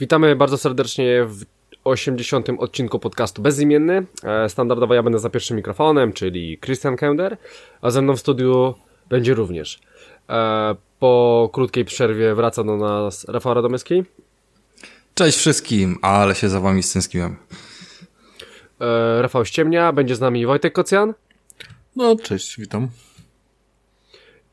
Witamy bardzo serdecznie w 80. odcinku podcastu Bezimienny. E, standardowo ja będę za pierwszym mikrofonem, czyli Christian Kender, a ze mną w studiu będzie również. E, po krótkiej przerwie wraca do nas Rafał Radomyski. Cześć wszystkim, ale się za wami stęskiłem. E, Rafał Ściemnia, będzie z nami Wojtek Kocjan. No, cześć, witam.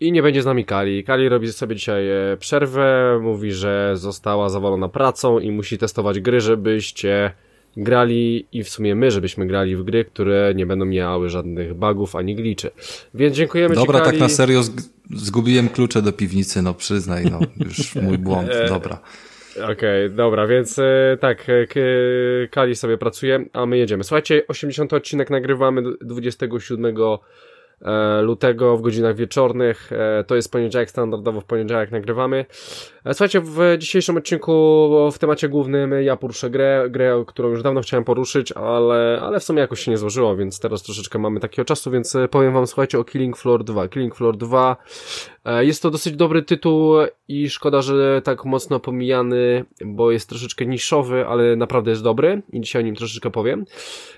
I nie będzie z nami Kali. Kali robi sobie dzisiaj e, przerwę, mówi, że została zawalona pracą i musi testować gry, żebyście grali i w sumie my, żebyśmy grali w gry, które nie będą miały żadnych bugów ani gliczy. Więc dziękujemy Dobra, Ci, tak na serio zgubiłem klucze do piwnicy, no przyznaj, no już mój błąd, dobra. Okej, okay, dobra, więc e, tak, e, Kali sobie pracuje, a my jedziemy. Słuchajcie, 80 odcinek nagrywamy 27 E, lutego w godzinach wieczornych. E, to jest poniedziałek, standardowo w poniedziałek nagrywamy. E, słuchajcie, w dzisiejszym odcinku w temacie głównym ja poruszę grę, grę, którą już dawno chciałem poruszyć, ale, ale w sumie jakoś się nie złożyło, więc teraz troszeczkę mamy takiego czasu, więc powiem wam, słuchajcie, o Killing Floor 2. Killing Floor 2 jest to dosyć dobry tytuł i szkoda, że tak mocno pomijany, bo jest troszeczkę niszowy, ale naprawdę jest dobry i dzisiaj o nim troszeczkę powiem.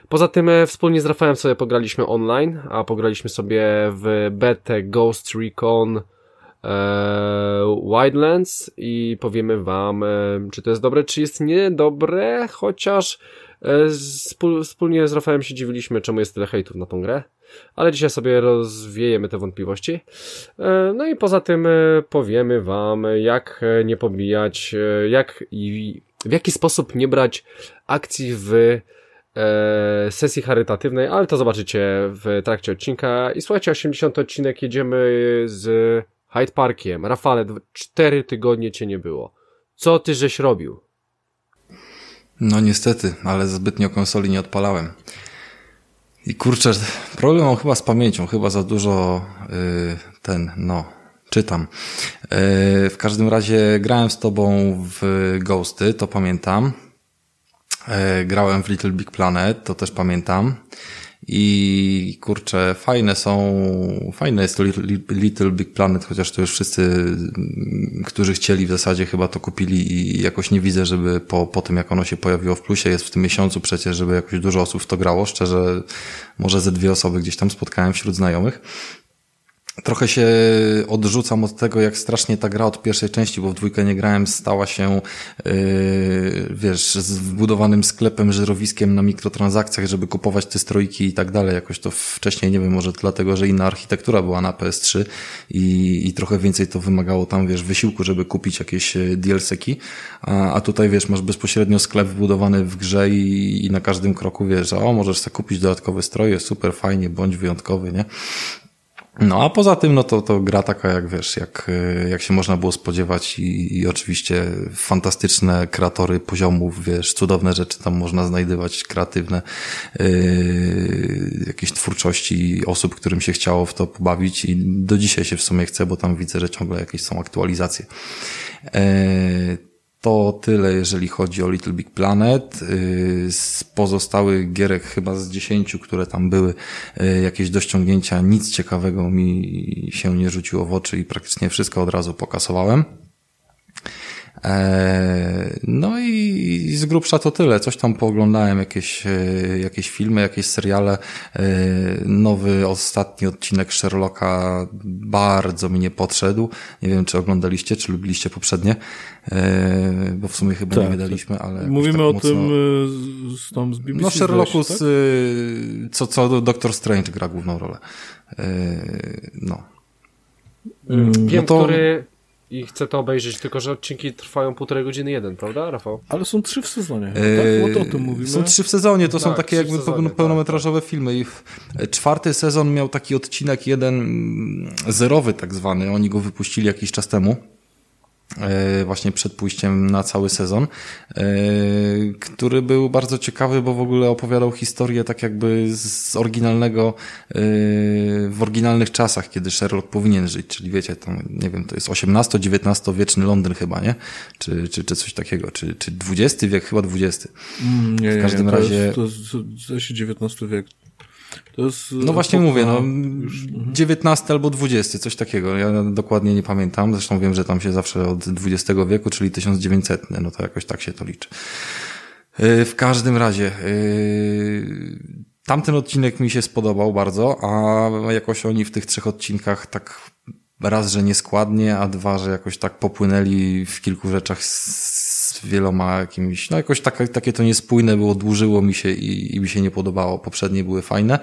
Poza tym wspólnie z Rafałem sobie pograliśmy online, a pograliśmy sobie w betę Ghost Recon e, Wildlands i powiemy wam, e, czy to jest dobre, czy jest niedobre, chociaż e, wspólnie z Rafałem się dziwiliśmy, czemu jest tyle hejtów na tą grę, ale dzisiaj sobie rozwiejemy te wątpliwości. E, no i poza tym e, powiemy wam, jak nie pobijać, e, jak i w jaki sposób nie brać akcji w e, sesji charytatywnej, ale to zobaczycie w trakcie odcinka. I słuchajcie, 80 odcinek jedziemy z Hyde Parkiem. Rafale, cztery tygodnie cię nie było. Co ty żeś robił? No niestety, ale zbytnio konsoli nie odpalałem. I kurczę, problem chyba z pamięcią, chyba za dużo yy, ten, no, czytam. Yy, w każdym razie grałem z tobą w Ghosty, to pamiętam. E, grałem w Little Big Planet, to też pamiętam. I kurczę, fajne są, fajne jest to Little Big Planet, chociaż to już wszyscy, którzy chcieli w zasadzie chyba to kupili i jakoś nie widzę, żeby po, po tym jak ono się pojawiło w plusie, jest w tym miesiącu przecież, żeby jakoś dużo osób w to grało. Szczerze, może ze dwie osoby gdzieś tam spotkałem wśród znajomych trochę się odrzucam od tego, jak strasznie ta gra od pierwszej części, bo w dwójkę nie grałem, stała się, yy, wiesz, z wbudowanym sklepem, żyrowiskiem na mikrotransakcjach, żeby kupować te strojki i tak dalej. Jakoś to wcześniej, nie wiem, może dlatego, że inna architektura była na PS3 i, i trochę więcej to wymagało tam, wiesz, wysiłku, żeby kupić jakieś e, DLC-ki, a, a tutaj, wiesz, masz bezpośrednio sklep wbudowany w grze i, i na każdym kroku, wiesz, że o, możesz sobie kupić dodatkowe stroje, super, fajnie, bądź wyjątkowy, nie? No a poza tym, no to, to gra taka jak wiesz, jak, jak się można było spodziewać i, i oczywiście fantastyczne kreatory poziomów, wiesz, cudowne rzeczy tam można znajdywać, kreatywne, yy, jakieś twórczości osób, którym się chciało w to pobawić i do dzisiaj się w sumie chce, bo tam widzę, że ciągle jakieś są aktualizacje. Yy, to tyle, jeżeli chodzi o Little Big Planet. Y, z pozostałych gierek, chyba z dziesięciu, które tam były, y, jakieś dościągnięcia, nic ciekawego mi się nie rzuciło w oczy i praktycznie wszystko od razu pokasowałem. E, no i z grubsza to tyle. Coś tam pooglądałem, jakieś, e, jakieś filmy, jakieś seriale. E, nowy, ostatni odcinek Sherlocka bardzo mi nie podszedł. Nie wiem, czy oglądaliście, czy lubiliście poprzednie, bo w sumie chyba tak, nie wydaliśmy, ale... Mówimy tak o mocno... tym z, tam z BBC. No Sherlocku, tak? co, co Doctor Strange gra główną rolę. No. Mm, wiem, no to... który i chcę to obejrzeć, tylko że odcinki trwają półtorej godziny jeden, prawda, Rafał? Ale są trzy w sezonie, eee, tak? O, o tym mówimy. Są trzy w sezonie, to tak, są takie jakby sezonie, pełnometrażowe tak. filmy i czwarty sezon miał taki odcinek jeden mm, zerowy tak zwany, oni go wypuścili jakiś czas temu. E, właśnie przed pójściem na cały sezon, e, który był bardzo ciekawy, bo w ogóle opowiadał historię tak jakby z oryginalnego, e, w oryginalnych czasach, kiedy Sherlock powinien żyć, czyli wiecie, to nie wiem, to jest XVIII-XIX wieczny Londyn chyba, nie? Czy, czy, czy coś takiego, czy, czy XX wiek, chyba XX. Mm, nie, w każdym nie, to razie... Jest, to jest XIX wiek. Jest no właśnie mówię, no, już... 19 albo 20, coś takiego. Ja dokładnie nie pamiętam. Zresztą wiem, że tam się zawsze od XX wieku, czyli 1900, no to jakoś tak się to liczy. W każdym razie, tamten odcinek mi się spodobał bardzo, a jakoś oni w tych trzech odcinkach tak raz, że nieskładnie, a dwa, że jakoś tak popłynęli w kilku rzeczach z wieloma jakimiś, no jakoś takie, takie to niespójne było, dłużyło mi się i, i mi się nie podobało. Poprzednie były fajne.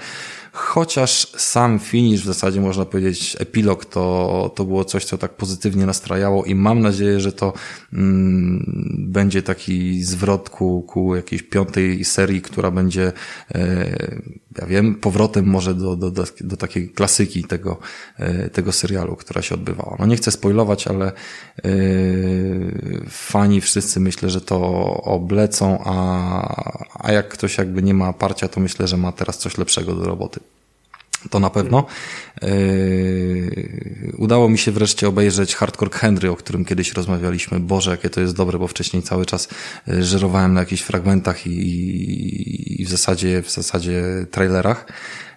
Chociaż sam finish, w zasadzie można powiedzieć epilog, to, to było coś, co tak pozytywnie nastrajało i mam nadzieję, że to mm, będzie taki zwrot ku, ku jakiejś piątej serii, która będzie, e, ja wiem, powrotem może do, do, do, do takiej klasyki tego, e, tego serialu, która się odbywała. No nie chcę spoilować, ale e, fani wszyscy myślę, że to oblecą, a, a jak ktoś jakby nie ma parcia, to myślę, że ma teraz coś lepszego do roboty. To na pewno. Yy, udało mi się wreszcie obejrzeć Hardcore Henry, o którym kiedyś rozmawialiśmy. Boże, jakie to jest dobre, bo wcześniej cały czas yy, żerowałem na jakichś fragmentach i, i w zasadzie, w zasadzie trailerach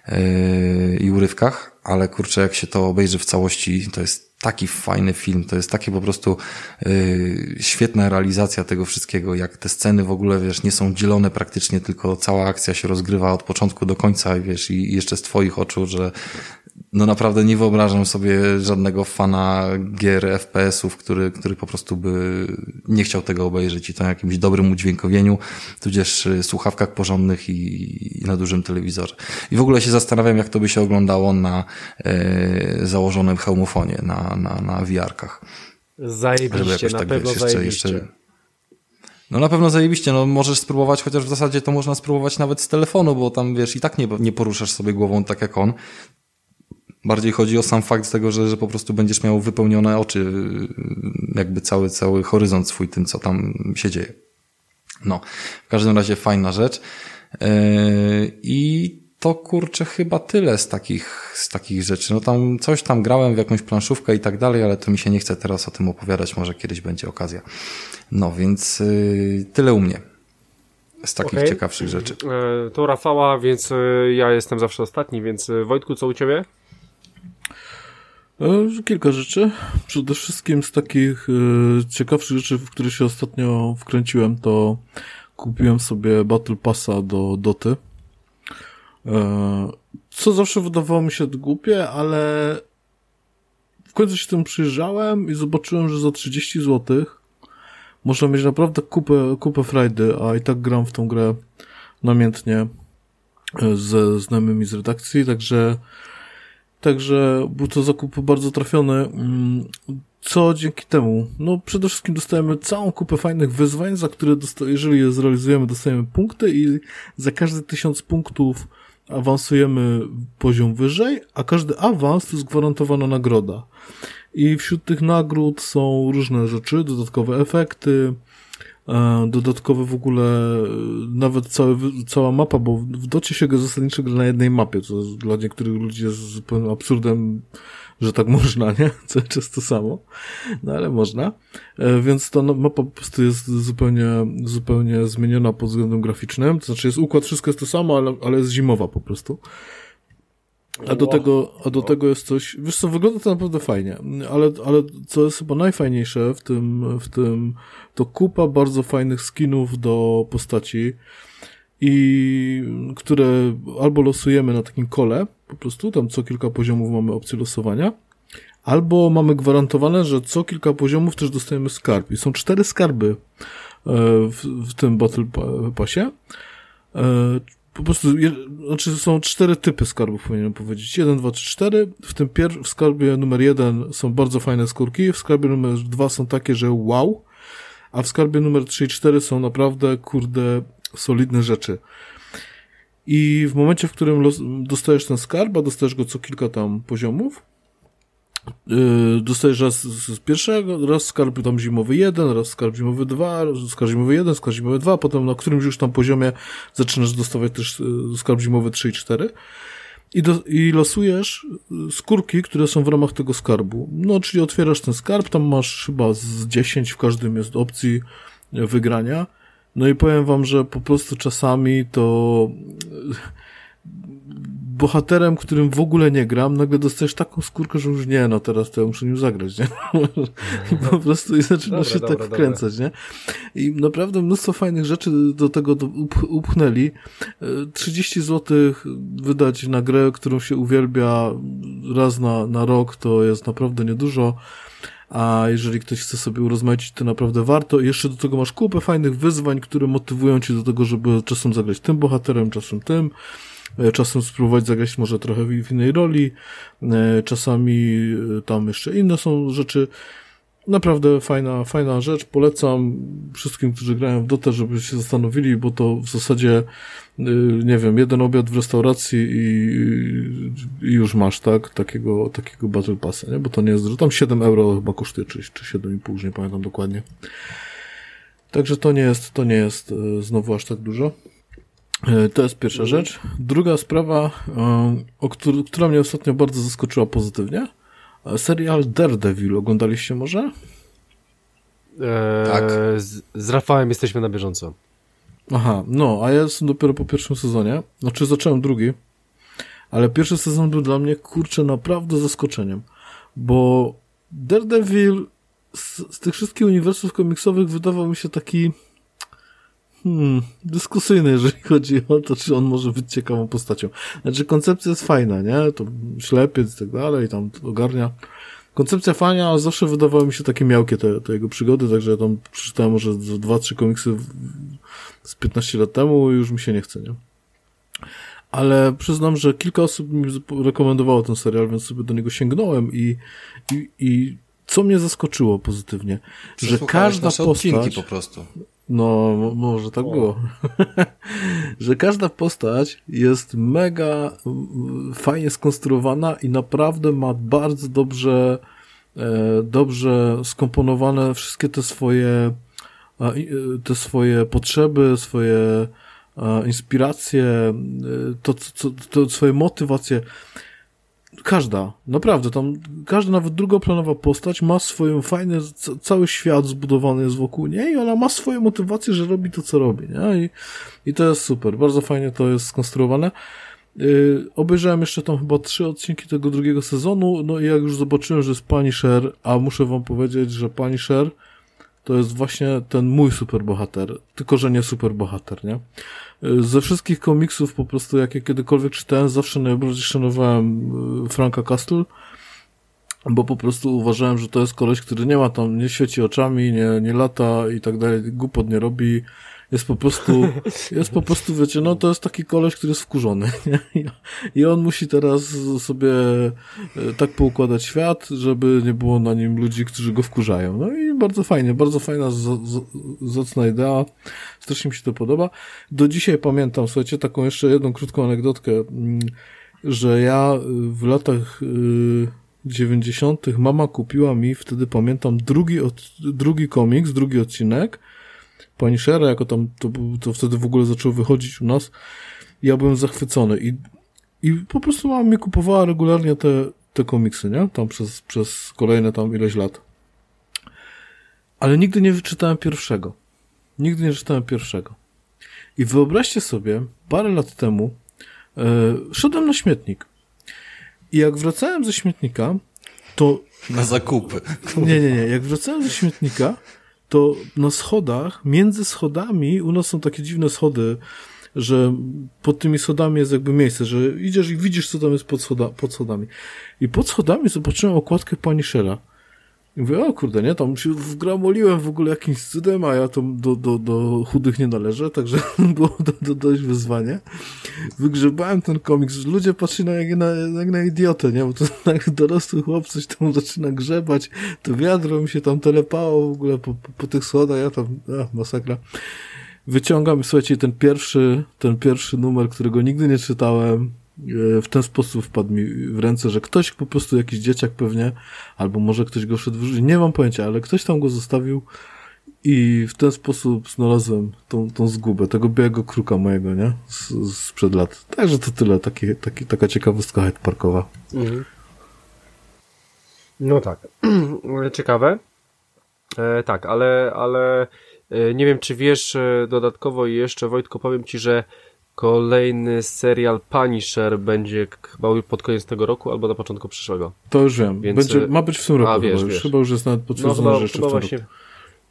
yy, i urywkach, ale kurczę, jak się to obejrzy w całości, to jest taki fajny film, to jest takie po prostu yy, świetna realizacja tego wszystkiego, jak te sceny w ogóle, wiesz, nie są dzielone praktycznie, tylko cała akcja się rozgrywa od początku do końca, wiesz, i jeszcze z twoich oczu, że no naprawdę nie wyobrażam sobie żadnego fana gier FPS-ów, który, który po prostu by nie chciał tego obejrzeć i to na jakimś dobrym udźwiękowieniu, tudzież słuchawkach porządnych i, i na dużym telewizorze. I w ogóle się zastanawiam, jak to by się oglądało na e, założonym hełmofonie, na, na, na VR-kach. Zajebiście, na tak, pewno wiesz, jeszcze. Jeszcze, no na pewno zajebiście, no możesz spróbować, chociaż w zasadzie to można spróbować nawet z telefonu, bo tam wiesz, i tak nie, nie poruszasz sobie głową tak jak on, Bardziej chodzi o sam fakt tego, że, że po prostu będziesz miał wypełnione oczy, jakby cały, cały horyzont swój tym, co tam się dzieje. No, w każdym razie fajna rzecz. Yy, I to kurczę chyba tyle z takich, z takich rzeczy. No tam coś tam grałem w jakąś planszówkę i tak dalej, ale to mi się nie chce teraz o tym opowiadać, może kiedyś będzie okazja. No więc yy, tyle u mnie z takich okay. ciekawszych rzeczy. Yy, to Rafała, więc ja jestem zawsze ostatni, więc Wojtku, co u ciebie? E, kilka rzeczy. Przede wszystkim z takich e, ciekawszych rzeczy, w które się ostatnio wkręciłem, to kupiłem sobie Battle Passa do Doty. E, co zawsze wydawało mi się głupie, ale w końcu się tym przyjrzałem i zobaczyłem, że za 30 zł można mieć naprawdę kupę, kupę frajdy, a i tak gram w tą grę namiętnie ze znajomymi z redakcji, także Także był to zakup bardzo trafiony. Mm, co dzięki temu? No przede wszystkim dostajemy całą kupę fajnych wyzwań, za które jeżeli je zrealizujemy, dostajemy punkty i za każdy tysiąc punktów awansujemy poziom wyżej, a każdy awans to jest gwarantowana nagroda. I wśród tych nagród są różne rzeczy, dodatkowe efekty, E, dodatkowe w ogóle, e, nawet całe, cała mapa, bo w docie się go zasadniczo gra na jednej mapie, co dla niektórych ludzi jest zupełnie absurdem, że tak można, nie? Cały czas to samo. No ale można. E, więc ta no, mapa po prostu jest zupełnie, zupełnie zmieniona pod względem graficznym. To znaczy jest układ, wszystko jest to samo, ale, ale jest zimowa po prostu. A do tego, a do tego jest coś, wiesz co, wygląda to naprawdę fajnie, ale, ale co jest chyba najfajniejsze w tym, w tym, to kupa bardzo fajnych skinów do postaci i które albo losujemy na takim kole, po prostu tam co kilka poziomów mamy opcję losowania, albo mamy gwarantowane, że co kilka poziomów też dostajemy skarb. I są cztery skarby e, w, w tym Battle Passie e, po prostu, znaczy są cztery typy skarbów, powinienem powiedzieć. Jeden, dwa, trzy, cztery. W tym pier w skarbie numer jeden są bardzo fajne skórki, w skarbie numer dwa są takie, że wow, a w skarbie numer trzy i cztery są naprawdę, kurde, solidne rzeczy. I w momencie, w którym dostajesz ten skarb, a dostajesz go co kilka tam poziomów, Yy, dostajesz raz z pierwszego, raz skarb tam zimowy 1, raz skarb zimowy 2, skarb zimowy 1, skarb zimowy 2, potem na którymś już tam poziomie zaczynasz dostawać też yy, skarb zimowy 3 i 4 i, do, i losujesz yy, skórki, które są w ramach tego skarbu. No, czyli otwierasz ten skarb, tam masz chyba z 10 w każdym jest opcji wygrania. No i powiem wam, że po prostu czasami to bohaterem, którym w ogóle nie gram, nagle dostajesz taką skórkę, że już nie, no teraz to ja muszę nim zagrać, nie? I po prostu i zaczyna się dobra, tak wkręcać, nie? I naprawdę mnóstwo fajnych rzeczy do tego upchnęli. 30 zł wydać na grę, którą się uwielbia raz na, na rok, to jest naprawdę niedużo a jeżeli ktoś chce sobie urozmaicić, to naprawdę warto. I jeszcze do tego masz kupę fajnych wyzwań, które motywują cię do tego, żeby czasem zagrać tym bohaterem, czasem tym, e, czasem spróbować zagrać może trochę w innej roli, e, czasami e, tam jeszcze inne są rzeczy. Naprawdę fajna, fajna rzecz. Polecam wszystkim, którzy grają w Dotę, żeby się zastanowili, bo to w zasadzie, nie wiem, jeden obiad w restauracji i, i już masz, tak? Takiego, takiego Battle Passa, nie? Bo to nie jest, tam 7 euro chyba kosztuje, czy, czy 7,5, już nie pamiętam dokładnie. Także to nie jest, to nie jest znowu aż tak dużo. Y, to jest pierwsza rzecz. Druga sprawa, o który, która mnie ostatnio bardzo zaskoczyła pozytywnie, Serial Daredevil oglądaliście może? Eee, tak. Z, z Rafałem jesteśmy na bieżąco. Aha, no, a ja jestem dopiero po pierwszym sezonie. Znaczy zacząłem drugi, ale pierwszy sezon był dla mnie, kurczę, naprawdę zaskoczeniem, bo Daredevil z, z tych wszystkich uniwersów komiksowych wydawał mi się taki hmm, dyskusyjny, jeżeli chodzi o to, czy on może być ciekawą postacią. Znaczy, koncepcja jest fajna, nie? To ślepiec i tak dalej, tam ogarnia. Koncepcja fajna, ale zawsze wydawały mi się takie miałkie te, te jego przygody, także ja tam przeczytałem może dwa, trzy komiksy z 15 lat temu i już mi się nie chce, nie? Ale przyznam, że kilka osób mi rekomendowało ten serial, więc sobie do niego sięgnąłem i, i, i co mnie zaskoczyło pozytywnie, że każda postać... po prostu. No, może tak o. było. że każda postać jest mega fajnie skonstruowana i naprawdę ma bardzo dobrze, e, dobrze skomponowane wszystkie te swoje, e, te swoje potrzeby, swoje inspiracje, e, to, to, to swoje motywacje. Każda, naprawdę, tam każda nawet drugoplanowa postać ma swoją fajny, cały świat zbudowany jest wokół niej i ona ma swoją motywację, że robi to, co robi, nie? I, i to jest super, bardzo fajnie to jest skonstruowane. Yy, obejrzałem jeszcze tam chyba trzy odcinki tego drugiego sezonu, no i jak już zobaczyłem, że jest Punisher, a muszę wam powiedzieć, że Punisher to jest właśnie ten mój superbohater, tylko że nie superbohater, nie? Ze wszystkich komiksów po prostu, jakie kiedykolwiek czytałem, zawsze najbardziej szanowałem e, Franka Castle, bo po prostu uważałem, że to jest koleś, który nie ma tam, nie świeci oczami, nie, nie lata i tak dalej, głupot nie robi, jest po prostu, jest po prostu, wiecie, no to jest taki koleś, który jest wkurzony. Nie? I on musi teraz sobie e, tak poukładać świat, żeby nie było na nim ludzi, którzy go wkurzają. No i bardzo fajnie, bardzo fajna, zacna idea. Strasznie mi się to podoba. Do dzisiaj pamiętam, słuchajcie, taką jeszcze jedną krótką anegdotkę, mm, że ja w latach 90. Y, mama kupiła mi, wtedy pamiętam, drugi, od, drugi komiks, drugi odcinek, pani Shera, jako tam to, to wtedy w ogóle zaczęło wychodzić u nas, ja byłem zachwycony i, i po prostu mama mi kupowała regularnie te, te komiksy, nie? Tam przez, przez kolejne tam ileś lat. Ale nigdy nie wyczytałem pierwszego. Nigdy nie czytałem pierwszego. I wyobraźcie sobie, parę lat temu e, szedłem na śmietnik. I jak wracałem ze śmietnika, to... Na zakupy. Nie, nie, nie. Jak wracałem ze śmietnika, to na schodach, między schodami, u nas są takie dziwne schody, że pod tymi schodami jest jakby miejsce, że idziesz i widzisz, co tam jest pod, schoda, pod schodami. I pod schodami zobaczyłem okładkę Punishera. I mówię, o kurde, nie, tam się wgramoliłem w ogóle jakimś cudem, a ja tam do, do, do chudych nie należę, także było to, to dość wyzwanie. Wygrzebałem ten komiks, ludzie patrzyli na jak, na jak na idiotę, nie, bo to tak dorosły chłop coś tam zaczyna grzebać, to wiadro mi się tam telepało w ogóle po, po, po tych schodach, ja tam, a, masakra. Wyciągam, słuchajcie, ten pierwszy, ten pierwszy numer, którego nigdy nie czytałem, w ten sposób wpadł mi w ręce, że ktoś po prostu, jakiś dzieciak pewnie, albo może ktoś go szedł nie mam pojęcia, ale ktoś tam go zostawił i w ten sposób znalazłem tą, tą zgubę, tego białego kruka mojego, nie? Z, sprzed lat. Także to tyle, taki, taki, taka ciekawostka Hyde Parkowa. Mhm. No tak. Ciekawe. E, tak, ale, ale e, nie wiem, czy wiesz e, dodatkowo jeszcze, Wojtko, powiem Ci, że Kolejny serial Punisher będzie chyba pod koniec tego roku albo na początku przyszłego. To już wiem. Więc... Będzie, ma być w tym roku. A, wiesz, chyba, wiesz. Już, chyba już jest nawet potwierdzone, no, chyba, że chyba właśnie roku.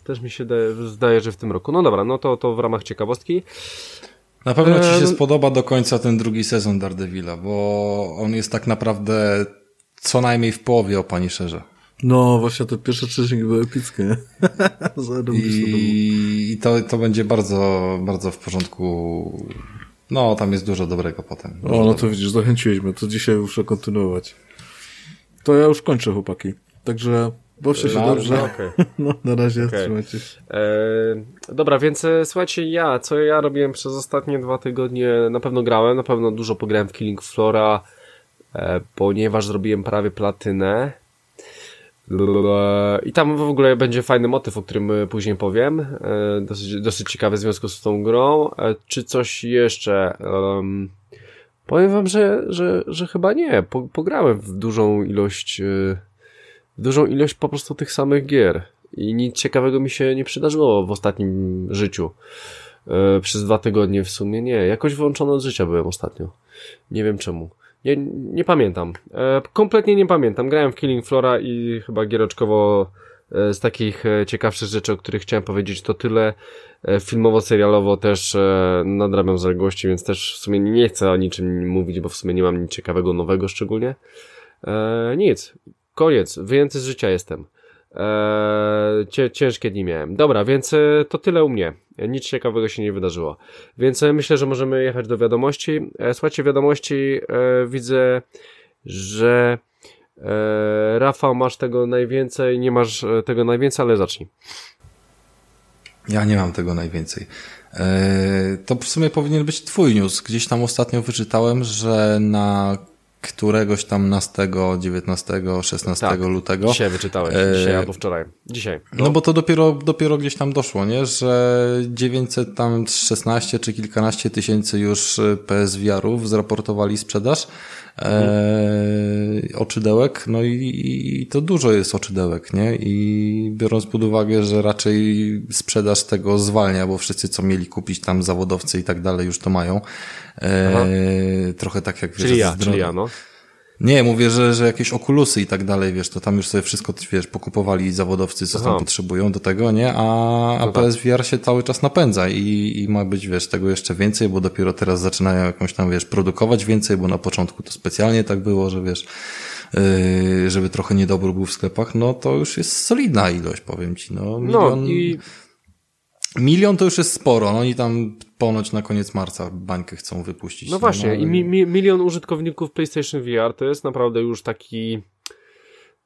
Też mi się daje, zdaje, że w tym roku. No dobra, no to, to w ramach ciekawostki. Na pewno ci się spodoba do końca ten drugi sezon Daredevila, bo on jest tak naprawdę co najmniej w połowie o Punisherze. No, właśnie te pierwsze trzy odcinki były epickie. I, I to, to będzie bardzo, bardzo w porządku. No, tam jest dużo dobrego potem. Dużo o, no to widzisz, zachęciłeś mnie, to dzisiaj muszę kontynuować. To ja już kończę, chłopaki. Także Bawcie się no, dobrze. No, okay. no, na razie, okay. trzymajcie się. E, dobra, więc e, słuchajcie, ja, co ja robiłem przez ostatnie dwa tygodnie, na pewno grałem, na pewno dużo pograłem w Killing Flora, e, ponieważ zrobiłem prawie platynę. I tam w ogóle będzie fajny motyw, o którym e, później powiem. E, dosyć, dosyć ciekawy w związku z tą grą. E, czy coś jeszcze? Powiem wam, że, że, że chyba nie. pograłem w dużą ilość dużą ilość po prostu tych samych gier i nic ciekawego mi się nie przydarzyło w ostatnim życiu. Przez dwa tygodnie w sumie nie. Jakoś wyłączony od życia byłem ostatnio. Nie wiem czemu. Nie, nie pamiętam. E, kompletnie nie pamiętam. Grałem w Killing Flora i chyba giereczkowo e, z takich ciekawszych rzeczy, o których chciałem powiedzieć, to tyle. Filmowo-serialowo też nadrabiam zaległości, więc też w sumie nie chcę o niczym mówić, bo w sumie nie mam nic ciekawego, nowego szczególnie. nic. Koniec, wyjęty z życia jestem. Eee, ciężkie dni miałem. Dobra, więc e, to tyle u mnie. Nic ciekawego się nie wydarzyło. Więc e, myślę, że możemy jechać do wiadomości. E, słuchajcie, wiadomości widzę, że e, Rafał masz tego najwięcej, nie masz tego najwięcej, ale zacznij. Ja nie mam tego najwięcej. To w sumie powinien być twój news. Gdzieś tam ostatnio wyczytałem, że na któregoś tam nastego, 19, 16 tak, lutego. Dzisiaj wyczytałeś, e... dzisiaj albo wczoraj. Dzisiaj. No. no bo to dopiero, dopiero gdzieś tam doszło, nie? Że 900 tam 16 czy kilkanaście tysięcy już PSVR-ów zraportowali sprzedaż e, oczydełek, no i, i to dużo jest oczydełek, nie? I biorąc pod uwagę, że raczej sprzedaż tego zwalnia, bo wszyscy, co mieli kupić tam zawodowcy i tak dalej, już to mają. E, trochę tak jak... Czyli wiesz, ja, czyli ja, no. Nie, mówię, że, że jakieś okulusy i tak dalej, wiesz, to tam już sobie wszystko, wiesz, pokupowali zawodowcy, co Aha. tam potrzebują do tego, nie? A, a no tak. PSVR się cały czas napędza i, i ma być, wiesz, tego jeszcze więcej, bo dopiero teraz zaczynają jakąś tam, wiesz, produkować więcej, bo na początku to specjalnie tak było, że wiesz, yy, żeby trochę niedobór był w sklepach, no to już jest solidna ilość, powiem ci, no. no milion... No i Milion to już jest sporo, no oni tam ponoć na koniec marca bańkę chcą wypuścić. No właśnie, no, ale... i mi, mi, milion użytkowników PlayStation VR to jest naprawdę już taki,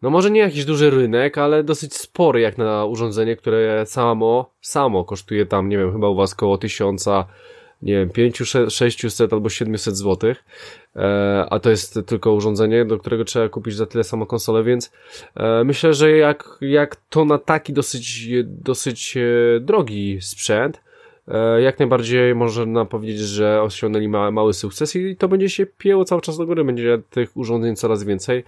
no może nie jakiś duży rynek, ale dosyć spory jak na urządzenie, które samo, samo kosztuje tam, nie wiem, chyba u was koło tysiąca nie wiem, 500, 600 albo 700 zł, e, a to jest tylko urządzenie, do którego trzeba kupić za tyle samo konsolę, więc e, myślę, że jak, jak to na taki dosyć, dosyć e, drogi sprzęt, jak najbardziej można powiedzieć, że osiągnęli ma, mały sukces i to będzie się pieło cały czas do góry, będzie tych urządzeń coraz więcej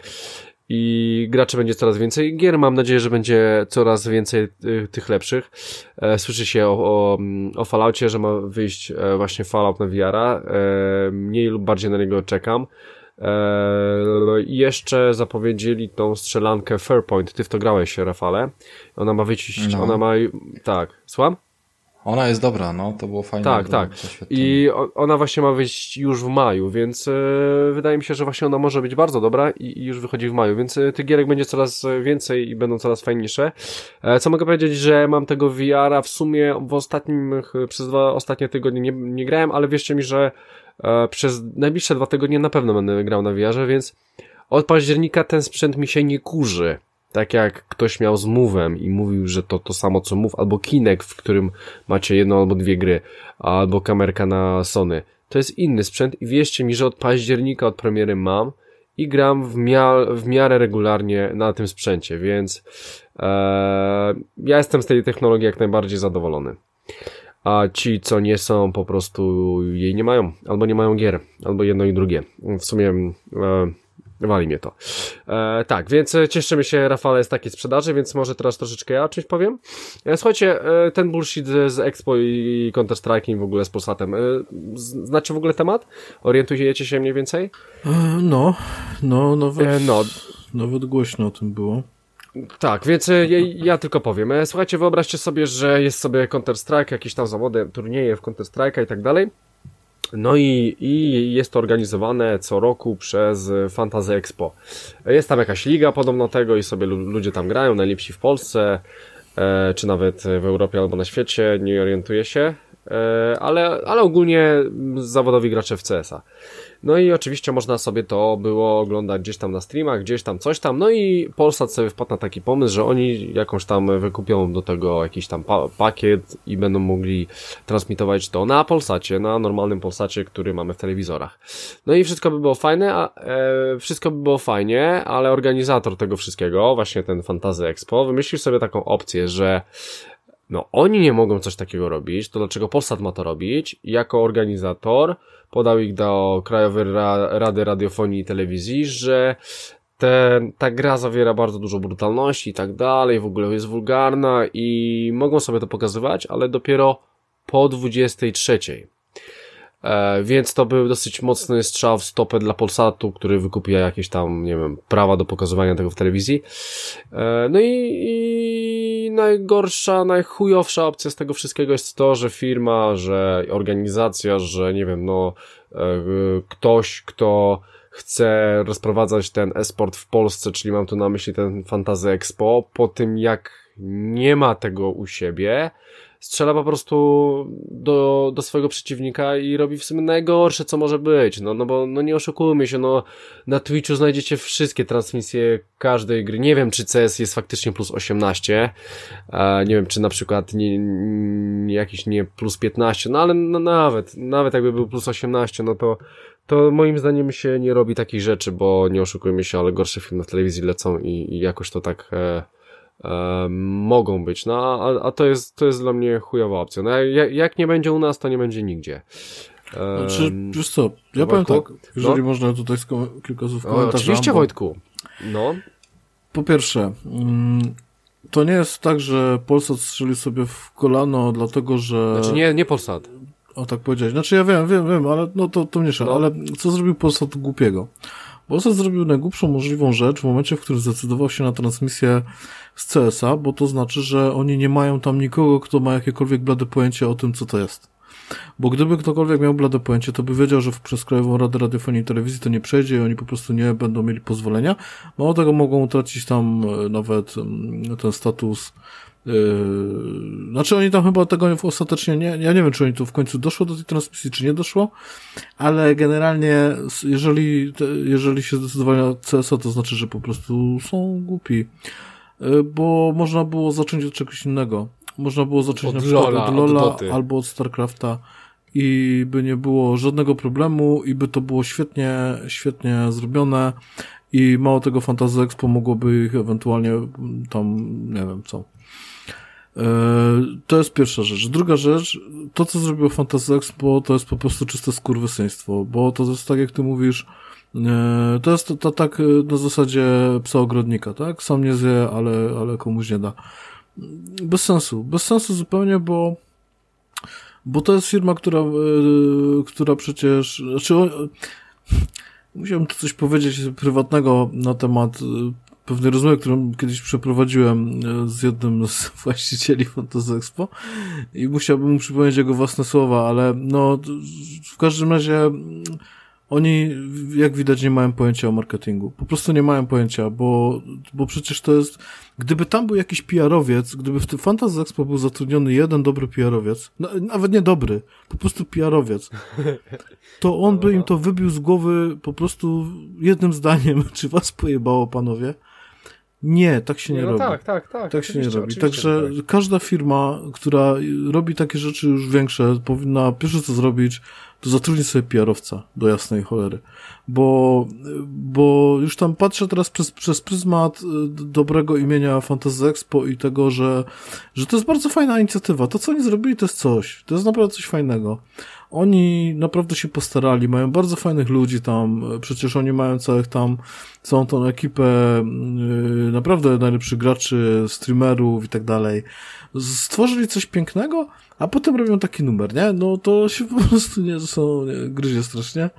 i graczy będzie coraz więcej. Gier mam nadzieję, że będzie coraz więcej y, tych lepszych. E, słyszy się o, o, o Falloutie, że ma wyjść e, właśnie Fallout na VR-a. E, mniej lub bardziej na niego czekam. I jeszcze zapowiedzieli tą strzelankę Fairpoint. Ty w to grałeś, Rafale. Ona ma wyjść, no. ona ma... Tak, słucham? Ona jest dobra, no, to było fajne. Tak, tak. I ona właśnie ma wyjść już w maju, więc e, wydaje mi się, że właśnie ona może być bardzo dobra i, już wychodzi w maju, więc e, tych gierek będzie coraz więcej i będą coraz fajniejsze. E, co mogę powiedzieć, że mam tego VR-a w sumie w ostatnim, przez dwa ostatnie tygodnie nie, nie grałem, ale wierzcie mi, że e, przez najbliższe dwa tygodnie na pewno będę grał na VR-ze, więc od października ten sprzęt mi się nie kurzy tak jak ktoś miał z Move'em i mówił, że to to samo co Move, albo Kinek, w którym macie jedną albo dwie gry, albo kamerka na Sony. To jest inny sprzęt i wierzcie mi, że od października, od premiery mam i gram w, mia w miarę regularnie na tym sprzęcie, więc ee, ja jestem z tej technologii jak najbardziej zadowolony. A ci, co nie są, po prostu jej nie mają, albo nie mają gier, albo jedno i drugie. W sumie e, Wali mnie to. E, tak, więc cieszymy się, Rafale, z takiej sprzedaży, więc może teraz troszeczkę ja o czymś powiem. E, słuchajcie, e, ten bullshit z Expo i Counter-Strike'iem w ogóle z Polsatem. E, znacie w ogóle temat? Orientujecie się mniej więcej? E, no, no, nawet, e, no. nawet głośno o tym było. Tak, więc ja, ja, tylko powiem. Słuchajcie, wyobraźcie sobie, że jest sobie Counter-Strike, jakieś tam zawody, turnieje w Counter-Strike'a i tak dalej. No i, i jest to organizowane co roku przez Fantasy Expo. Jest tam jakaś liga podobno tego i sobie ludzie tam grają, najlepsi w Polsce, e, czy nawet w Europie albo na świecie, nie orientuję się, e, ale, ale ogólnie zawodowi gracze w CS-a. No i oczywiście można sobie to było oglądać gdzieś tam na streamach, gdzieś tam coś tam. No i Polsat sobie wpadł na taki pomysł, że oni jakąś tam wykupią do tego jakiś tam pa pakiet i będą mogli transmitować to na Polsacie, na normalnym Polsacie, który mamy w telewizorach. No i wszystko by było fajne, a, e, wszystko by było fajnie, ale organizator tego wszystkiego, właśnie ten Fantazy Expo, wymyślił sobie taką opcję, że no oni nie mogą coś takiego robić, to dlaczego Polsat ma to robić? Jako organizator podał ich do Krajowej Rady Radiofonii i Telewizji, że te, ta gra zawiera bardzo dużo brutalności i tak dalej, w ogóle jest wulgarna i mogą sobie to pokazywać, ale dopiero po 23. E, więc to był dosyć mocny strzał w stopę dla Polsatu, który wykupia jakieś tam, nie wiem, prawa do pokazywania tego w telewizji. E, no i, i najgorsza, najchujowsza opcja z tego wszystkiego jest to, że firma, że organizacja, że nie wiem, no e, ktoś, kto chce rozprowadzać ten esport w Polsce, czyli mam tu na myśli ten Fantasy Expo, po tym jak nie ma tego u siebie, strzela po prostu do, do swojego przeciwnika i robi w sumie najgorsze, co może być. No, no bo no nie oszukujmy się, no na Twitchu znajdziecie wszystkie transmisje każdej gry. Nie wiem, czy CS jest faktycznie plus 18, a nie wiem, czy na przykład nie, nie, jakiś nie plus 15, no ale no, nawet, nawet jakby był plus 18, no to to moim zdaniem się nie robi takich rzeczy, bo nie oszukujmy się, ale gorsze filmy w telewizji lecą i, i jakoś to tak e, e, mogą być. No, a, a to, jest, to jest dla mnie chujowa opcja. No, jak, jak nie będzie u nas, to nie będzie nigdzie. E, znaczy, wiesz co, ja powiem tak, jeżeli no? można tutaj kilka słów komentarzy. Oczywiście, bo... Wojtku. No. Po pierwsze, mm, to nie jest tak, że Polsat strzeli sobie w kolano, dlatego że... Znaczy nie, nie Polsat. O tak powiedziałeś. Znaczy ja wiem, wiem, wiem, ale no to, to mniejsza. No. Ale co zrobił Polsat głupiego? Polsat zrobił najgłupszą możliwą rzecz w momencie, w którym zdecydował się na transmisję z CS-a, bo to znaczy, że oni nie mają tam nikogo, kto ma jakiekolwiek blade pojęcie o tym, co to jest. Bo gdyby ktokolwiek miał blade pojęcie, to by wiedział, że przez Krajową Radę Radiofonii i Telewizji to nie przejdzie i oni po prostu nie będą mieli pozwolenia. Mało tego mogą utracić tam e, nawet mm, ten status Yy, znaczy oni tam chyba tego ostatecznie nie, ja nie wiem, czy oni tu w końcu doszło do tej transmisji, czy nie doszło, ale generalnie jeżeli, jeżeli się zdecydowali na CSA, to znaczy, że po prostu są głupi. Yy, bo można było zacząć od czegoś innego. Można było zacząć od na przykład Lola, od Lola od albo od StarCrafta i by nie było żadnego problemu i by to było świetnie, świetnie zrobione i mało tego Fantasy Expo mogłoby ich ewentualnie tam, nie wiem co, to jest pierwsza rzecz. Druga rzecz, to co zrobił Fantasy Expo, to jest po prostu czyste skurwysyństwo, bo to jest tak jak ty mówisz, e, to jest to, to tak e, na zasadzie psa ogrodnika, tak? Sam nie zje, ale, ale komuś nie da. Bez sensu. Bez sensu zupełnie, bo bo to jest firma, która, która przecież, znaczy, musiałem tu coś powiedzieć prywatnego na temat pewnej rozmowy, którą kiedyś przeprowadziłem e, z jednym z właścicieli Fantasy Expo i musiałbym mu przypomnieć jego własne słowa, ale no w każdym razie mm, oni, jak widać, nie mają pojęcia o marketingu. Po prostu nie mają pojęcia, bo, bo przecież to jest, gdyby tam był jakiś PR-owiec, gdyby w tym Fantasy Expo był zatrudniony jeden dobry PR-owiec, no, nawet nie dobry, po prostu PR-owiec, to on by im to wybił z głowy po prostu jednym zdaniem, czy was pojebało, panowie? Nie, tak się nie, nie no robi. Tak, tak, tak. Tak się nie robi. Także tak. każda firma, która robi takie rzeczy już większe, powinna pierwsze co zrobić, to zatrudnić sobie PR-owca do jasnej cholery. Bo, bo już tam patrzę teraz przez, przez pryzmat y, dobrego imienia Fantasy Expo i tego, że, że to jest bardzo fajna inicjatywa. To, co oni zrobili, to jest coś. To jest naprawdę coś fajnego. Oni naprawdę się postarali, mają bardzo fajnych ludzi tam, przecież oni mają całych tam, całą tą ekipę yy, naprawdę najlepszych graczy, streamerów i tak dalej. Stworzyli coś pięknego, a potem robią taki numer, nie? No to się po prostu nie, są, nie, gryzie strasznie.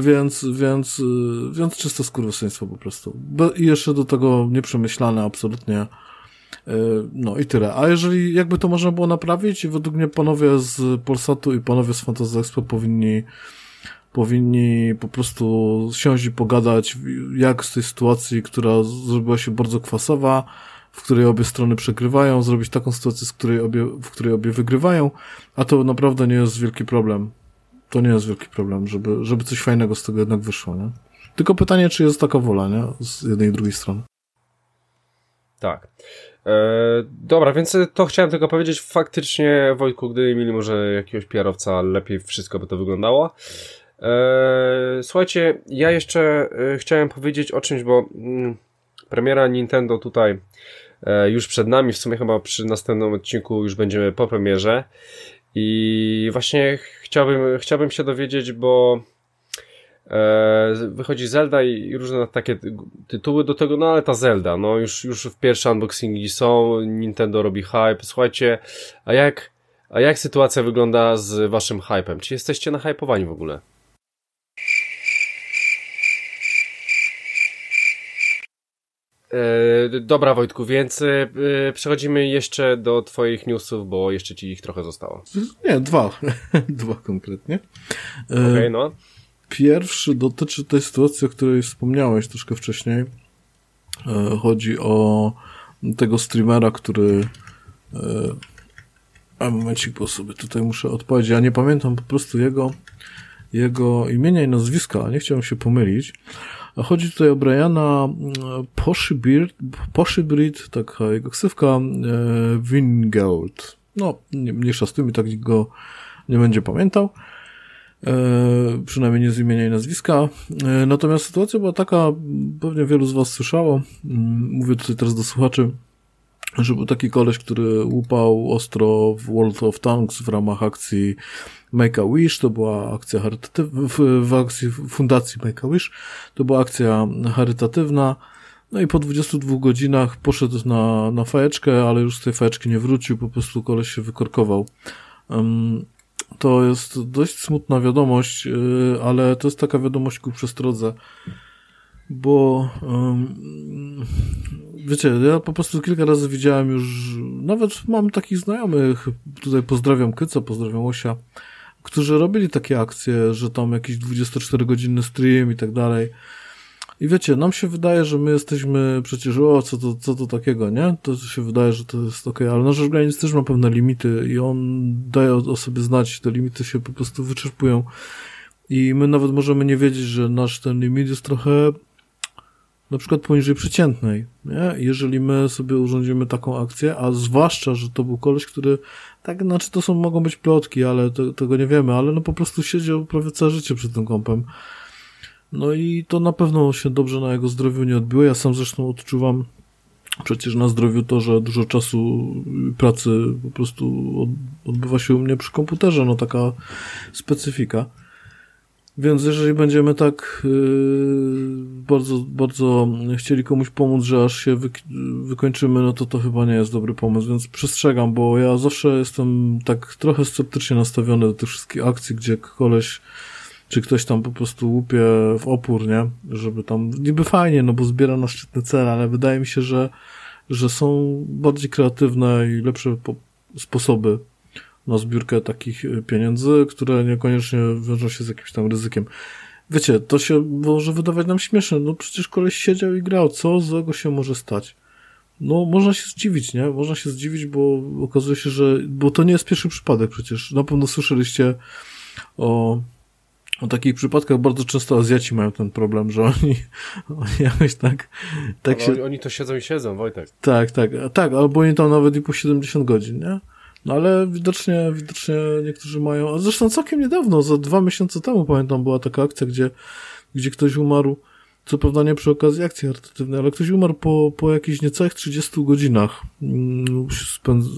Więc, więc, yy, więc czysto skurwysyństwo po prostu. I jeszcze do tego nieprzemyślane absolutnie no i tyle. A jeżeli jakby to można było naprawić, według mnie panowie z Polsatu i panowie z Fantasy Expo powinni powinni po prostu siąść i pogadać, jak z tej sytuacji, która zrobiła się bardzo kwasowa, w której obie strony przegrywają, zrobić taką sytuację, z której obie, w której obie wygrywają, a to naprawdę nie jest wielki problem. To nie jest wielki problem, żeby, żeby coś fajnego z tego jednak wyszło, nie? Tylko pytanie, czy jest taka wola, nie? Z jednej i drugiej strony. Tak. E, dobra, więc to chciałem tylko powiedzieć. Faktycznie, Wojtku, gdyby mieli może jakiegoś PR-owca, lepiej wszystko by to wyglądało. E, słuchajcie, ja jeszcze e, chciałem powiedzieć o czymś, bo mm, premiera Nintendo tutaj już przed nami, w sumie chyba przy następnym odcinku już będziemy po premierze. I właśnie chciałbym, chciałbym się dowiedzieć, bo wychodzi Zelda i różne takie tytuły do tego, no ale ta Zelda, no już, już w pierwsze unboxingi są, Nintendo robi hype. Słuchajcie, a jak, a jak sytuacja wygląda z waszym hypem? Czy jesteście nahypowani w ogóle? E, dobra Wojtku, więc e, przechodzimy jeszcze do twoich newsów, bo jeszcze ci ich trochę zostało. Nie, dwa. dwa konkretnie. Okej, okay, no. Pierwszy dotyczy tej sytuacji, o której wspomniałeś troszkę wcześniej. E, chodzi o tego streamera, który e, a momencik, bo sobie tutaj muszę odpowiedzieć. Ja nie pamiętam po prostu jego, jego imienia i nazwiska, nie chciałem się pomylić. Chodzi tutaj o Briana Poshibrit, Poshibrit taka jego ksywka e, Wingeld. No, mniejsza z tym i tak go nie będzie pamiętał. E, przynajmniej nie z imienia i nazwiska. E, natomiast sytuacja była taka, pewnie wielu z Was słyszało, mm, mówię tutaj teraz do słuchaczy, że był taki koleś, który łupał ostro w World of Tanks w ramach akcji Make a Wish, to była akcja charytatywna, w, w akcji fundacji Make a Wish, to była akcja charytatywna, no i po 22 godzinach poszedł na, na fajeczkę, ale już z tej fajeczki nie wrócił, po prostu koleś się wykorkował. To jest dość smutna wiadomość, y, ale to jest taka wiadomość ku przestrodze, bo wiecie, ja po prostu kilka razy widziałem już, nawet mam takich znajomych, tutaj pozdrawiam Kyca, pozdrawiam Osia, którzy robili takie akcje, że tam jakiś 24-godzinny stream i tak dalej, i wiecie, nam się wydaje, że my jesteśmy przecież, o, co to, co to takiego, nie? To się wydaje, że to jest ok, ale nasz organizm też ma pewne limity i on daje o, o sobie znać, te limity się po prostu wyczerpują. I my nawet możemy nie wiedzieć, że nasz ten limit jest trochę na przykład poniżej przeciętnej, nie? Jeżeli my sobie urządzimy taką akcję, a zwłaszcza, że to był koleś, który, tak, znaczy to są, mogą być plotki, ale to, tego nie wiemy, ale no po prostu siedział prawie całe życie przed tym kąpem no i to na pewno się dobrze na jego zdrowiu nie odbiło. Ja sam zresztą odczuwam przecież na zdrowiu to, że dużo czasu pracy po prostu odbywa się u mnie przy komputerze, no taka specyfika. Więc jeżeli będziemy tak yy, bardzo, bardzo chcieli komuś pomóc, że aż się wy, wykończymy, no to to chyba nie jest dobry pomysł, więc przestrzegam, bo ja zawsze jestem tak trochę sceptycznie nastawiony do tych wszystkich akcji, gdzie koleś czy ktoś tam po prostu łupie w opór, nie? Żeby tam, niby fajnie, no bo zbiera na szczytny cel, ale wydaje mi się, że, że są bardziej kreatywne i lepsze sposoby na zbiórkę takich y, pieniędzy, które niekoniecznie wiążą się z jakimś tam ryzykiem. Wiecie, to się może wydawać nam śmieszne, no przecież koleś siedział i grał, co złego się może stać? No, można się zdziwić, nie? Można się zdziwić, bo okazuje się, że, bo to nie jest pierwszy przypadek przecież. Na pewno słyszeliście o o takich przypadkach bardzo często Azjaci mają ten problem, że oni, oni jakoś tak, tak się... Oni, to siedzą i siedzą, Wojtek. Tak, tak, tak, albo oni tam nawet i po 70 godzin, nie? No ale widocznie, widocznie niektórzy mają, a zresztą całkiem niedawno, za dwa miesiące temu pamiętam, była taka akcja, gdzie, gdzie ktoś umarł, co prawda nie przy okazji akcji charytatywnej, ale ktoś umarł po, po jakichś niecałych 30 godzinach mm,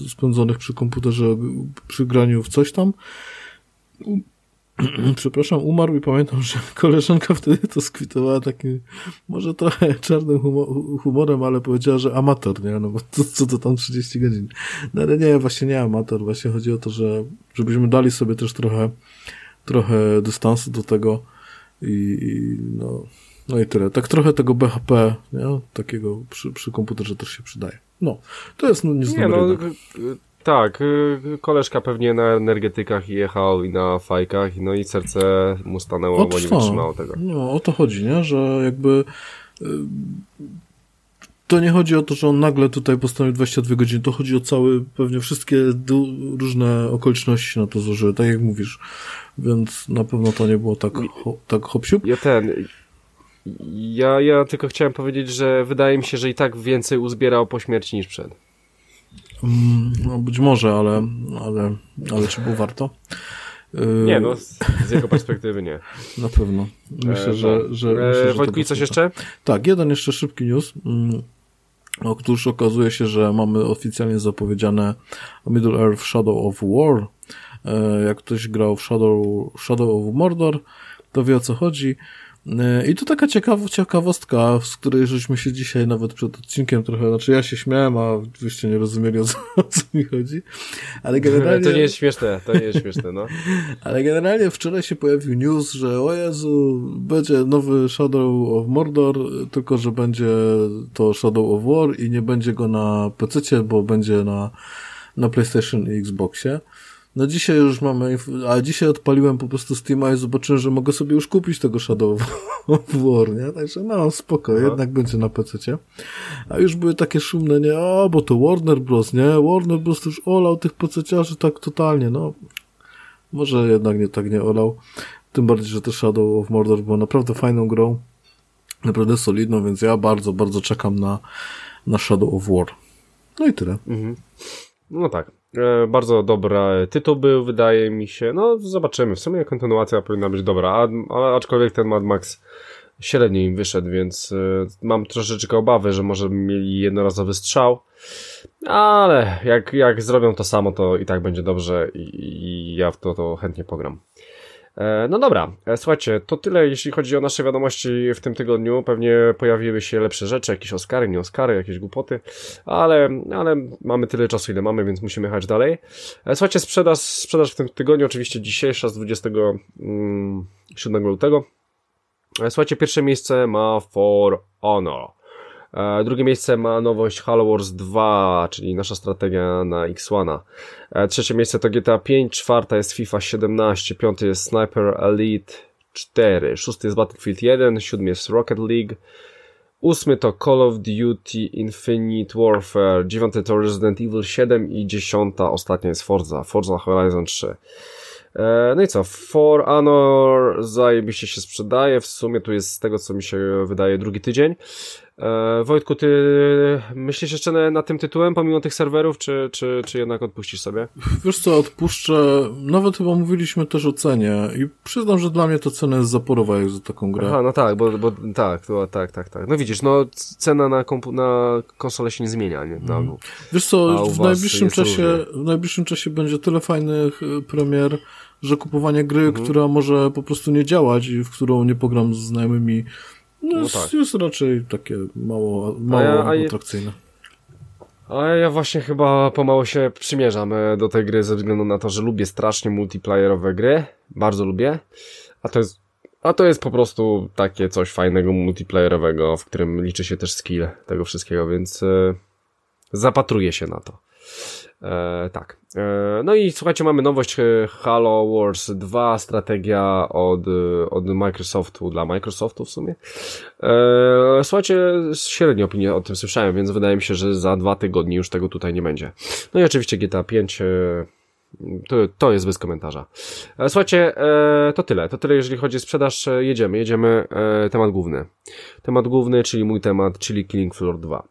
spędzonych przy komputerze, przy graniu w coś tam przepraszam, umarł i pamiętam, że koleżanka wtedy to skwitowała takim może trochę czarnym humorem, ale powiedziała, że amator, nie? No bo to, co to tam 30 godzin. No ale nie, właśnie nie amator, właśnie chodzi o to, że żebyśmy dali sobie też trochę trochę dystansu do tego i, i no, no i tyle. Tak trochę tego BHP, nie? Takiego przy, przy komputerze też się przydaje. No, to jest no, nie, no, tak, y, koleżka pewnie na energetykach jechał i na fajkach, no i serce mu stanęło, o, bo nie wytrzymało tego. No, o to chodzi, nie? Że jakby y, to nie chodzi o to, że on nagle tutaj postanowił 22 godziny, to chodzi o cały, pewnie wszystkie różne okoliczności się na to złożyły, tak jak mówisz. Więc na pewno to nie było tak, ho, tak hop Ja ten, ja, ja tylko chciałem powiedzieć, że wydaje mi się, że i tak więcej uzbierał po śmierci niż przed. Mm, no być może, ale, ale, ale czy było warto? Nie, no z, z jego perspektywy nie. Na pewno. Myślę, e, że, no. że, e, myślę, że Wojtku, i coś jeszcze? Tak, jeden jeszcze szybki news. Mm, otóż okazuje się, że mamy oficjalnie zapowiedziane Middle Earth Shadow of War. E, jak ktoś grał w Shadow, Shadow of Mordor, to wie o co chodzi. E, I to taka ciekawa, ciekawostka, z której żeśmy się dzisiaj nawet przed odcinkiem trochę, znaczy ja się śmiałem, a wyście nie rozumieli o co, o co mi chodzi. Ale generalnie... To nie jest śmieszne, to nie jest śmieszne, no. Ale generalnie wczoraj się pojawił news, że o Jezu, będzie nowy Shadow of Mordor, tylko że będzie to Shadow of War i nie będzie go na PC, bo będzie na, na PlayStation i Xboxie. No dzisiaj już mamy, a dzisiaj odpaliłem po prostu Steama i zobaczyłem, że mogę sobie już kupić tego Shadow of War, nie? Także no, spoko, Aha. jednak będzie na PC. A już były takie szumne, nie? O, bo to Warner Bros, nie? Warner Bros już olał tych PC-ciarzy tak totalnie, no. Może jednak nie tak nie olał. Tym bardziej, że to Shadow of Mordor było naprawdę fajną grą. Naprawdę solidną, więc ja bardzo, bardzo czekam na, na Shadow of War. No i tyle. Mhm. No tak. E, bardzo dobry tytuł był, wydaje mi się. No, zobaczymy. W sumie kontynuacja powinna być dobra, ale aczkolwiek ten Mad Max średnio im wyszedł, więc e, mam troszeczkę obawy, że może mieli jednorazowy strzał. Ale jak, jak zrobią to samo, to i tak będzie dobrze i, i ja w to, to chętnie pogram. E, no dobra, e, słuchajcie, to tyle jeśli chodzi o nasze wiadomości w tym tygodniu. Pewnie pojawiły się lepsze rzeczy, jakieś Oscary, nie Oscary, jakieś głupoty, ale, ale mamy tyle czasu, ile mamy, więc musimy jechać dalej. E, słuchajcie, sprzedaż, sprzedaż w tym tygodniu, oczywiście dzisiejsza z 27 mm, lutego. Słuchajcie, pierwsze miejsce ma For Honor. E, drugie miejsce ma nowość Halo Wars 2, czyli nasza strategia na X1. E, trzecie miejsce to GTA 5, czwarta jest FIFA 17, piąty jest Sniper Elite 4, szósty jest Battlefield 1, siódmy jest Rocket League, ósmy to Call of Duty Infinite Warfare, dziewiąty to Resident Evil 7 i dziesiąta ostatnia jest Forza, Forza Horizon 3. E, no i co, For Honor zajebiście się sprzedaje, w sumie tu jest z tego co mi się wydaje drugi tydzień. E, Wojtku, ty myślisz jeszcze na, na, tym tytułem, pomimo tych serwerów, czy, czy, czy jednak odpuścisz sobie? Wiesz co, odpuszczę. Nawet chyba mówiliśmy też o cenie i przyznam, że dla mnie to cena jest zaporowa jak za taką grę. Aha, no tak, bo, bo tak, to, tak, tak, tak. No widzisz, no cena na, kompu- na konsolę się nie zmienia, nie? No, mm. Wiesz co, w najbliższym czasie, w najbliższym czasie będzie tyle fajnych y, premier, że kupowanie gry, mhm. która może po prostu nie działać i w którą nie pogram z znajomymi no, no tak. jest raczej takie mało, mało a ja, a atrakcyjne. A ja właśnie chyba pomału się przymierzam e, do tej gry ze względu na to, że lubię strasznie multiplayerowe gry. Bardzo lubię. A to jest, a to jest po prostu takie coś fajnego multiplayerowego, w którym liczy się też skill tego wszystkiego, więc e, zapatruję się na to. E, tak. E, no i słuchajcie, mamy nowość e, Halo Wars 2, strategia od, od Microsoftu dla Microsoftu w sumie. E, słuchajcie, średnio opinię o tym słyszałem, więc wydaje mi się, że za dwa tygodnie już tego tutaj nie będzie. No i oczywiście GTA 5 e, to, to jest bez komentarza. E, słuchajcie, to tyle. To tyle, jeżeli chodzi o sprzedaż. Jedziemy, jedziemy. Temat główny. Temat główny, czyli mój temat, czyli Killing Floor 2.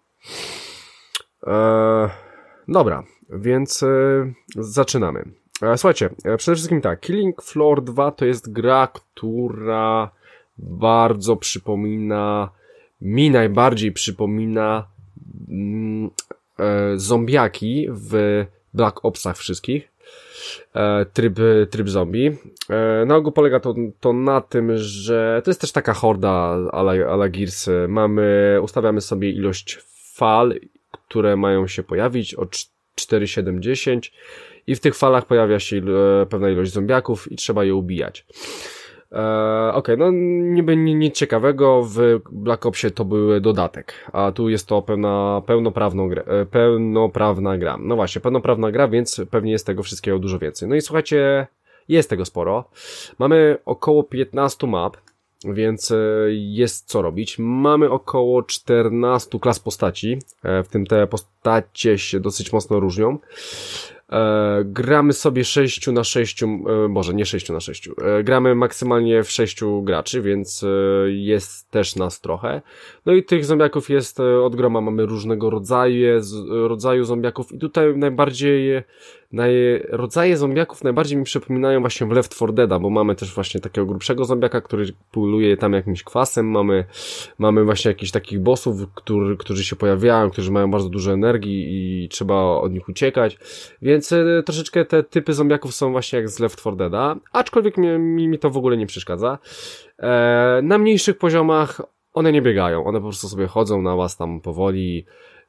Dobra, więc e, zaczynamy. E, słuchajcie, e, przede wszystkim tak, Killing Floor 2 to jest gra, która bardzo przypomina, mi najbardziej przypomina mm, e, zombiaki w Black Opsach wszystkich. e, tryb, tryb zombie. E, na ogół polega to, to na tym, że to jest też taka horda ala, ala Gears. Mamy, ustawiamy sobie ilość fal, które mają się pojawić od 4, 7, 10 i w tych falach pojawia się e, pewna ilość zombiaków i trzeba je ubijać. E, Okej, okay, no niby nic ciekawego, w Black Opsie to był dodatek, a tu jest to pełna, pełnoprawną grę, e, pełnoprawna gra. No właśnie, pełnoprawna gra, więc pewnie jest tego wszystkiego dużo więcej. No i słuchajcie, jest tego sporo. Mamy około 15 map, więc e, jest co robić. Mamy około 14 klas postaci, e, w tym te postacie się dosyć mocno różnią. E, gramy sobie 6 na 6, e, może nie 6 na 6. E, gramy maksymalnie w 6 graczy, więc jest też nas trochę. No i tych zombiaków jest od groma, mamy różnego rodzaju, rodzaju zombiaków i tutaj najbardziej Naj... Rodzaje zombiaków najbardziej mi przypominają właśnie w Left 4 Dead, bo mamy też właśnie takiego grubszego zombiaka, który puluje tam jakimś kwasem, mamy, mamy właśnie jakichś takich bossów, który, którzy się pojawiają, którzy mają bardzo dużo energii i trzeba od nich uciekać, więc e, troszeczkę te typy zombiaków są właśnie jak z Left 4 Dead, aczkolwiek mi, mi, mi to w ogóle nie przeszkadza. E, na mniejszych poziomach one nie biegają, one po prostu sobie chodzą na was tam powoli,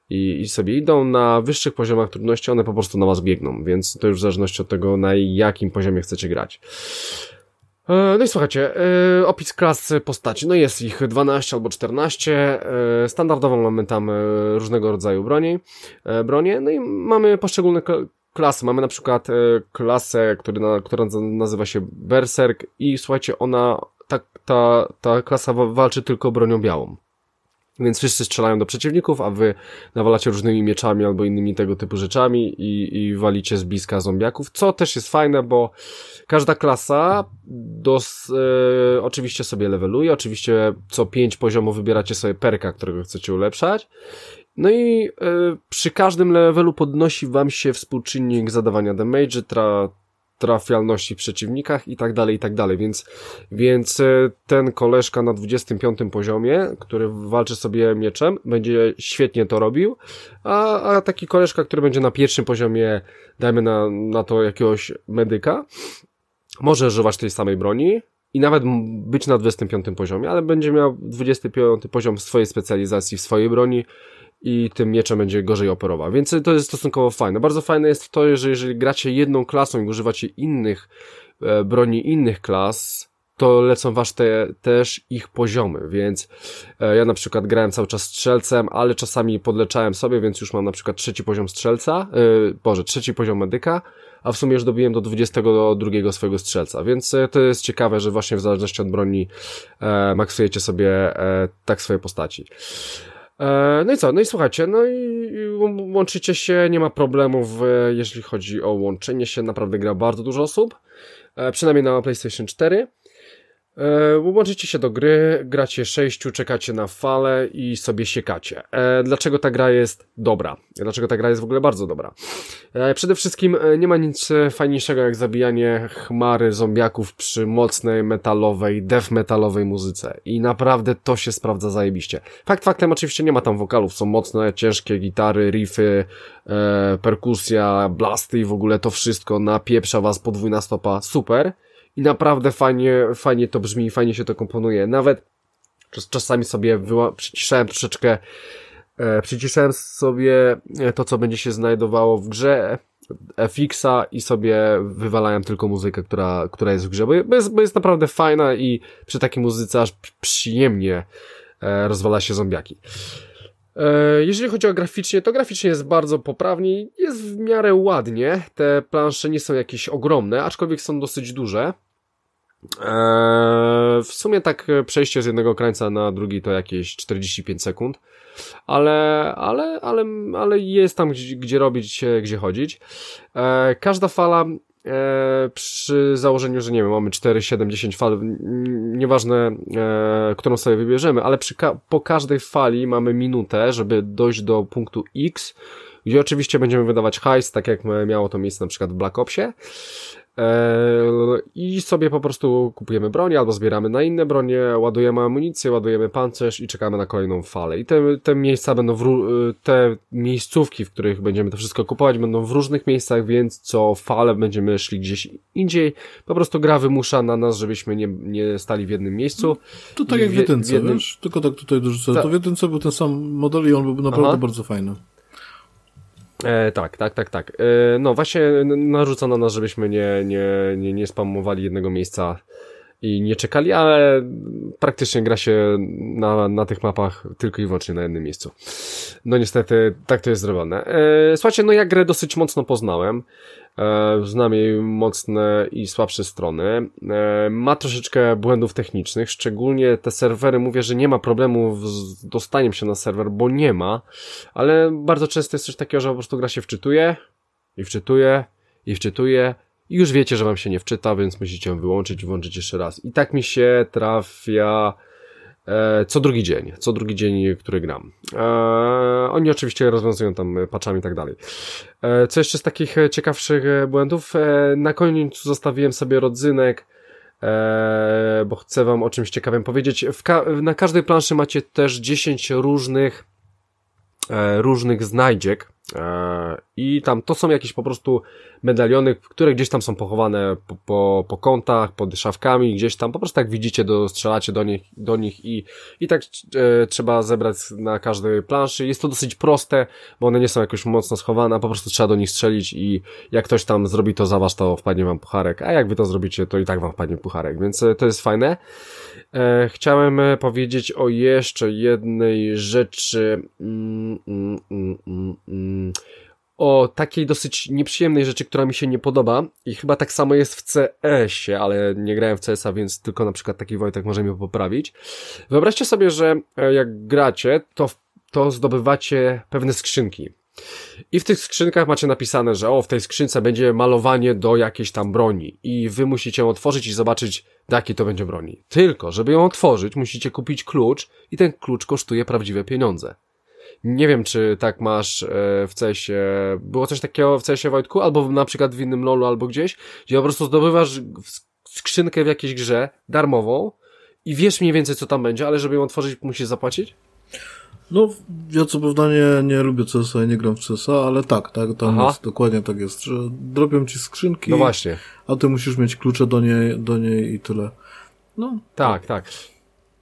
i, i sobie idą na wyższych poziomach trudności, one po prostu na was biegną, więc to już w zależności od tego, na jakim poziomie chcecie grać. E, no i słuchajcie, e, opis klas postaci, no jest ich 12 albo 14, e, standardowo mamy tam różnego rodzaju broni, bronie, no i mamy poszczególne klasy, mamy na przykład klasę, która nazywa się Berserk i słuchajcie, ona, ta, ta, ta klasa walczy tylko bronią białą. Więc wszyscy strzelają do przeciwników, a wy nawalacie różnymi mieczami albo innymi tego typu rzeczami i, i walicie z bliska zombiaków, co też jest fajne, bo każda klasa dos, e, oczywiście sobie leveluje, oczywiście co pięć poziomów wybieracie sobie perka, którego chcecie ulepszać. No i e, przy każdym levelu podnosi wam się współczynnik zadawania damage, tra, trafialności w przeciwnikach i tak dalej, i tak dalej, więc, więc e, ten koleżka na 25 poziomie, który walczy sobie mieczem, będzie świetnie to robił, a, a taki koleżka, który będzie na pierwszym poziomie, dajmy na, na to jakiegoś medyka, może używać tej samej broni, i nawet być na 25 poziomie, ale będzie miał 25 poziom swojej specjalizacji, w swojej broni i tym mieczem będzie gorzej operował. Więc to jest stosunkowo fajne. Bardzo fajne jest to, że jeżeli gracie jedną klasą i używacie innych e, broni innych klas, to lecą wasz te, też ich poziomy, więc e, ja na przykład grałem cały czas strzelcem, ale czasami podleczałem sobie, więc już mam na przykład trzeci poziom strzelca, e, boże, trzeci poziom medyka, a w sumie już dobiłem do 22 swojego strzelca, więc e, to jest ciekawe, że właśnie w zależności od broni e, maksujecie sobie e, tak swoje postaci. E, no i co? No i słuchajcie, no i łączycie się, nie ma problemów, e, jeżeli chodzi o łączenie się, naprawdę gra bardzo dużo osób, e, przynajmniej na PlayStation 4. E, łączycie się do gry, gracie sześciu, czekacie na falę i sobie siekacie. E, dlaczego ta gra jest dobra? Dlaczego ta gra jest w ogóle bardzo dobra? E, przede wszystkim nie ma nic fajniejszego jak zabijanie chmary zombiaków przy mocnej metalowej, death metalowej muzyce. I naprawdę to się sprawdza zajebiście. Fakt faktem oczywiście nie ma tam wokalów, są mocne, ciężkie gitary, riffy, perkusja, blasty i w ogóle to wszystko napieprza was podwójna stopa. Super i naprawdę fajnie, fajnie to brzmi, fajnie się to komponuje. Nawet czasami sobie przyciszałem troszeczkę, e, przyciszałem sobie to, co będzie się znajdowało w grze, FX-a i sobie wywalałem tylko muzykę, która, która jest w grze, bo jest, bo jest naprawdę fajna i przy takiej muzyce aż przyjemnie e, rozwala się zombiaki. E, jeżeli chodzi o graficznie, to graficznie jest bardzo poprawnie, jest w miarę ładnie. Te plansze nie są jakieś ogromne, aczkolwiek są dosyć duże. Eee, w sumie tak przejście z jednego krańca na drugi to jakieś 45 sekund, ale, ale, ale, ale jest tam gdzie, gdzie robić, gdzie chodzić. Eee, każda fala e, przy założeniu, że nie wiem, mamy 4, 7, 10 fal, nieważne, e, którą sobie wybierzemy, ale przy ka po każdej fali mamy minutę, żeby dojść do punktu X, gdzie oczywiście będziemy wydawać hajs, tak jak miało to miejsce na przykład w Black Opsie. Eee, I sobie po prostu kupujemy broń, albo zbieramy na inne bronie, ładujemy amunicję, ładujemy pancerz i czekamy na kolejną falę. I te, te miejsca będą, w, te miejscówki, w których będziemy to wszystko kupować, będą w różnych miejscach, więc co falę będziemy szli gdzieś indziej. Po prostu gra wymusza na nas, żebyśmy nie, nie stali w jednym miejscu. To tak jak w jedynce, jednym... wiesz? Tylko tak tutaj dorzucę. Ta... To w jedynce był ten sam model i on był naprawdę Aha. bardzo fajny. E, tak, tak, tak, tak. E, no właśnie narzuca na nas, żebyśmy nie, nie, nie, nie spamowali jednego miejsca i nie czekali, ale praktycznie gra się na, na tych mapach tylko i wyłącznie na jednym miejscu. No niestety tak to jest zrobione. E, słuchajcie, no ja grę dosyć mocno poznałem. E, znam jej mocne i słabsze strony. E, ma troszeczkę błędów technicznych, szczególnie te serwery, mówię, że nie ma problemu z dostaniem się na serwer, bo nie ma, ale bardzo często jest coś takiego, że po prostu gra się wczytuje i wczytuje i wczytuje i już wiecie, że wam się nie wczyta, więc musicie ją wyłączyć włączyć jeszcze raz. I tak mi się trafia co drugi dzień, co drugi dzień, który gram. E, oni oczywiście rozwiązują tam patchami i tak dalej. E, co jeszcze z takich ciekawszych błędów? Na końcu zostawiłem sobie rodzynek, bo chcę wam o czymś ciekawym powiedzieć. Ka na każdej planszy macie też 10 różnych różnych znajdziek, E, I tam to są jakieś po prostu medaliony, które gdzieś tam są pochowane po, po, po kątach, pod szafkami, gdzieś tam po prostu jak widzicie, dostrzelacie do nich, do nich i, i tak e, trzeba zebrać na każdej planszy. Jest to dosyć proste, bo one nie są jakoś mocno schowane, po prostu trzeba do nich strzelić i jak ktoś tam zrobi to za was, to wpadnie wam pucharek, a jak wy to zrobicie, to i tak wam wpadnie pucharek, więc e, to jest fajne. E, chciałem e, powiedzieć o jeszcze jednej rzeczy. Mm, mm, mm, mm, mm, o takiej dosyć nieprzyjemnej rzeczy, która mi się nie podoba i chyba tak samo jest w CS-ie, ale nie grałem w CS-a, więc tylko na przykład taki Wojtek może mnie poprawić. Wyobraźcie sobie, że e, jak gracie, to, to zdobywacie pewne skrzynki. I w tych skrzynkach macie napisane, że o, w tej skrzynce będzie malowanie do jakiejś tam broni i wy musicie ją otworzyć i zobaczyć, do jakiej to będzie broni. Tylko, żeby ją otworzyć, musicie kupić klucz i ten klucz kosztuje prawdziwe pieniądze. Nie wiem, czy tak masz e, w CESie, było coś takiego w CESie, Wojtku, albo na przykład w innym LoLu, albo gdzieś, gdzie po prostu zdobywasz skrzynkę w jakiejś grze, darmową i wiesz mniej więcej, co tam będzie, ale żeby ją otworzyć, musisz zapłacić? No, ja co prawda nie, nie lubię CSa i nie gram w CSa, ale tak, tak, tam Aha. jest, dokładnie tak jest, że drobią ci skrzynki, no właśnie. a ty musisz mieć klucze do niej, do niej i tyle. No. Tak, tak. tak.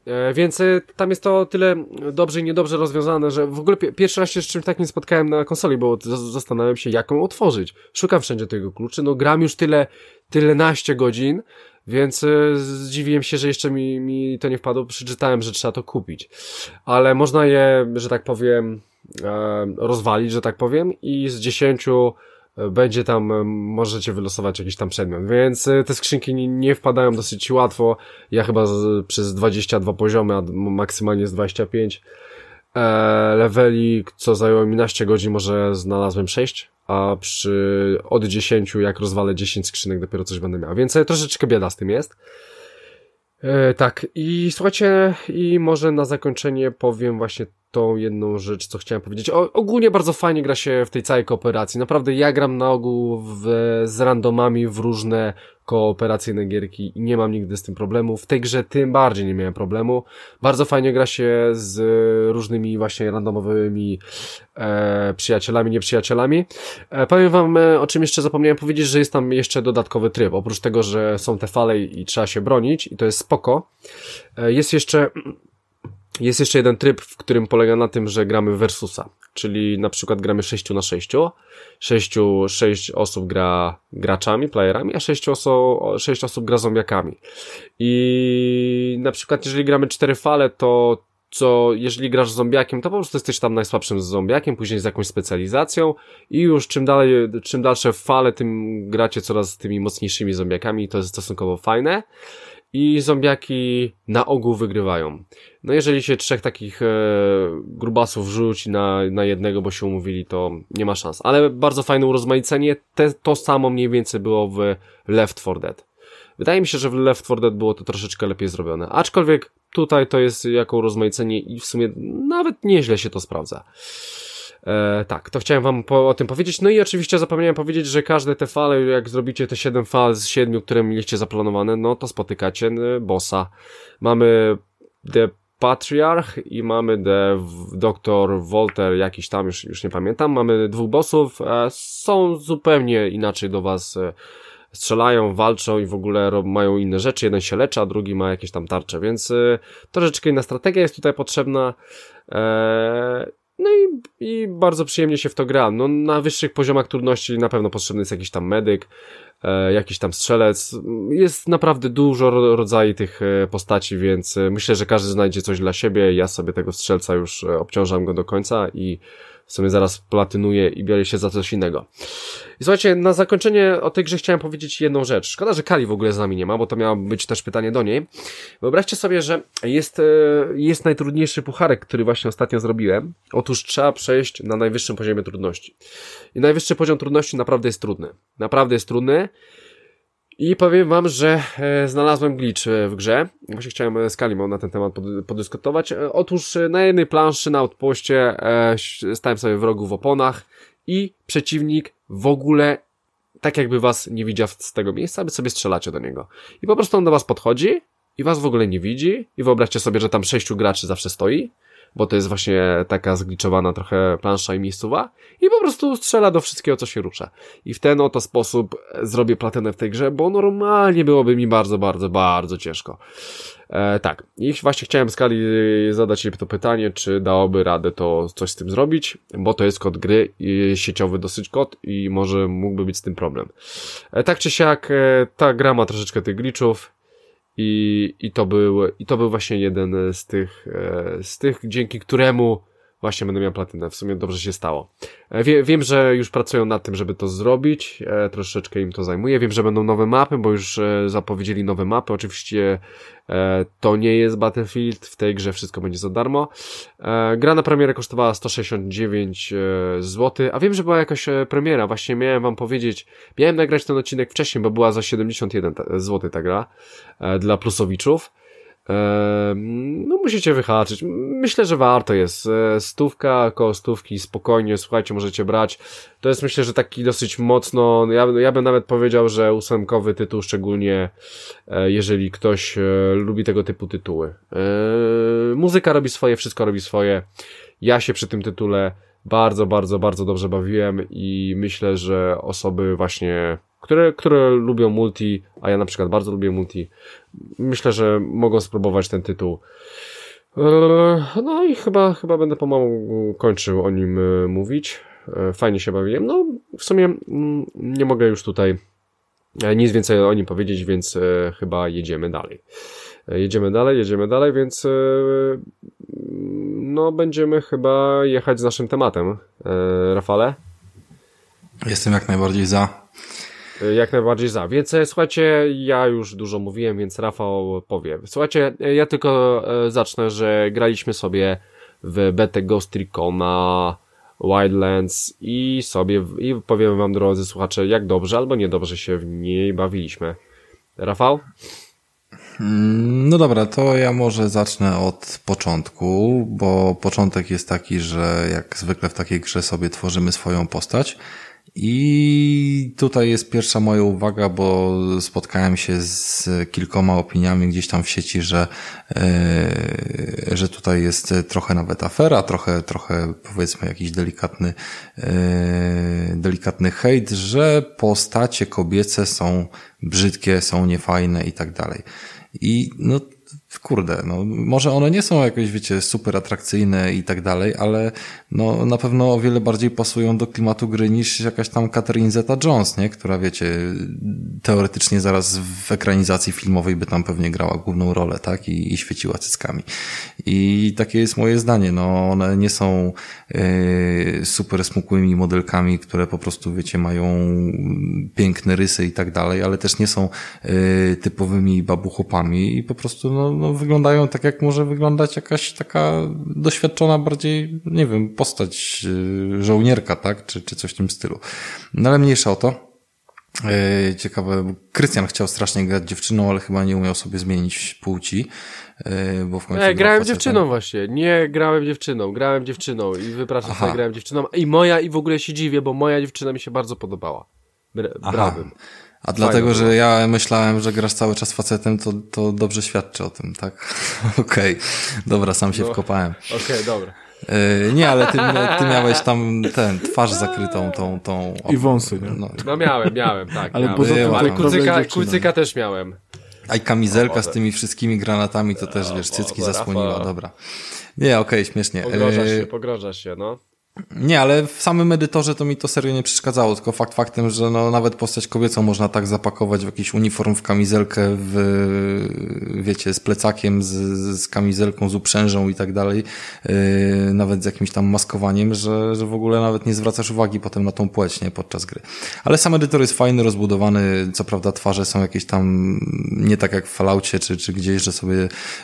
E, więc e, tam jest to tyle dobrze i niedobrze rozwiązane, że w ogóle pierwszy raz się z czymś takim spotkałem na konsoli, bo zastanawiam się, jak ją otworzyć. Szukam wszędzie tego kluczy, no gram już tyle, tyle naście godzin, więc y, zdziwiłem się, że jeszcze mi, mi to nie wpadło. Przeczytałem, że trzeba to kupić. Ale można je, że tak powiem, e, rozwalić, że tak powiem, i z dziesięciu e, będzie tam, e, możecie wylosować jakiś tam przedmiot. Więc te skrzynki nie, wpadają dosyć łatwo. Ja chyba z, przez 22 poziomy, a maksymalnie z 25 e, leveli, co zajęło mi naście godzin, może znalazłem 6 a przy od 10, jak rozwalę 10 skrzynek, dopiero coś będę miał. Więc troszeczkę bieda z tym jest. E, tak, i słuchajcie, i może na zakończenie powiem właśnie tą jedną rzecz, co chciałem powiedzieć. O, ogólnie bardzo fajnie gra się w tej całej kooperacji. Naprawdę ja gram na ogół w, z randomami w różne kooperacyjne gierki i nie mam nigdy z tym problemu. W tej grze tym bardziej nie miałem problemu. Bardzo fajnie gra się z różnymi właśnie randomowymi e, przyjacielami, nieprzyjacielami. E, powiem wam, e, o czym jeszcze zapomniałem powiedzieć, że jest tam jeszcze dodatkowy tryb. Oprócz tego, że są te fale i trzeba się bronić i to jest spoko. E, jest jeszcze jest jeszcze jeden tryb, w którym polega na tym, że gramy versusa, czyli na przykład gramy 6 na 6. 6, 6 osób gra graczami, playerami, a 6 osób, 6 osób gra zombiakami. I na przykład jeżeli gramy 4 fale, to co jeżeli grasz z zombiakiem, to po prostu jesteś tam najsłabszym z zombiakiem, później z jakąś specjalizacją i już czym dalej, czym dalsze fale, tym gracie coraz tymi mocniejszymi zombiakami i to jest stosunkowo fajne i zombiaki na ogół wygrywają. No jeżeli się trzech takich e, grubasów rzuci na, na jednego, bo się umówili, to nie ma szans. Ale bardzo fajne urozmaicenie. Te, to samo mniej więcej było w Left 4 Dead. Wydaje mi się, że w Left 4 Dead było to troszeczkę lepiej zrobione. Aczkolwiek tutaj to jest jako urozmaicenie i w sumie nawet nieźle się to sprawdza. E, tak, to chciałem wam po, o tym powiedzieć. No i oczywiście zapomniałem powiedzieć, że każde te fale, jak zrobicie te 7 fal z 7, które mieliście zaplanowane, no to spotykacie e, bossa. Mamy The Patriarch i mamy The Doktor Volter, jakiś tam, już, już nie pamiętam. Mamy dwóch bossów, e, są zupełnie inaczej do was e, strzelają, walczą i w ogóle mają inne rzeczy. Jeden się leczy, a drugi ma jakieś tam tarcze, więc y, troszeczkę inna strategia jest tutaj potrzebna. E, no i, i bardzo przyjemnie się w to gra. No, na wyższych poziomach trudności na pewno potrzebny jest jakiś tam medyk, e, jakiś tam strzelec. Jest naprawdę dużo rodzajów tych e, postaci, więc myślę, że każdy znajdzie coś dla siebie. Ja sobie tego strzelca już obciążam go do końca i w sumie zaraz platynuję i biorę się za coś innego. I słuchajcie, na zakończenie o tej grze chciałem powiedzieć jedną rzecz. Szkoda, że Kali w ogóle z nami nie ma, bo to miało być też pytanie do niej. Wyobraźcie sobie, że jest, e, jest najtrudniejszy pucharek, który właśnie ostatnio zrobiłem. Otóż trzeba przejść na najwyższym poziomie trudności. I najwyższy poziom trudności naprawdę jest trudny. Naprawdę jest trudny. I powiem wam, że e, znalazłem glitch e, w grze. Właśnie chciałem z Kalimą na ten temat podyskutować. E, otóż na jednej planszy na outpoście stałem sobie wrogu w oponach i przeciwnik w ogóle tak jakby was nie widział z tego miejsca, aby sobie strzelacie do niego. I po prostu on do was podchodzi i was w ogóle nie widzi i wyobraźcie sobie, że tam sześciu graczy zawsze stoi bo to jest właśnie taka zgliczowana trochę plansza i miejscowa i po prostu strzela do wszystkiego, co się rusza. I w ten oto sposób zrobię platynę w tej grze, bo normalnie byłoby mi bardzo, bardzo, bardzo ciężko. E, tak, i właśnie chciałem Skali zadać jej to pytanie, czy dałoby radę to coś z tym zrobić, bo to jest kod gry, sieciowy dosyć kod i może mógłby być z tym problem. E, tak czy siak, e, ta gra ma troszeczkę tych glitchów, i, i, to był, I to był właśnie jeden z tych, e, z tych, dzięki któremu właśnie będę miał platynę. W sumie dobrze się stało. E, wie, wiem, że już pracują nad tym, żeby to zrobić. E, troszeczkę im to zajmuje. Wiem, że będą nowe mapy, bo już e, zapowiedzieli nowe mapy. Oczywiście e, to nie jest Battlefield. W tej grze wszystko będzie za darmo. E, gra na premierę kosztowała 169 zł. A wiem, że była jakaś premiera. Właśnie miałem wam powiedzieć, miałem nagrać ten odcinek wcześniej, bo była za 71 zł ta gra dla plusowiczów. No musicie wyhaczyć. Myślę, że warto jest. E, stówka, koło stówki, spokojnie, słuchajcie, możecie brać. To jest myślę, że taki dosyć mocno, ja, ja bym nawet powiedział, że ósemkowy tytuł, szczególnie e, jeżeli ktoś e, lubi tego typu tytuły. Muzyka robi swoje, wszystko robi swoje. Ja się przy tym tytule bardzo, bardzo, bardzo dobrze bawiłem i myślę, że osoby właśnie które, które lubią multi, a ja na przykład bardzo lubię multi, myślę, że mogą spróbować ten tytuł. Eee, no i chyba, chyba będę pomału kończył o nim e, mówić. E, fajnie się bawiłem. No, w sumie mm, nie mogę już tutaj e, nic więcej o nim powiedzieć, więc chyba jedziemy dalej. Jedziemy dalej, jedziemy dalej, więc no będziemy chyba jechać z naszym tematem. Rafale? Jestem jak najbardziej za. Y, jak najbardziej za. Więc e, słuchajcie, ja już dużo mówiłem, więc Rafał powie. Słuchajcie, e, ja tylko e, zacznę, że graliśmy sobie w betę Ghost Recona Wildlands i sobie, i powiem wam drodzy słuchacze, jak dobrze albo niedobrze się w niej bawiliśmy. Rafał? Mm, no dobra, to ja może zacznę od początku, bo początek jest taki, że jak zwykle w takiej grze sobie tworzymy swoją postać i tutaj jest pierwsza moja uwaga, bo spotkałem się z kilkoma opiniami gdzieś tam w sieci, że, yy, że tutaj jest trochę nawet afera, trochę, trochę powiedzmy jakiś delikatny, yy, delikatny hejt, że postacie kobiece są brzydkie, są niefajne i tak dalej. I no kurde, no może one nie są jakoś, wiecie, super atrakcyjne i tak dalej, ale no na pewno o wiele bardziej pasują do klimatu gry niż jakaś tam Catherine Zeta-Jones, nie? Która, wiecie, teoretycznie zaraz w ekranizacji filmowej by tam pewnie grała główną rolę, tak? I, i świeciła cyckami. I takie jest moje zdanie, no one nie są yy, super smukłymi modelkami, które po prostu, wiecie, mają piękne rysy i tak dalej, ale też nie są yy, typowymi babuchopami i po prostu, no, no wyglądają tak, jak może wyglądać jakaś taka doświadczona bardziej, nie wiem, postać y, żołnierka, tak? Czy, czy coś w tym stylu. No ale mniejsza o to. E, ciekawe, Krystian chciał strasznie grać dziewczyną, ale chyba nie umiał sobie zmienić płci, e, bo w końcu... Nie, grałem dziewczyną właśnie, nie grałem dziewczyną, grałem dziewczyną i wypraszam sobie, grałem dziewczyną i moja, i w ogóle się dziwię, bo moja dziewczyna mi się bardzo podobała. Brawym. A dlatego, że ja myślałem, że grasz cały czas facetem, to, to dobrze świadczy o tym, tak? Okej, okay. dobra, sam się no. wkopałem. Okej, okay, dobra. Yy, nie, ale ty, ty miałeś tam ten, twarz zakrytą tą... tą I wąsy, nie? No, no miałem, miałem, tak. Ale miałem. poza tym ale kucyka, kucyka też miałem. A i kamizelka z tymi wszystkimi granatami to też, wiesz, cycki zasłoniła, dobra. Nie, okej, okay, śmiesznie. Pogrożasz się, pogrożasz się, no. Nie, ale w samym edytorze to mi to serio nie przeszkadzało, tylko fakt faktem, że no nawet postać kobiecą można tak zapakować w jakiś uniform, w kamizelkę, w, wiecie, z plecakiem, z, z kamizelką, z uprzężą i tak dalej, yy, nawet z jakimś tam maskowaniem, że, że w ogóle nawet nie zwracasz uwagi potem na tą płeć, nie, podczas gry. Ale sam edytor jest fajny, rozbudowany, co prawda twarze są jakieś tam, nie tak jak w Falloutie, czy, czy gdzieś, że sobie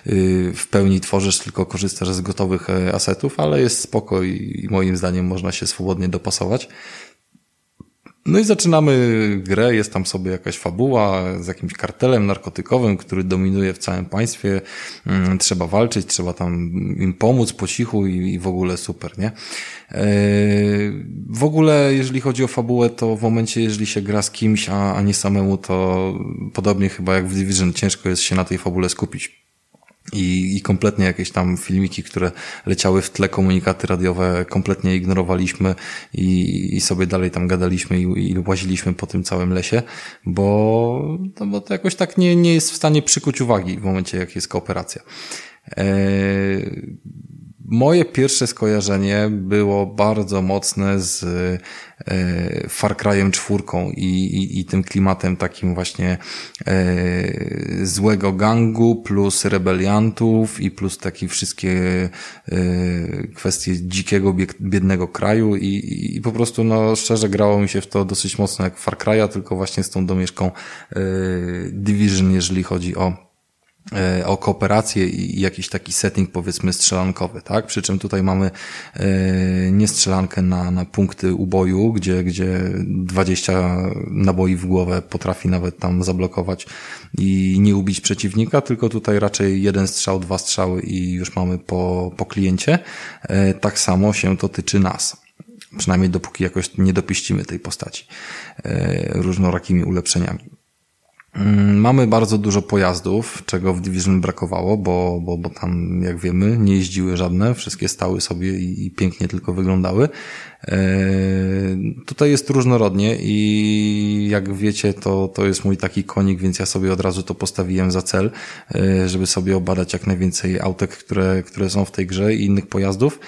yy, w pełni tworzysz, tylko korzystasz z gotowych e, asetów, ale jest spoko i, i moim zdaniem można się swobodnie dopasować. No i zaczynamy grę, jest tam sobie jakaś fabuła z jakimś kartelem narkotykowym, który dominuje w całym państwie. Mm, trzeba walczyć, trzeba tam im pomóc po cichu i, i w ogóle super, nie? E, w ogóle, jeżeli chodzi o fabułę, to w momencie, jeżeli się gra z kimś, a, a nie samemu, to podobnie chyba jak w Division, ciężko jest się na tej fabule skupić i, i kompletnie jakieś tam filmiki, które leciały w tle, komunikaty radiowe kompletnie ignorowaliśmy i, i sobie dalej tam gadaliśmy i, i łaziliśmy po tym całym lesie, bo, no bo to jakoś tak nie, nie jest w stanie przykuć uwagi w momencie, jak jest kooperacja. Eee, Moje pierwsze skojarzenie było bardzo mocne z Far Cry'em czwórką i, i, i tym klimatem takim właśnie e, złego gangu plus rebeliantów i plus takie wszystkie e, kwestie dzikiego, biednego kraju i, i po prostu no szczerze grało mi się w to dosyć mocno jak Far Cry'a, tylko właśnie z tą domieszką Division, jeżeli chodzi o E, o kooperację i jakiś taki setting powiedzmy strzelankowy, tak? Przy czym tutaj mamy e, nie strzelankę na, na punkty uboju, gdzie, gdzie 20 naboi w głowę potrafi nawet tam zablokować i nie ubić przeciwnika, tylko tutaj raczej jeden strzał, dwa strzały i już mamy po, po kliencie. E, tak samo się to tyczy nas. Przynajmniej dopóki jakoś nie dopiścimy tej postaci różnorakimi ulepszeniami. Mm, mamy bardzo dużo pojazdów, czego w Division brakowało, bo, bo, bo tam, jak wiemy, nie jeździły żadne, wszystkie stały sobie i, i pięknie tylko wyglądały. E, tutaj jest różnorodnie i jak wiecie, to, to jest mój taki konik, więc ja sobie od razu to postawiłem za cel, e, żeby sobie obadać jak najwięcej autek, które, które są w tej grze i innych pojazdów.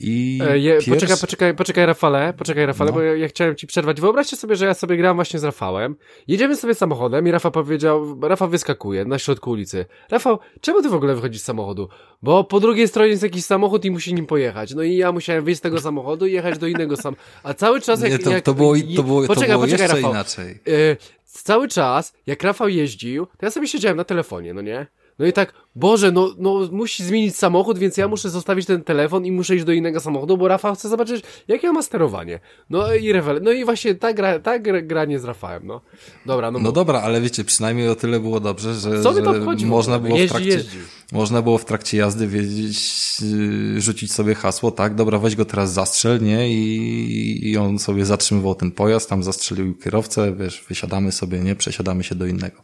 I e, je, pierwszy... Poczekaj, poczekaj, poczekaj Rafale, poczekaj Rafale, no. bo ja, ja, chciałem ci przerwać. Wyobraźcie sobie, że ja sobie gram właśnie z Rafałem. Jedziemy sobie samochodem i Rafał powiedział, Rafał wyskakuje na środku ulicy. Rafał, czemu ty w ogóle wychodzisz z samochodu? Bo po drugiej stronie jest jakiś samochód i musi nim pojechać. No i ja musiałem wyjść z tego samochodu i jechać do innego samochodu. A cały czas jak... Nie, to, jak, to było, to było, poczekaj, to było poczekaj, jeszcze Rafał. inaczej. Y, cały czas, jak Rafał jeździł, to ja sobie siedziałem na telefonie, no nie? No i tak, Boże, no, no musi zmienić samochód, więc ja muszę zostawić ten telefon i muszę iść do innego samochodu, bo Rafał chce zobaczyć, jakie ma sterowanie. No i rewel. No i właśnie ta gra, ta granie z Rafałem, no. Dobra, no. No dobra, ale wiecie, przynajmniej o tyle było dobrze, że, Co że to można było jeździ, w trakcie, jeździ. można było w trakcie jazdy wiedzieć, yy, rzucić sobie hasło, tak, dobra, weź go teraz zastrzel, nie? I, i on sobie zatrzymywał ten pojazd, tam zastrzelił kierowcę, wiesz, wysiadamy sobie, nie? Przesiadamy się do innego.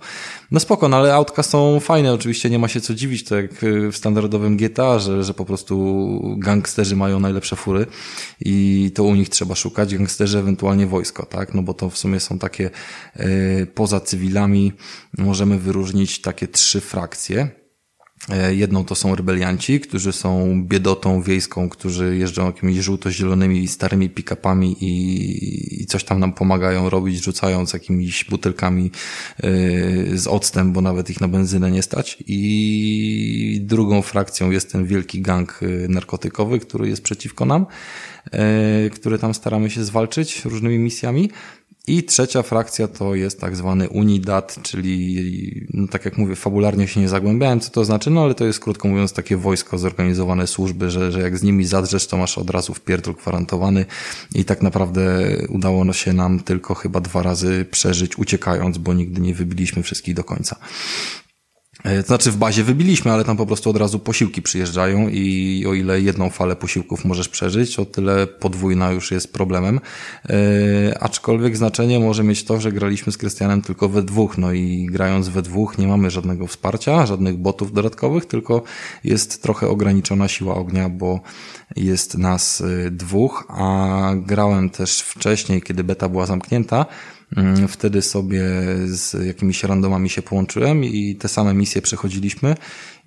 No spoko, no ale autka są fajne, oczywiście nie ma się co dziwić, to jak y, w standardowym GTA, że, że po prostu gangsterzy mają najlepsze fury i to u nich trzeba szukać, gangsterzy ewentualnie wojsko, tak? No bo to w sumie są takie, y, poza cywilami możemy wyróżnić takie trzy frakcje jedną to są rebelianci, którzy są biedotą wiejską, którzy jeżdżą jakimiś żółto-zielonymi starymi pick-upami i, i coś tam nam pomagają robić, rzucając jakimiś butelkami yy, z octem, bo nawet ich na benzynę nie stać. I drugą frakcją jest ten wielki gang e, narkotykowy, który jest przeciwko nam, yy, który tam staramy się zwalczyć różnymi misjami. I trzecia frakcja to jest tak zwany Unidat, czyli, no tak jak mówię, fabularnie się nie zagłębiałem, co to znaczy, no ale to jest krótko mówiąc takie wojsko, zorganizowane służby, że, że jak z nimi zadrzesz, to masz od razu w pierdol gwarantowany i tak naprawdę udało się nam tylko chyba dwa razy przeżyć uciekając, bo nigdy nie wybiliśmy wszystkich do końca. E, to znaczy w bazie wybiliśmy, ale tam po prostu od razu posiłki przyjeżdżają i o ile jedną falę posiłków możesz przeżyć, o tyle podwójna już jest problemem. E, aczkolwiek znaczenie może mieć to, że graliśmy z Krystianem tylko we dwóch, no i grając we dwóch nie mamy żadnego wsparcia, żadnych botów dodatkowych, tylko jest trochę ograniczona siła ognia, bo jest nas e, dwóch, a grałem też wcześniej, kiedy beta była zamknięta, wtedy sobie z jakimiś randomami się połączyłem i te same misje przechodziliśmy.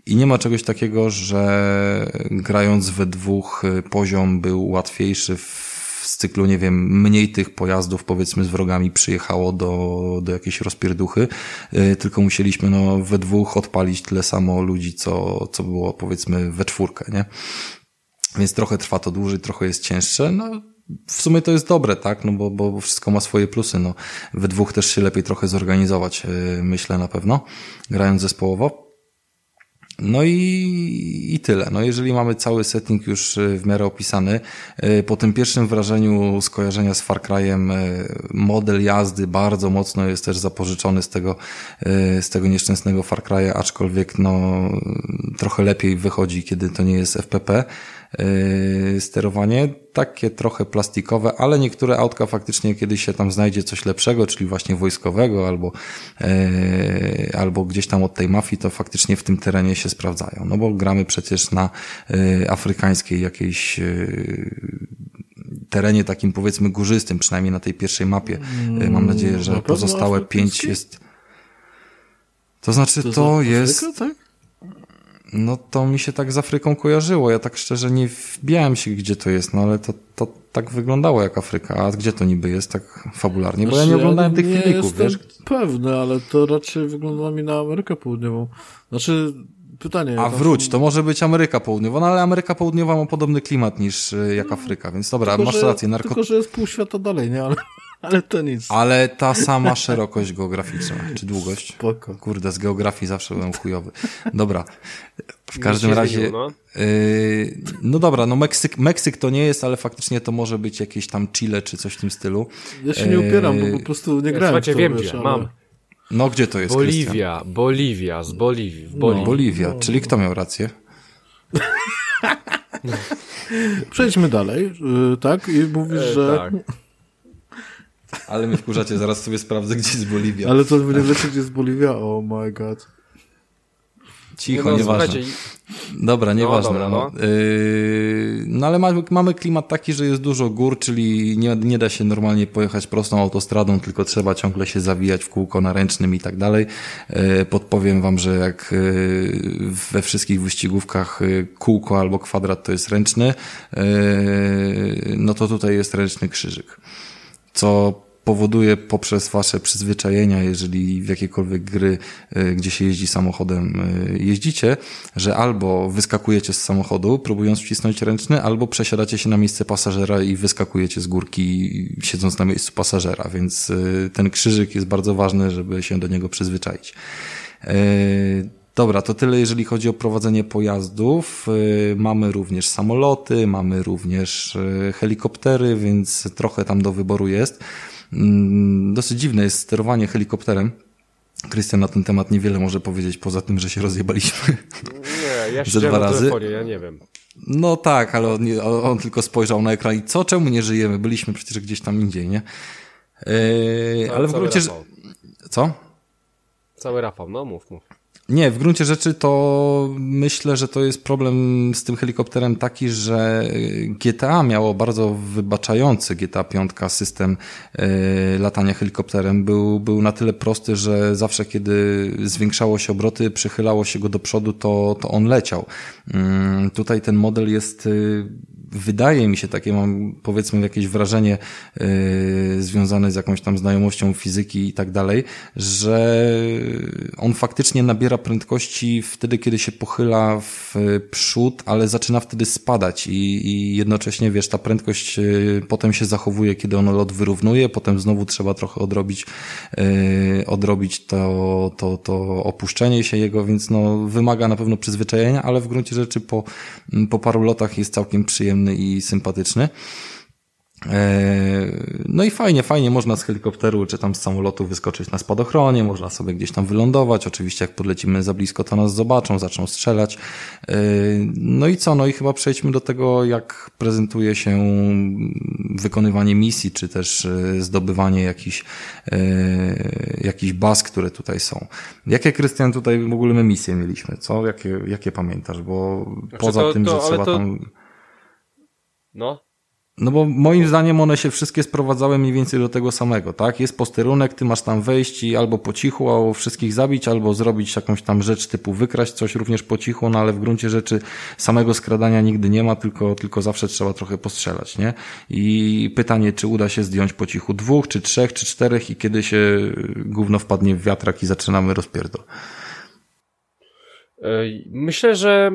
I nie ma czegoś takiego, że grając we dwóch y, poziom był łatwiejszy w cyklu, nie wiem, mniej tych pojazdów, powiedzmy, z wrogami przyjechało do, do jakiejś rozpierduchy, y, tylko musieliśmy, no, we dwóch odpalić tyle samo ludzi, co, co było, powiedzmy, we czwórkę, nie? Więc trochę trwa to dłużej, trochę jest cięższe, no, w sumie to jest dobre, tak, no bo, bo wszystko ma swoje plusy, no. We dwóch też się lepiej trochę zorganizować, yy, myślę na pewno, grając zespołowo. No i, i tyle. No jeżeli mamy cały setting już yy, w miarę opisany, yy, po tym pierwszym wrażeniu skojarzenia z Far Cry'em model jazdy bardzo mocno jest też zapożyczony z tego, z tego nieszczęsnego Far Cry'a, aczkolwiek no trochę lepiej wychodzi, kiedy to nie jest FPP. Yy, sterowanie, takie trochę plastikowe, ale niektóre autka faktycznie kiedy się tam znajdzie coś lepszego, czyli właśnie wojskowego albo, yy, albo gdzieś tam od tej mafii, to faktycznie w tym terenie się sprawdzają. No bo gramy przecież na yy, afrykańskiej jakiejś terenie takim powiedzmy górzystym, przynajmniej na tej pierwszej mapie. Mam nadzieję, że pozostałe pięć jest. To znaczy to, to jest. Afryka, tak? No to mi się tak z Afryką kojarzyło. Ja tak szczerze nie wbijałem się, gdzie to jest, no ale to, to tak wyglądało jak Afryka. A gdzie to niby jest tak fabularnie? Bo znaczy, ja nie oglądałem ja tych nie filmików, wiesz? pewny, ale to raczej wygląda mi na Amerykę Południową. Znaczy, pytanie. A wróć, to może być Ameryka Południowa, no ale Ameryka Południowa ma podobny klimat niż y, jak Afryka, więc dobra, tylko, masz rację. Narko... Tylko, że jest pół świata dalej, nie? Ale... Ale to nic. Ale ta sama szerokość geograficzna, czy długość. Spoko. Kurde, z geografii zawsze byłem chujowy. Dobra. W każdym razie. no. Yy, no dobra, no Meksyk, Meksyk to nie jest, ale faktycznie to może być jakieś tam Chile czy coś w tym stylu. Ja się nie upieram, bo po prostu nie grałem. Słuchajcie, wiem gdzie, ale... mam. No gdzie to jest? Boliwia, Christian? Boliwia, z Boliwii. W Boliwii. No, Boliwia, no. czyli kto miał rację? Przejdźmy dalej, yy, tak? I mówisz, e, że. Tak. Ale mnie wkurzacie, zaraz sobie sprawdzę, gdzie jest Boliwia. Ale to nie wiecie, gdzie jest Boliwia? Oh my god. Cicho, no, nieważne. Dobra, nieważne. No, dobra, no. Yy, no ale mamy, mamy klimat taki, że jest dużo gór, czyli nie, nie da się normalnie pojechać prostą autostradą, tylko trzeba ciągle się zawijać w kółko na ręcznym i tak dalej. Yy, podpowiem wam, że jak yy, we wszystkich wyścigówkach yy, kółko albo kwadrat to jest ręczny, yy, no to tutaj jest ręczny krzyżyk co powoduje poprzez wasze przyzwyczajenia, jeżeli w jakiekolwiek gry, y, gdzie się jeździ samochodem, y, jeździcie, że albo wyskakujecie z samochodu, próbując wcisnąć ręczny, albo przesiadacie się na miejsce pasażera i wyskakujecie z górki, siedząc na miejscu pasażera, więc y, ten krzyżyk jest bardzo ważny, żeby się do niego przyzwyczaić. Dobra, to tyle jeżeli chodzi o prowadzenie pojazdów. Mamy również samoloty, mamy również helikoptery, więc trochę tam do wyboru jest. Mm, dosyć dziwne jest sterowanie helikopterem. Krystian na ten temat niewiele może powiedzieć, poza tym, że się rozjebaliśmy. Nie, ja się dwa razy. Telefonie, ja nie wiem. No tak, ale on, on, tylko spojrzał na ekran i co, czemu nie żyjemy? Byliśmy przecież gdzieś tam indziej, nie? Yy, ale w gruncie... Rafał. Co? Cały Rafał, no mów, mów. Nie, w gruncie rzeczy to myślę, że to jest problem z tym helikopterem taki, że GTA miało bardzo wybaczający GTA 5 system y, latania helikopterem. Był, był na tyle prosty, że zawsze kiedy zwiększało się obroty, przychylało się go do przodu, to, to on leciał. Y, tutaj ten model jest y, wydaje mi się, takie mam powiedzmy jakieś wrażenie yy, związane z jakąś tam znajomością fizyki i tak dalej, że on faktycznie nabiera prędkości wtedy, kiedy się pochyla w przód, ale zaczyna wtedy spadać i, i jednocześnie, wiesz, ta prędkość yy, potem się zachowuje, kiedy on lot wyrównuje, potem znowu trzeba trochę odrobić, yy, odrobić to, to, to opuszczenie się jego, więc no wymaga na pewno przyzwyczajenia, ale w gruncie rzeczy po, po paru lotach jest całkiem przyjemny i sympatyczny. E, no i fajnie, fajnie można z helikopteru czy tam z samolotu wyskoczyć na spadochronie, można sobie gdzieś tam wylądować. Oczywiście jak podlecimy za blisko, to nas zobaczą, zaczną strzelać. E, no i co? No i chyba przejdźmy do tego, jak prezentuje się wykonywanie misji, czy też e, zdobywanie jakichś, jakichś baz, które tutaj są. Jakie, Krystian, tutaj w ogóle my misje mieliśmy? Co? Jakie, jakie pamiętasz? Bo znaczy poza to, tym, to, że trzeba to... tam... No, no bo moim zdaniem one się wszystkie sprowadzały mniej więcej do tego samego, tak? Jest posterunek, ty masz tam wejść i albo po cichu, albo wszystkich zabić, albo zrobić jakąś tam rzecz typu wykraść coś również po cichu, no ale w gruncie rzeczy samego skradania nigdy nie ma, tylko, tylko zawsze trzeba trochę postrzelać, nie? I pytanie, czy uda się zdjąć po cichu dwóch, czy trzech, czy czterech i kiedy się gówno wpadnie w wiatrak i zaczynamy rozpierdol. Myślę, że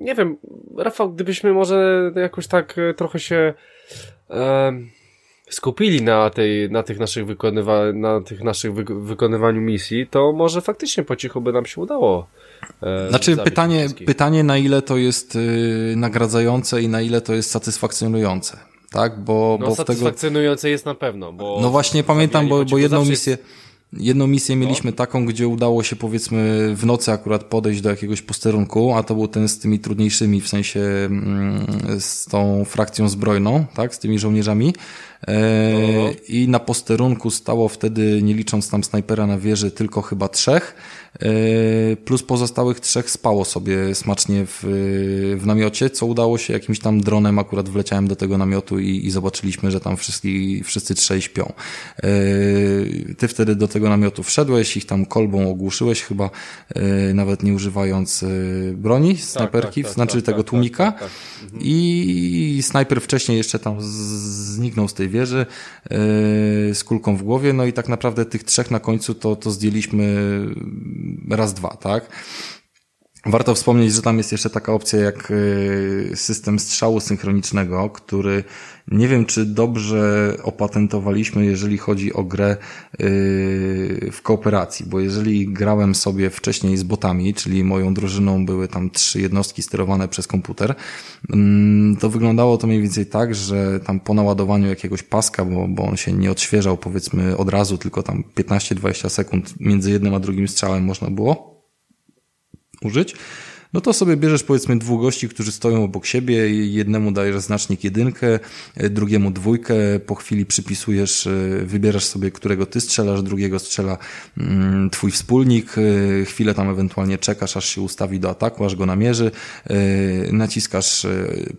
nie wiem, Rafał, gdybyśmy może jakoś tak e, trochę się e, skupili na tej, na tych naszych wykonywa, na tych naszych wy wykonywaniu misji, to może faktycznie po cichu by nam się udało. E, znaczy pytanie, pytanie na ile to jest y, nagradzające i na ile to jest satysfakcjonujące. Tak, bo, no, bo satysfakcjonujące tego... jest na pewno. Bo no właśnie pamiętam, bo, bo jedną misję, jest Jedną misję mieliśmy no. taką, gdzie udało się powiedzmy w nocy akurat podejść do jakiegoś posterunku, a to był ten z tymi trudniejszymi, w sensie mm, z tą frakcją zbrojną, tak, z tymi żołnierzami. E, I na posterunku stało wtedy, nie licząc tam snajpera na wieży, tylko chyba trzech. E, plus pozostałych trzech spało sobie smacznie w, w namiocie, co udało się jakimś tam dronem, akurat wleciałem do tego namiotu i, i zobaczyliśmy, że tam wszyscy, wszyscy trzej śpią. E, ty wtedy do tego namiotu wszedłeś, ich tam kolbą ogłuszyłeś chyba, nawet nie używając broni, tak, snajperki, tak, tak, znaczy tak, tego tak, tłumika. Tak, mhm. I snajper wcześniej jeszcze tam zniknął z tej wieży z kulką w głowie, no i tak naprawdę tych trzech na końcu to, to zdjęliśmy raz, dwa, tak? Warto wspomnieć, że tam jest jeszcze taka opcja jak system strzału synchronicznego, który nie wiem, czy dobrze opatentowaliśmy, jeżeli chodzi o grę yy, w kooperacji, bo jeżeli grałem sobie wcześniej z botami, czyli moją drużyną były tam trzy jednostki sterowane przez komputer, mm, to wyglądało to mniej więcej tak, że tam po naładowaniu jakiegoś paska, bo, bo on się nie odświeżał powiedzmy od razu, tylko tam 15-20 sekund między jednym a drugim strzałem można było użyć, no to sobie bierzesz powiedzmy dwóch gości, którzy stoją obok siebie, jednemu dajesz znacznik jedynkę, drugiemu dwójkę, po chwili przypisujesz, e, wybierasz sobie, którego ty strzelasz, drugiego strzela mm, twój wspólnik, e, chwilę tam ewentualnie czekasz, aż się ustawi do ataku, aż go namierzy, e, naciskasz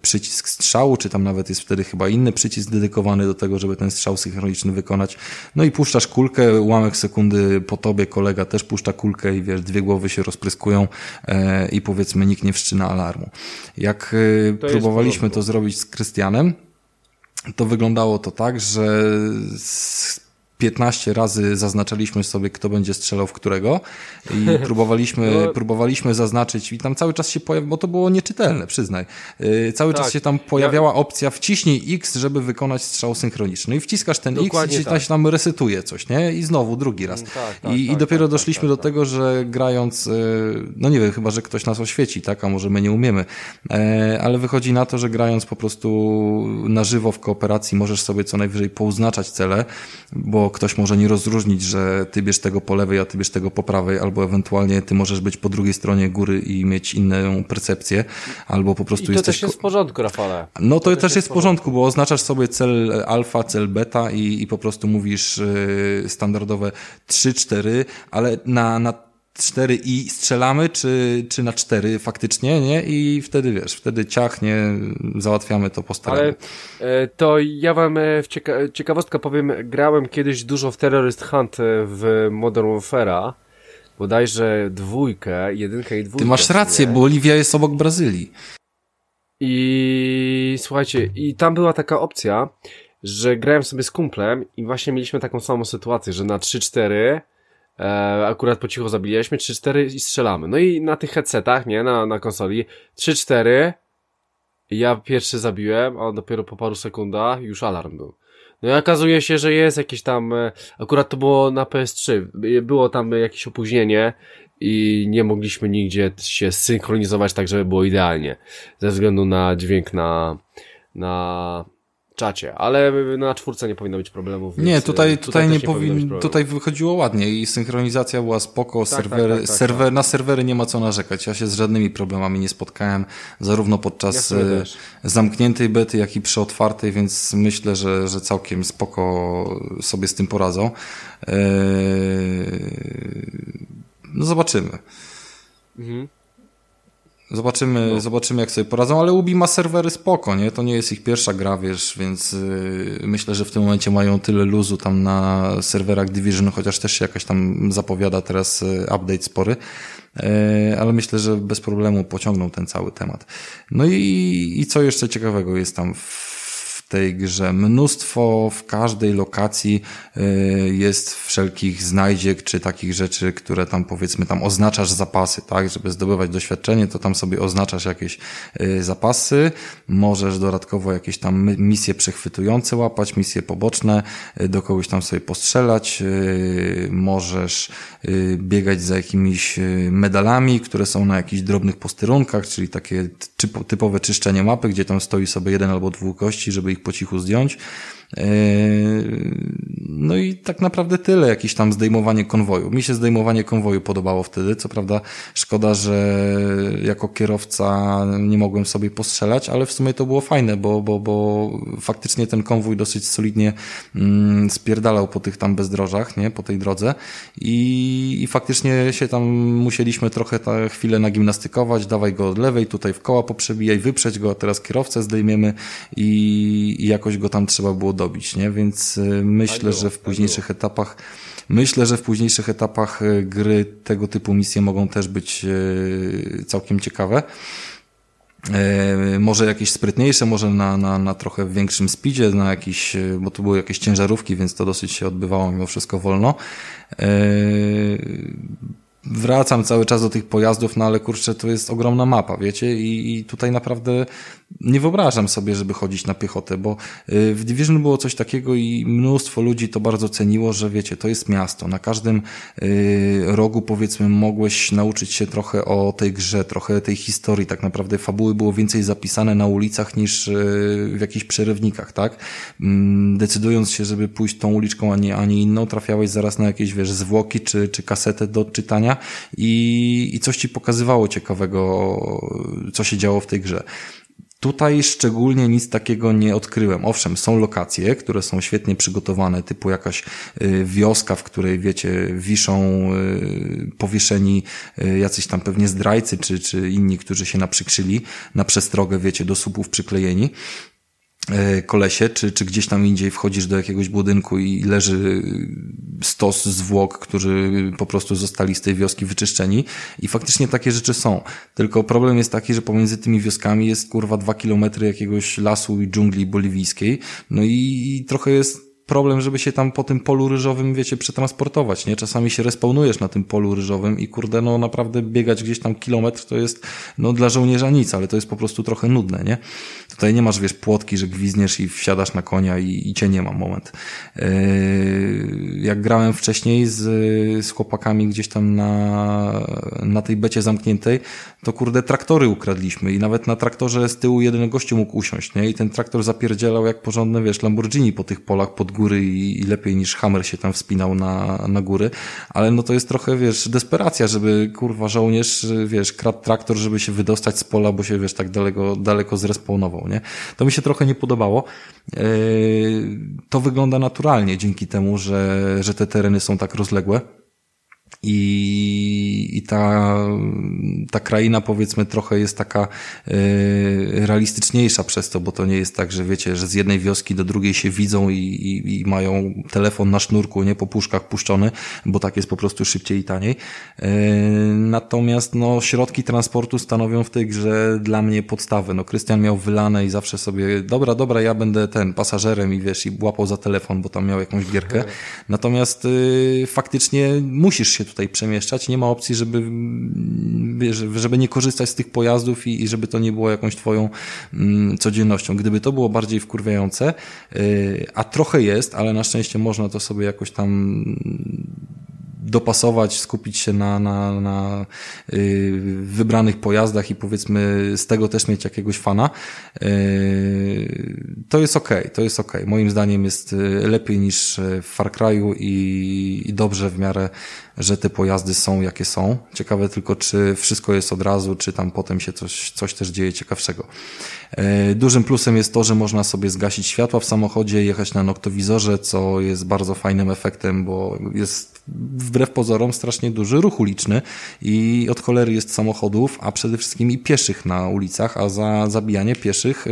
przycisk strzału, czy tam nawet jest wtedy chyba inny przycisk dedykowany do tego, żeby ten strzał synchroniczny wykonać, no i puszczasz kulkę, ułamek sekundy po tobie kolega też puszcza kulkę i wiesz, dwie głowy się rozpryskują i powiedzmy nikt nie wszczyna alarmu. Jak y, to próbowaliśmy to zrobić z Krystianem, to wyglądało to tak, że 15 razy zaznaczaliśmy sobie, kto będzie strzelał w którego i próbowaliśmy, no. próbowaliśmy zaznaczyć i tam cały czas się pojawiało, bo to było nieczytelne, przyznaj. Yy, cały tak. czas się tam pojawiała ja... opcja wciśnij X, żeby wykonać strzał synchroniczny i wciskasz ten Dokładnie X i tak. się tam resetuje coś, nie? I znowu drugi raz. Mm, tak, tak, I, I tak, dopiero tak, doszliśmy do tego, że grając, yy, no nie wiem, chyba, że ktoś nas oświeci, tak? A może my nie umiemy. Yy, ale wychodzi na to, że grając po prostu na żywo w kooperacji możesz sobie co najwyżej pouznaczać cele, bo ktoś może nie rozróżnić, że ty bierz tego po lewej, a ty bierz tego po prawej, albo ewentualnie ty możesz być po drugiej stronie góry i mieć inną percepcję, albo po prostu I to jesteś... też jest w porządku, Rafale. No to, to też, też jest w porządku, bo oznaczasz sobie cel alfa, cel beta i, i po prostu mówisz yy, standardowe 3-4, ale na, na 4 i strzelamy, czy, czy na 4 faktycznie, nie? I wtedy wiesz, wtedy ciachnie, załatwiamy to po staremu. Ale e, to ja wam e, w cieka ciekawostkę powiem, grałem kiedyś dużo w Terrorist Hunt e, w Modern Warfare'a, bodajże dwójkę, jedynkę i dwójkę. Ty masz rację, bo Oliwia jest obok Brazylii. I słuchajcie, i tam była taka opcja, że grałem sobie z kumplem i właśnie mieliśmy taką samą sytuację, że na 3-4 e, akurat po cichu zabiliśmy 3-4 i strzelamy. No i na tych headsetach, nie, na, na konsoli 3-4 ja pierwszy zabiłem, a dopiero po paru sekundach już alarm był. No i okazuje się, że jest jakieś tam, e, akurat to było na PS3, było tam jakieś opóźnienie i nie mogliśmy nigdzie się synchronizować tak, żeby było idealnie, ze względu na dźwięk na, na czacie, ale na czwórce nie powinno być problemów. Nie, tutaj, tutaj, tutaj nie powinno, tutaj wychodziło ładnie i synchronizacja była spoko, tak, serwery, tak, tak, tak serwer, tak. na serwery nie ma co narzekać. Ja się z żadnymi problemami nie spotkałem, zarówno podczas ja e, zamkniętej bety, jak i przy otwartej, więc myślę, że, że całkiem spoko sobie z tym poradzą. Eee, no zobaczymy. Mhm. Zobaczymy, no. zobaczymy jak sobie poradzą, ale Ubi ma serwery spoko, nie? To nie jest ich pierwsza gra, wiesz, więc yy, myślę, że w tym momencie mają tyle luzu tam na serwerach Division, chociaż też się jakaś tam zapowiada teraz yy, update spory, yy, ale myślę, że bez problemu pociągną ten cały temat. No i, i co jeszcze ciekawego jest tam w tej grze. Mnóstwo w każdej lokacji y, jest wszelkich znajdziek, czy takich rzeczy, które tam powiedzmy tam oznaczasz zapasy, tak? Żeby zdobywać doświadczenie, to tam sobie oznaczasz jakieś y, zapasy. Możesz dodatkowo jakieś tam misje przechwytujące łapać, misje poboczne, y, do kogoś tam sobie postrzelać. Możesz biegać za jakimiś medalami, które są na jakichś drobnych posterunkach, czyli takie typowe czyszczenie mapy, gdzie tam stoi sobie jeden albo dwóch gości, żeby ich po cichu zdjąć. Yy, no i tak naprawdę tyle, jakieś tam zdejmowanie konwoju. Mi się zdejmowanie konwoju podobało wtedy, co prawda szkoda, że jako kierowca nie mogłem sobie postrzelać, ale w sumie to było fajne, bo, bo, bo faktycznie ten konwój dosyć solidnie mm, spierdalał po tych tam bezdrożach, nie, po tej drodze. I, i faktycznie się tam musieliśmy trochę ta chwilę nagimnastykować, dawaj go od lewej, tutaj w koła poprzebijaj, wyprzeć go, a teraz kierowcę zdejmiemy i, i jakoś go tam trzeba było dobić, nie? Więc y, myślę, tak że w późniejszych etapach Myślę, że w późniejszych etapach y, gry tego typu misje mogą też być y, całkiem ciekawe. Może jakieś sprytniejsze, może na, na, na trochę większym speedzie, na jakiś, bo tu były jakieś ciężarówki, więc to dosyć się odbywało mimo wszystko wolno wracam cały czas do tych pojazdów, no ale kurczę, to jest ogromna mapa, wiecie, i, i tutaj naprawdę nie wyobrażam sobie, żeby chodzić na piechotę, bo y, w Division było coś takiego i mnóstwo ludzi to bardzo ceniło, że wiecie, to jest miasto. Na każdym y, rogu, powiedzmy, mogłeś nauczyć się trochę o tej grze, trochę tej historii. Tak naprawdę fabuły było więcej zapisane na ulicach niż y, w jakichś przerywnikach, tak? Mm, decydując się, żeby pójść tą uliczką, a nie, a nie inną, trafiałeś zaraz na jakieś, wiesz, zwłoki czy, czy kasetę do odczytania i, i coś ci pokazywało ciekawego, co się działo w tej grze. Tutaj szczególnie nic takiego nie odkryłem. Owszem, są lokacje, które są świetnie przygotowane, typu jakaś y, wioska, w której, wiecie, wiszą y, powieszeni y, jacyś tam pewnie zdrajcy, czy, czy inni, którzy się naprzykrzyli na przestrogę, wiecie, do słupów przyklejeni. E, kolesie, czy, czy gdzieś tam indziej wchodzisz do jakiegoś budynku i leży stos zwłok, którzy po prostu zostali z tej wioski wyczyszczeni i faktycznie takie rzeczy są. Tylko problem jest taki, że pomiędzy tymi wioskami jest kurwa dwa kilometry jakiegoś lasu i dżungli boliwijskiej, no i, i trochę jest problem, żeby się tam po tym polu ryżowym, wiecie, przetransportować, nie? Czasami się respawnujesz na tym polu ryżowym i kurde, no naprawdę biegać gdzieś tam kilometr to jest, no dla żołnierza nic, ale to jest po prostu trochę nudne, nie? Tutaj nie masz, wiesz, płotki, że gwizniesz i wsiadasz na konia i, i cię nie ma moment. Yy, jak grałem wcześniej z, z chłopakami gdzieś tam na, na tej becie zamkniętej, to kurde, traktory ukradliśmy i nawet na traktorze z tyłu jeden gościu mógł usiąść, nie? I ten traktor zapierdzielał jak porządne, wiesz, Lamborghini po tych polach pod góry i, i lepiej niż Hammer się tam wspinał na, na góry, ale no to jest trochę, wiesz, desperacja, żeby kurwa żołnierz, wiesz, kradł traktor, żeby się wydostać z pola, bo się, wiesz, tak daleko, daleko zrespawnował, nie? To mi się trochę nie podobało. Yy, to wygląda naturalnie dzięki temu, że, że te tereny są tak rozległe. I, i ta, ta kraina powiedzmy trochę jest taka y, realistyczniejsza przez to, bo to nie jest tak, że wiecie, że z jednej wioski do drugiej się widzą i, i, i mają telefon na sznurku, nie po puszkach puszczony, bo tak jest po prostu szybciej i taniej. Y, natomiast no, środki transportu stanowią w tej grze dla mnie podstawę. No, Krystian miał wylane i zawsze sobie, dobra, dobra, ja będę ten pasażerem i wiesz, i łapał za telefon, bo tam miał jakąś gierkę. Natomiast y, faktycznie musisz się tutaj przemieszczać. Nie ma opcji, żeby, żeby nie korzystać z tych pojazdów i, żeby to nie było jakąś twoją mm, codziennością. Gdyby to było bardziej wkurwiające, yy, a trochę jest, ale na szczęście można to sobie jakoś tam dopasować, skupić się na, na, na yy, wybranych pojazdach i powiedzmy z tego też mieć jakiegoś fana, yy, to jest ok, to jest ok. Moim zdaniem jest y, lepiej niż w Far Cry'u i, i dobrze w miarę że te pojazdy są jakie są. Ciekawe tylko, czy wszystko jest od razu, czy tam potem się coś, coś też dzieje ciekawszego. E, dużym plusem jest to, że można sobie zgasić światła w samochodzie, jechać na noktowizorze, co jest bardzo fajnym efektem, bo jest wbrew pozorom strasznie duży ruch uliczny i od cholery jest samochodów, a przede wszystkim i pieszych na ulicach, a za zabijanie pieszych e,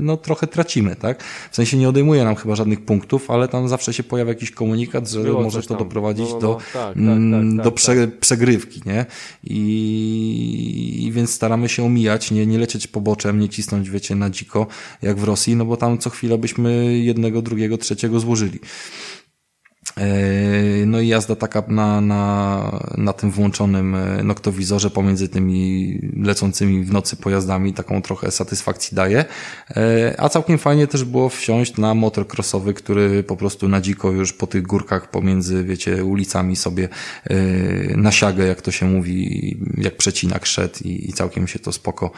no trochę tracimy, tak? W sensie nie odejmuje nam chyba żadnych punktów, ale tam zawsze się pojawia jakiś komunikat, że Było może to tam. doprowadzić no, no, do tak, tak, tak, do tak, prze, tak. przegrywki, nie? I, I więc staramy się omijać, nie, nie lecieć poboczem, nie cisnąć, wiecie, na dziko, jak w Rosji, no bo tam co chwilę byśmy jednego, drugiego, trzeciego złożyli. E, no i jazda taka na, na, na tym włączonym e, noktowizorze pomiędzy tymi lecącymi w nocy pojazdami taką trochę satysfakcji daje. E, a całkiem fajnie też było wsiąść na motor crossowy, który po prostu na dziko już po tych górkach pomiędzy, wiecie, ulicami sobie na siagę, jak to się mówi, jak przecinak szedł i, i całkiem się to spoko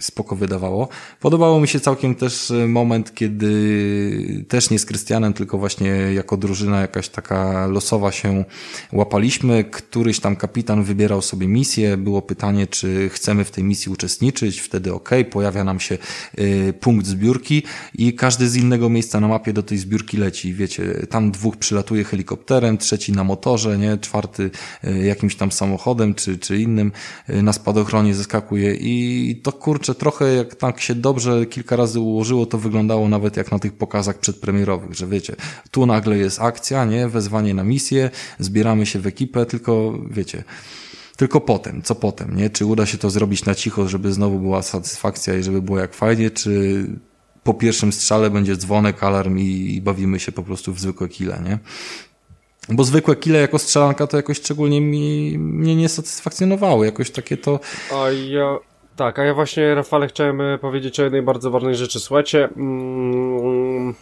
spoko wydawało. Podobało mi się całkiem też moment, kiedy też nie z Krystianem, tylko właśnie jako drużyna jakaś taka losowa się łapaliśmy. Któryś tam kapitan wybierał sobie misję. Było pytanie, czy chcemy w tej misji uczestniczyć. Wtedy ok, pojawia nam się y, punkt zbiórki i każdy z innego miejsca na mapie do tej zbiórki leci. Wiecie, tam dwóch przylatuje helikopterem, trzeci na motorze, nie? czwarty y, jakimś tam samochodem czy, czy innym y, na spadochronie zeskakuje i to kurczę trochę jak tak się dobrze kilka razy ułożyło, to wyglądało nawet jak na tych pokazach przedpremierowych, że wiecie, tu nagle jest akcja, nie, wezwanie na misję, zbieramy się w ekipę, tylko wiecie, tylko potem, co potem, nie? Czy uda się to zrobić na cicho, żeby znowu była satysfakcja i żeby było jak fajnie, czy po pierwszym strzale będzie dzwonek, alarm i, i bawimy się po prostu w zwykłe kile, nie? Bo zwykłe kile jako strzelanka to jakoś szczególnie mi, mnie nie satysfakcjonowało. Jakoś takie to... A ja, tak, a ja właśnie, Rafale, chciałem powiedzieć o jednej bardzo ważnej rzeczy. Słuchajcie, mm,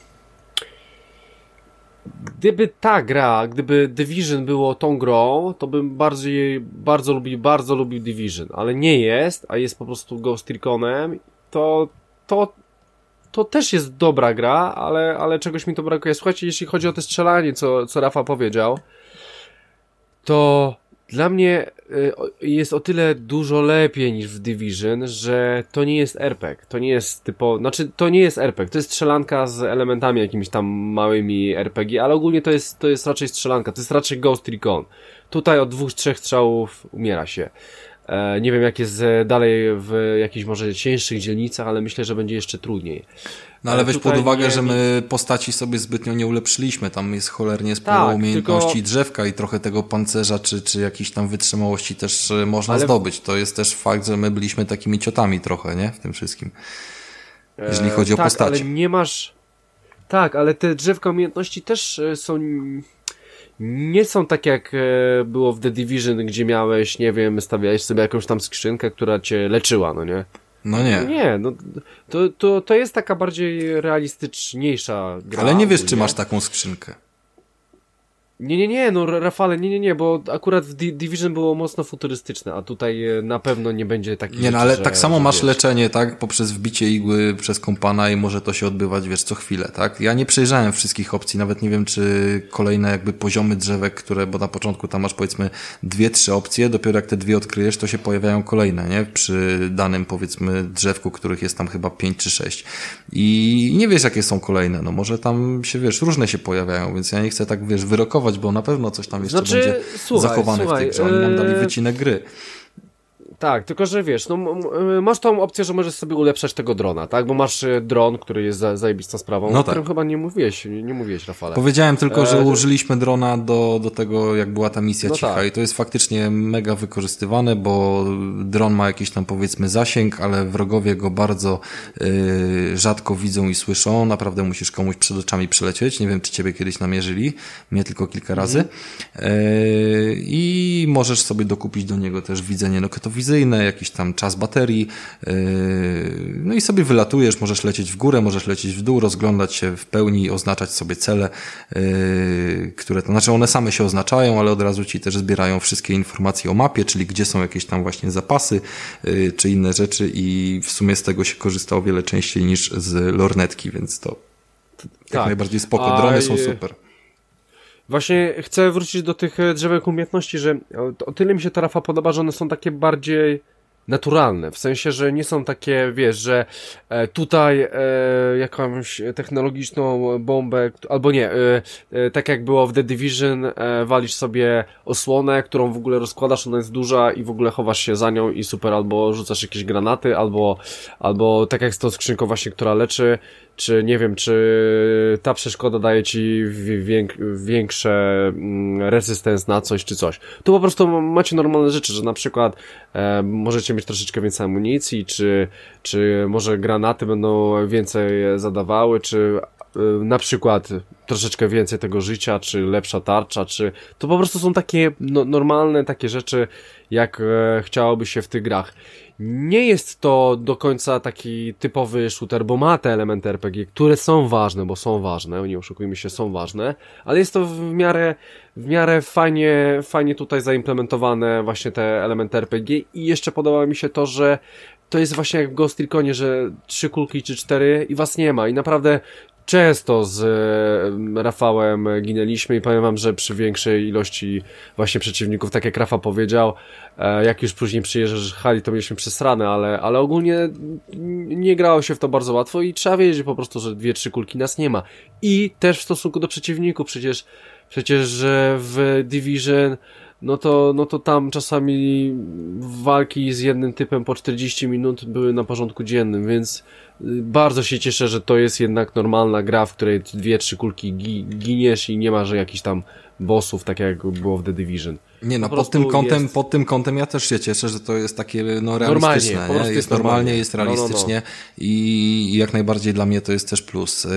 gdyby ta gra, gdyby Division było tą grą, to bym bardziej, bardzo lubił, bardzo lubił Division, ale nie jest, a jest po prostu Ghost Reconem, to, to, to też jest dobra gra, ale, ale czegoś mi to brakuje. Słuchajcie, jeśli chodzi o te strzelanie, co, co Rafa powiedział, to dla mnie jest o tyle dużo lepiej niż w Division, że to nie jest RPG. To nie jest typo, znaczy to nie jest RPG, to jest strzelanka z elementami jakimiś tam małymi RPG, ale ogólnie to jest, to jest raczej strzelanka, to jest raczej Ghost Recon. Tutaj od dwóch, trzech strzałów umiera się. E, nie wiem jak jest dalej w jakichś może cięższych dzielnicach, ale myślę, że będzie jeszcze trudniej. No ale weź pod uwagę, że my postaci sobie zbytnio nie ulepszyliśmy. Tam jest cholernie sporo tak, umiejętności tylko... drzewka i trochę tego pancerza, czy, czy jakiejś tam wytrzymałości też e, można ale... zdobyć. To jest też fakt, że my byliśmy takimi ciotami trochę, nie? W tym wszystkim. Jeżeli e, chodzi o tak, postaci. ale nie masz... Tak, ale te drzewka umiejętności też e, są... Nie są tak jak było w The Division, gdzie miałeś, nie wiem, stawiałeś sobie jakąś tam skrzynkę, która cię leczyła, no nie? No nie. Nie, no, to, to, to jest taka bardziej realistyczniejsza gra. Ale nie wiesz, czy masz taką skrzynkę. Nie, nie, nie, no Rafale, nie, nie, nie, bo akurat w Division było mocno futurystyczne, a tutaj e, na pewno nie będzie takich Nie, no ale tak samo masz wiesz. leczenie, tak, poprzez wbicie igły przez kompana i może to się odbywać, wiesz, co chwilę, tak? Ja nie przejrzałem wszystkich opcji, nawet nie wiem, czy kolejne jakby poziomy drzewek, które, bo na początku tam masz powiedzmy dwie, trzy opcje, dopiero jak te dwie odkryjesz, to się pojawiają kolejne, nie? Przy danym powiedzmy drzewku, których jest tam chyba pięć czy sześć. I nie wiesz, jakie są kolejne, no może tam się, wiesz, różne się pojawiają, więc ja nie chcę tak, wiesz, wyrokować bo na pewno coś tam jeszcze Znaczy, będzie słuchaj, zachowane słuchaj, w tej grze. Oni nam dali e, wycinek gry. Tak, tylko że wiesz, no, m- masz tą opcję, że możesz sobie ulepszać tego drona, tak? Bo masz e, dron, który jest za, zajebistą sprawą, No o którym tak. chyba nie mówiłeś, nie, nie mówiłeś, Rafale. Powiedziałem tylko, że E, użyliśmy drona do, do tego, jak była ta misja No cicha tak. i to jest faktycznie mega wykorzystywane, bo dron ma jakiś tam powiedzmy zasięg, ale wrogowie go bardzo y, rzadko widzą i słyszą. Naprawdę musisz komuś przed oczami przelecieć. Nie wiem, czy ciebie kiedyś namierzyli. Mnie tylko kilka razy. Mhm. Y, I możesz sobie dokupić do niego też widzenie nokotowizyjne, jakiś tam czas baterii. y, No i sobie wylatujesz, możesz lecieć w górę, możesz lecieć w dół, rozglądać się w pełni, oznaczać sobie cele, y, które to znaczy one same się oznaczają, ale od razu ci też zbierają wszystkie informacje o mapie, czyli gdzie są jakieś tam właśnie zapasy y, czy inne rzeczy i w sumie z tego się korzysta o wiele częściej niż z lornetki, więc to jak Tak. najbardziej spoko. A, Drony są y, super. Właśnie chcę wrócić do tych e, drzewek umiejętności, że o, tyle mi się ta Rafa podoba, że one są takie bardziej naturalne, w sensie, że nie są takie, wiesz, że e, tutaj e, jakąś technologiczną bombę, albo nie, e, e, tak jak było w The Division, e, walisz sobie osłonę, którą w ogóle rozkładasz, ona jest duża i w ogóle chowasz się za nią i super, albo rzucasz jakieś granaty, albo, albo tak jak z tą skrzynką właśnie, która leczy, czy nie wiem, czy ta przeszkoda daje ci wi- wiek, większe mm, resystance na coś, czy coś. Tu po prostu macie normalne rzeczy, że na przykład e, możecie mieć troszeczkę więcej amunicji, czy, czy może granaty będą więcej zadawały, czy na przykład troszeczkę więcej tego życia, czy lepsza tarcza, czy to po prostu są takie no, normalne takie rzeczy, jak e, chciałoby się w tych grach. Nie jest to do końca taki typowy shooter, bo ma te elementy RPG, które są ważne, bo są ważne, nie oszukujmy się, są ważne, ale jest to w miarę, w miarę fajnie, fajnie tutaj zaimplementowane właśnie te elementy RPG i jeszcze podoba mi się to, że to jest właśnie jak w Ghost Reconie, że trzy kulki czy cztery i was nie ma i naprawdę często z e, Rafałem ginęliśmy i powiem wam, że przy większej ilości właśnie przeciwników, tak jak Rafa powiedział, e, jak już później przyjeżdżasz Hali, to mieliśmy przesrane, ale, ale ogólnie nie grało się w to bardzo łatwo i trzeba wiedzieć po prostu, że dwie, trzy kulki nas nie ma. I też w stosunku do przeciwników, przecież, przecież w Division no to, no to tam czasami walki z jednym typem po 40 minut były na porządku dziennym, więc bardzo się cieszę, że to jest jednak normalna gra, w której dwie, trzy kulki gi giniesz i nie ma, że jakichś tam bossów, tak jak było w The Division. Nie no, Po pod tym, kątem, jest- pod tym kątem ja też się cieszę, że to jest takie no, Normalnie, realistyczne. po nie? prostu jest, jest normalnie, normalnie. jest No, no, no. realistycznie I, i jak najbardziej dla mnie to jest też plus. Yy,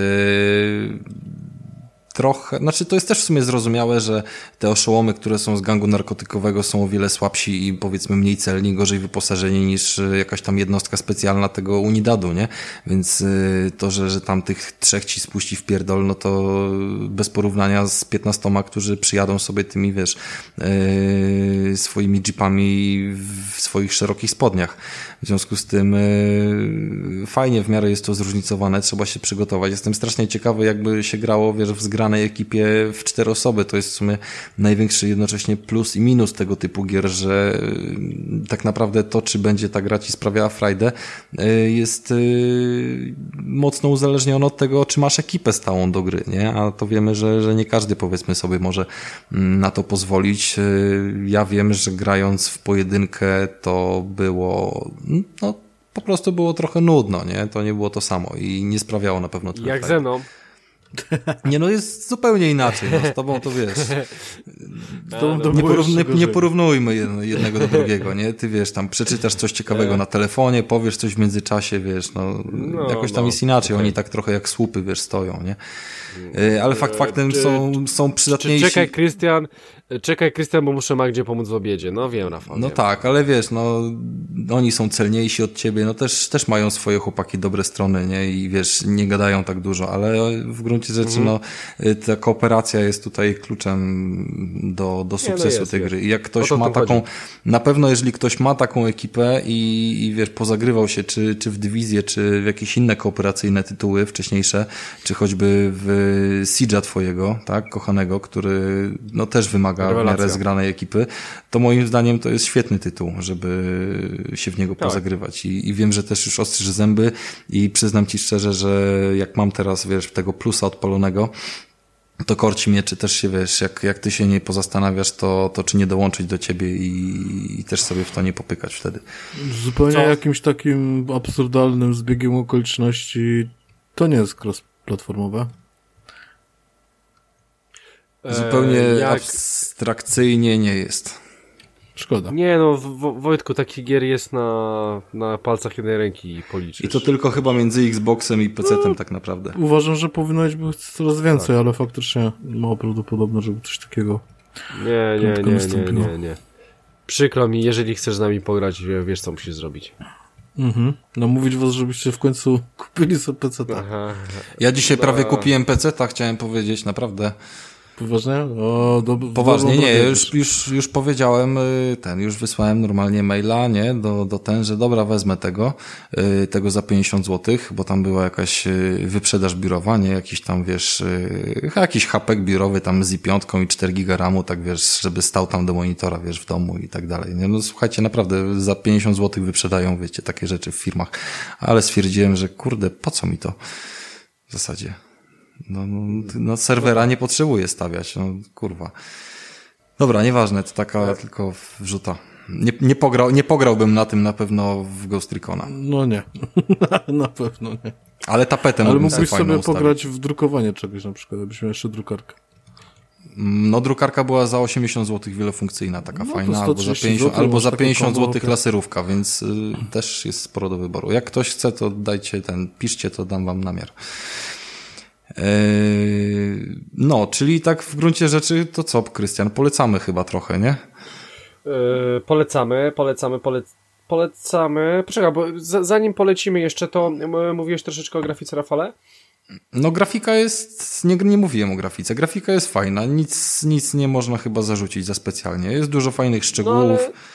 trochę, znaczy to jest też w sumie zrozumiałe, że te oszołomy, które są z gangu narkotykowego są o wiele słabsi i powiedzmy mniej celni, gorzej wyposażeni niż y, jakaś tam jednostka specjalna tego Unidadu, nie? Więc y, to, że, że tam tych trzech ci spuści w pierdol, no to bez porównania z piętnastoma, którzy przyjadą sobie tymi, wiesz, yy, swoimi jeepami w swoich szerokich spodniach. W związku z tym yy, fajnie w miarę jest to zróżnicowane, trzeba się przygotować. Jestem strasznie ciekawy, jakby się grało, wiesz, w zgranej ekipie w cztery osoby. To jest w sumie największy jednocześnie plus i minus tego typu gier, że yy, tak naprawdę to, czy będzie ta gra ci sprawiała frajdę, yy, jest mocno uzależnione od tego, czy masz ekipę stałą do gry, nie? A to wiemy, że, że nie każdy powiedzmy sobie może mm, na to pozwolić. Ja wiem, że grając w pojedynkę to było, no po prostu było trochę nudno, nie? To nie było to samo i nie sprawiało na pewno tyle Jak ze mną. Nie, no jest zupełnie inaczej, no z tobą to wiesz. To, to Nie, jeszcze nie porównujmy jednego do drugiego, nie? Ty wiesz, tam przeczytasz coś ciekawego na telefonie, powiesz coś w międzyczasie, wiesz, no, No, jakoś tam no, jest inaczej, okej. oni tak trochę jak słupy, wiesz, stoją, nie? Y, Ale fakt faktem czy- są, są przydatniejsi. czekaj, Krystian, czekaj, Krystian, bo muszę Magdzie pomóc w obiedzie. No wiem, Rafał. No wiem. tak, ale wiesz, no oni są celniejsi od ciebie, no też, też mają swoje chłopaki dobre strony, nie? I wiesz, nie gadają tak dużo, ale w gruncie rzeczy, Mhm. no y, ta kooperacja jest tutaj kluczem do, do sukcesu jest, tej gry. I jak ktoś to ma taką, chodzi. na pewno jeżeli ktoś ma taką ekipę i, i wiesz, pozagrywał się czy, czy w dywizję, czy w jakieś inne kooperacyjne tytuły wcześniejsze, czy choćby w Siege'a twojego, tak, kochanego, który no też wymaga w Rewelacja. miarę zgranej ekipy, to moim zdaniem to jest świetny tytuł, żeby się w niego Tak. pozagrywać. I, I wiem, że też już ostrzysz zęby i przyznam ci szczerze, że jak mam teraz, wiesz, tego plusa odpalonego, to korci mnie, czy też się wiesz, jak, jak ty się nie pozastanawiasz, to, to czy nie dołączyć do ciebie i, i też sobie w to nie popykać wtedy. Zupełnie Co? jakimś takim absurdalnym zbiegiem okoliczności to nie jest cross-platformowe. Zupełnie jak... abstrakcyjnie nie jest. Szkoda. Nie no, Wojtku, taki gier jest na, na palcach jednej ręki policzyć. I to tylko chyba między Xboxem i PC-tem no, tak naprawdę. Uważam, że powinno być coraz więcej, tak. ale faktycznie mało prawdopodobne, żeby coś takiego nie, nie, nie, nie, nie, nie. Przykro mi, jeżeli chcesz z nami pograć, wiesz co musisz zrobić. Mhm. No mówić was, żebyście w końcu kupili sobie PC. Aha. Ja dzisiaj prawie kupiłem PC, tak chciałem powiedzieć, naprawdę. Poważnie? O, do, Poważnie, nie, już, już, już powiedziałem, y, ten, już wysłałem normalnie maila, nie, do, do ten, że dobra, wezmę tego, y, tego za 50 zł, bo tam była jakaś y, wyprzedaż biurowa, nie, jakiś tam, wiesz, jakiś hapek biurowy tam z i5 i 4 giga RAMu, tak wiesz, żeby stał tam do monitora, wiesz, w domu i tak dalej, nie, no słuchajcie, naprawdę za 50 zł wyprzedają, wiecie, takie rzeczy w firmach, ale stwierdziłem, że kurde, po co mi to w zasadzie? No, no, no serwera nie potrzebuje stawiać, no kurwa. Dobra, nieważne, to taka tak. tylko wrzuta. Nie, nie, pograł, nie pograłbym na tym na pewno w Ghost Recona. No nie, na pewno nie. Ale tapetę Ale mógłbyś sobie pograć w drukowanie czegoś na przykład, abyś miał jeszcze drukarkę. No drukarka była za 80 zł wielofunkcyjna, taka no, fajna, albo za 50, albo za 50 zł laserówka, więc y, też jest sporo do wyboru. Jak ktoś chce, to dajcie ten, piszcie, to dam wam namiar. Yy, no, czyli tak w gruncie rzeczy to co, Krystian? Polecamy chyba trochę, nie? Yy, polecamy, polecamy, polec polecamy. Poczekaj, bo zanim polecimy jeszcze, to mówiłeś troszeczkę o grafice, Rafale? No grafika jest, nie, nie mówiłem o grafice, grafika jest fajna, nic, nic nie można chyba zarzucić za specjalnie, jest dużo fajnych szczegółów. No, ale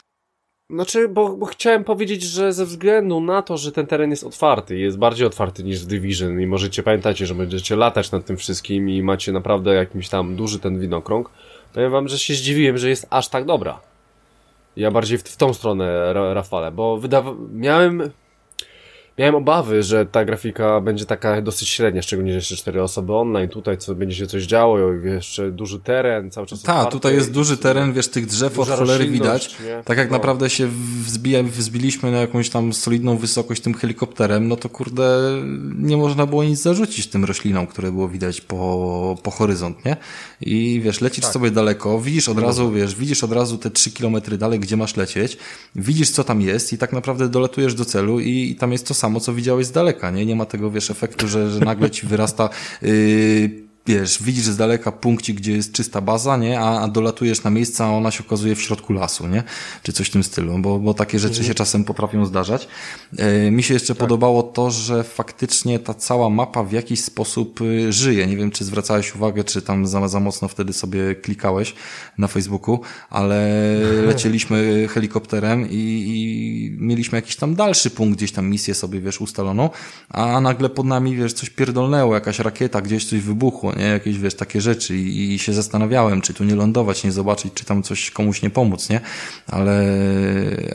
znaczy, bo, bo, chciałem powiedzieć, że ze względu na to, że ten teren jest otwarty, jest bardziej otwarty niż w Division i możecie, pamiętacie, że będziecie latać nad tym wszystkim i macie naprawdę jakiś tam duży ten winokrąg, powiem wam, że się zdziwiłem, że jest aż tak dobra. Ja bardziej w, w tą stronę, Rafale, bo wydawa miałem Miałem obawy, że ta grafika będzie taka dosyć średnia, szczególnie, że jeszcze cztery osoby online, tutaj co będzie się coś działo, jeszcze duży teren, cały czas Tak, tutaj jest duży teren, wiesz, tych drzew od cholery widać. Nie? Tak jak no. naprawdę się wzbija, wzbiliśmy na jakąś tam solidną wysokość tym helikopterem, no to kurde, nie można było nic zarzucić tym roślinom, które było widać po, po horyzont, nie? I wiesz, lecisz tak. sobie daleko, widzisz od razu, wiesz, widzisz od razu te trzy kilometry dalej, gdzie masz lecieć, widzisz co tam jest i tak naprawdę dolatujesz do celu i, i tam jest to samo samo, co widziałeś z daleka, nie? Nie ma tego, wiesz, efektu, że, że nagle ci wyrasta yy, wiesz, widzisz z daleka punkcik, gdzie jest czysta baza, nie? A, a dolatujesz na miejsce, a ona się okazuje w środku lasu, nie? Czy coś w tym stylu, bo, bo takie rzeczy mhm. się czasem potrafią zdarzać. E, mi się jeszcze tak. podobało to, że faktycznie ta cała mapa w jakiś sposób y, żyje. Nie wiem, czy zwracałeś uwagę, czy tam za, za mocno wtedy sobie klikałeś na Facebooku, ale lecieliśmy helikopterem i, i mieliśmy jakiś tam dalszy punkt, gdzieś tam misję sobie, wiesz, ustaloną, a nagle pod nami, wiesz, coś pierdolnęło, jakaś rakieta, gdzieś coś wybuchło, nie? Jakieś, wiesz, takie rzeczy I, i się zastanawiałem, czy tu nie lądować, nie zobaczyć, czy tam coś komuś nie pomóc, nie? Ale,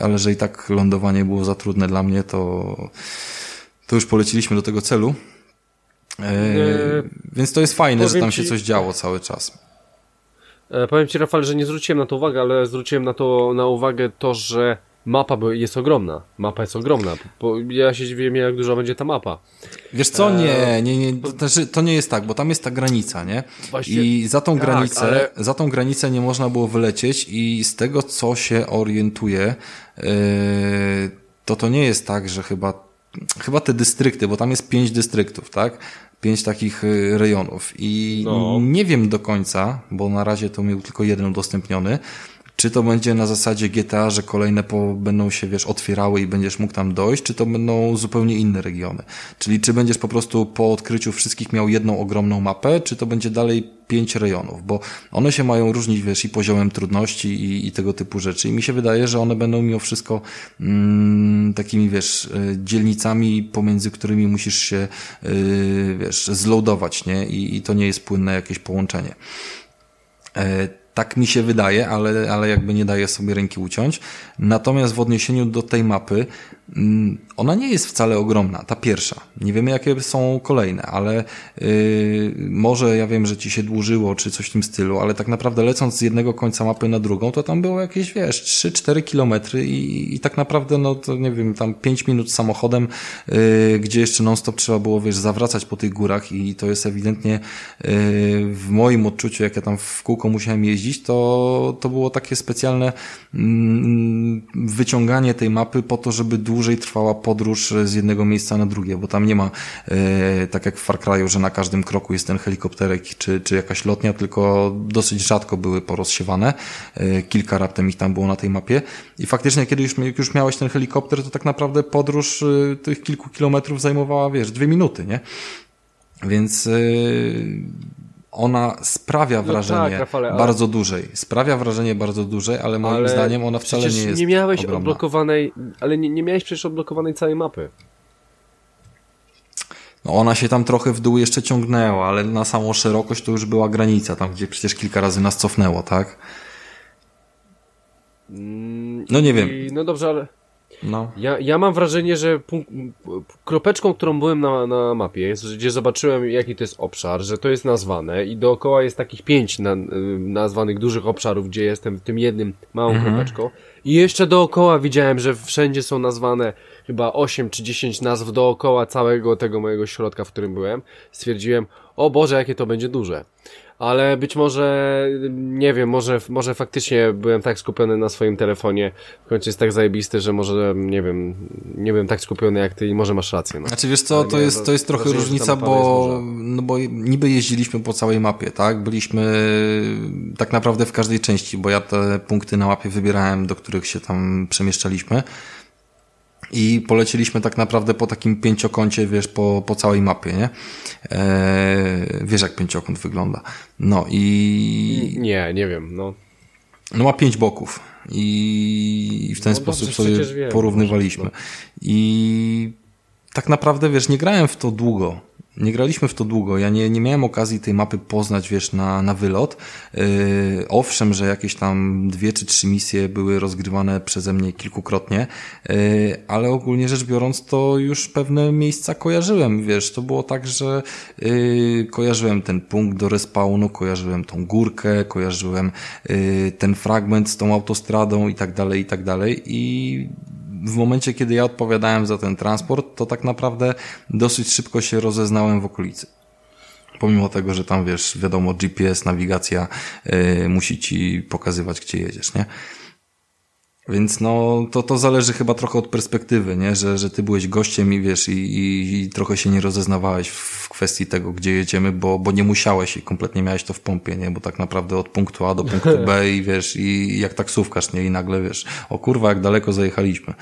ale że i tak lądowanie było za trudne dla mnie, to, to już poleciliśmy do tego celu. E, więc to jest fajne, że tam się coś działo cały czas. E, powiem Ci, Rafał, że nie zwróciłem na to uwagę, ale zwróciłem na to na uwagę to, że mapa jest ogromna. Mapa jest ogromna. Bo ja się dziwię, jak duża będzie ta mapa. Wiesz co, nie, e, nie, nie, to, znaczy, to nie jest tak, bo tam jest ta granica, nie? Właśnie, I za tą tak, granicę, ale... za tą granicę nie można było wylecieć i z tego, co się orientuje, yy, to to nie jest tak, że chyba, chyba te dystrykty, bo tam jest pięć dystryktów, tak? Pięć takich e, rejonów i no. nie wiem do końca, bo na razie to miał tylko jeden udostępniony, czy to będzie na zasadzie GTA, że kolejne po, będą się, wiesz, otwierały i będziesz mógł tam dojść, czy to będą zupełnie inne regiony? Czyli czy będziesz po prostu po odkryciu wszystkich miał jedną ogromną mapę, czy to będzie dalej pięć rejonów? Bo one się mają różnić, wiesz, i poziomem trudności i, i tego typu rzeczy. I mi się wydaje, że one będą mimo wszystko mm, takimi, wiesz, e, dzielnicami, pomiędzy którymi musisz się, yy, wiesz, zloadować, nie? I, I to nie jest płynne jakieś połączenie. Yy, Tak mi się wydaje, ale, ale jakby nie daje sobie ręki uciąć. Natomiast w odniesieniu do tej mapy, ona nie jest wcale ogromna, ta pierwsza. Nie wiemy, jakie są kolejne, ale yy, może ja wiem, że ci się dłużyło, czy coś w tym stylu, ale tak naprawdę lecąc z jednego końca mapy na drugą, to tam było jakieś, wiesz, 3-4 kilometry i, i tak naprawdę, no to nie wiem, tam 5 minut samochodem, yy, gdzie jeszcze non-stop trzeba było, wiesz, zawracać po tych górach i to jest ewidentnie yy, w moim odczuciu, jak ja tam w kółko musiałem jeździć, to, to było takie specjalne mm, wyciąganie tej mapy po to, żeby dłużej trwała podróż z jednego miejsca na drugie, bo tam nie ma, e, tak jak w Far Cry'u, że na każdym kroku jest ten helikopterek czy, czy jakaś lotnia, tylko dosyć rzadko były porozsiewane. E, kilka raptem ich tam było na tej mapie. I faktycznie, kiedy już, już miałeś ten helikopter, to tak naprawdę podróż e, tych kilku kilometrów zajmowała, wiesz, dwie minuty, nie? Więc ona sprawia no wrażenie no tak, Rafale, ale... bardzo dużej. Sprawia wrażenie bardzo dużej, ale moim ale zdaniem ona wcale nie jest nie miałeś ogromna. odblokowanej, ale nie, nie miałeś przecież odblokowanej całej mapy. No ona się tam trochę w dół jeszcze ciągnęła, ale na samą szerokość to już była granica, tam gdzie przecież kilka razy nas cofnęło, tak? Mm, no nie wiem. No dobrze, ale no. Ja, ja mam wrażenie, że kropeczką, którą byłem na, na mapie, jest, gdzie zobaczyłem, jaki to jest obszar, że to jest nazwane i dookoła jest takich pięć na, nazwanych dużych obszarów, gdzie jestem w tym jednym małą mhm. kropeczką. I jeszcze dookoła widziałem, że wszędzie są nazwane chyba 8 czy 10 nazw dookoła całego tego mojego środka, w którym byłem. Stwierdziłem, o Boże, jakie to będzie duże ale być może, nie wiem, może, może faktycznie byłem tak skupiony na swoim telefonie, w końcu jest tak zajebisty, że może, nie wiem, nie byłem tak skupiony jak ty i może masz rację. No. Znaczy wiesz co, to jest, to jest trochę różnica, bo, no bo niby jeździliśmy po całej mapie, tak? Byliśmy tak naprawdę w każdej części, bo ja te punkty na mapie wybierałem, do których się tam przemieszczaliśmy i polecieliśmy tak naprawdę po takim pięciokącie, wiesz, po, po całej mapie, nie? Eee, wiesz, jak pięciokąt wygląda. No i... Nie, nie wiem, no. No ma pięć boków i w ten no, sposób sobie porównywaliśmy. I tak naprawdę, wiesz, nie grałem w to długo nie graliśmy w to długo. Ja nie, nie miałem okazji tej mapy poznać, wiesz, na, na wylot. Yy, owszem, że jakieś tam dwie czy trzy misje były rozgrywane przeze mnie kilkukrotnie, yy, ale ogólnie rzecz biorąc, to już pewne miejsca kojarzyłem, wiesz. To było tak, że yy, kojarzyłem ten punkt do respawnu, kojarzyłem tą górkę, kojarzyłem yy, ten fragment z tą autostradą i tak dalej, i tak dalej. I w momencie, kiedy ja odpowiadałem za ten transport, to tak naprawdę dosyć szybko się rozeznałem w okolicy. Pomimo tego, że tam wiesz, wiadomo, GPS, nawigacja yy, musi ci pokazywać, gdzie jedziesz, nie? Więc no, to, to zależy chyba trochę od perspektywy, nie? Że, że ty byłeś gościem i wiesz, i, i, i trochę się nie rozeznawałeś w kwestii tego, gdzie jedziemy, bo, bo nie musiałeś i kompletnie miałeś to w pompie, nie? Bo tak naprawdę od punktu A do punktu B i wiesz, i jak taksówkarz, nie? I nagle wiesz, o kurwa, jak daleko zajechaliśmy.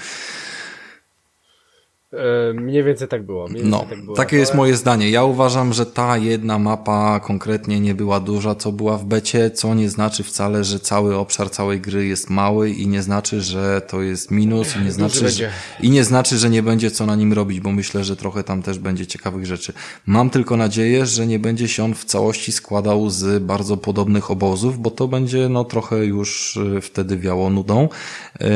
E, mniej więcej tak było. no, tak było, takie jest moje zdanie. Ja uważam, że ta jedna mapa konkretnie nie była duża, co była w becie, co nie znaczy wcale, że cały obszar całej gry jest mały i nie znaczy, że to jest minus i nie znaczy, że, i nie znaczy, że nie będzie co na nim robić, bo myślę, że trochę tam też będzie ciekawych rzeczy. Mam tylko nadzieję, że nie będzie się on w całości składał z bardzo podobnych obozów, bo to będzie no trochę już y, wtedy wiało nudą. Yy,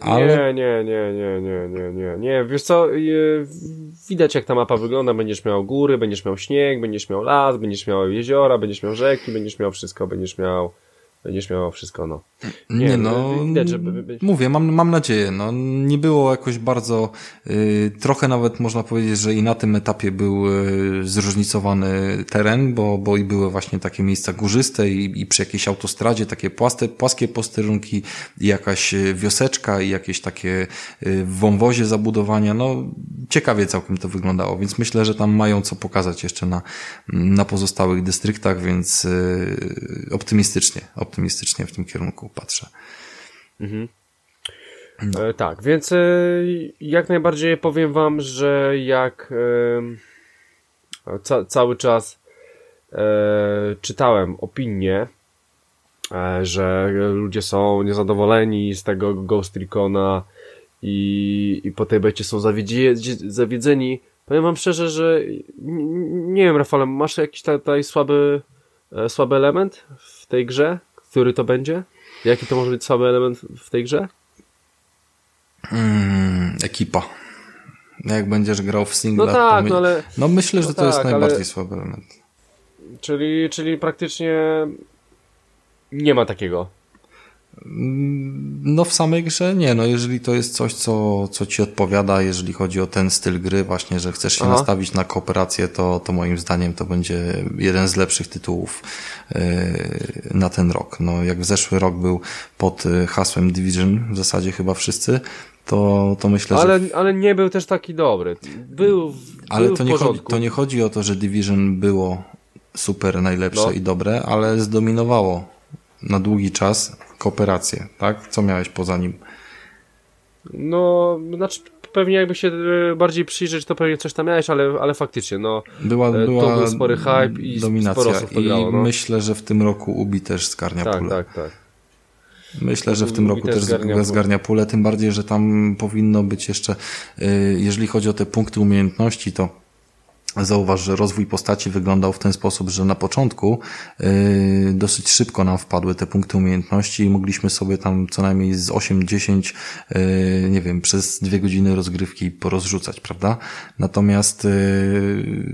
ale... Nie, nie, nie, nie, nie, nie, nie, nie. Wiesz co, widać jak ta mapa wygląda, będziesz miał góry, będziesz miał śnieg, będziesz miał las, będziesz miał jeziora, będziesz miał rzeki, będziesz miał wszystko, będziesz miał Będziesz miał wszystko, no. Nie, nie no, widać, żeby... mówię, mam, mam nadzieję, no, nie było jakoś bardzo, y, trochę nawet można powiedzieć, że i na tym etapie był y, zróżnicowany teren, bo, bo i były właśnie takie miejsca górzyste i, i przy jakiejś autostradzie takie płaste, płaskie posterunki i jakaś y, wioseczka i jakieś takie y, w wąwozie zabudowania, no, ciekawie całkiem to wyglądało, więc myślę, że tam mają co pokazać jeszcze na, na pozostałych dystryktach, więc y, optymistycznie, optymistycznie optymistycznie w tym kierunku patrzę. Mhm. No. E, tak, więc e, jak najbardziej powiem wam, że jak e, ca cały czas e, czytałem opinie, e, że ludzie są niezadowoleni z tego Ghost Recona i, i po tej becie są zawiedzeni. Powiem wam szczerze, że nie wiem, Rafale, masz jakiś tutaj słaby, e, słaby element w tej grze? Który to będzie? Jaki to może być słaby element w tej grze? Mm, ekipa. Jak będziesz grał w singla, no tak, my... no ale... No myślę, że no to tak, jest najbardziej ale... słaby element. Czyli, czyli praktycznie nie ma takiego. Mm, no w samej grze nie, no jeżeli to jest coś, co, co ci odpowiada, jeżeli chodzi o ten styl gry, właśnie, że chcesz się Aha. nastawić na kooperację, to, to moim zdaniem to będzie jeden z lepszych tytułów yy, na ten rok. No jak w zeszły rok był pod e, hasłem Division, w zasadzie chyba wszyscy, to, to myślę, ale, że... Ale nie był też taki dobry. Był, ale był to, nie chodzi, to nie chodzi o to, że Division było super, najlepsze no. i dobre, ale zdominowało na długi czas kooperację, tak? Co miałeś poza nim? No, znaczy pewnie jakby się e, bardziej przyjrzeć, to pewnie coś tam miałeś, ale, ale faktycznie, no była, e, była to był spory hype i dominacja. sporo osób grało, no. myślę, że w tym roku Ubi też zgarnia tak, pulę. Tak, tak, Myślę, że w tym roku też zgarnia, zgarnia pulę, tym bardziej, że tam powinno być jeszcze, e, jeżeli chodzi o te punkty umiejętności, to Zauważ, że rozwój postaci wyglądał w ten sposób, że na początku yy, dosyć szybko nam wpadły te punkty umiejętności i mogliśmy sobie tam co najmniej z 8-10, yy, nie wiem, przez dwie godziny rozgrywki porozrzucać, prawda? Natomiast yy,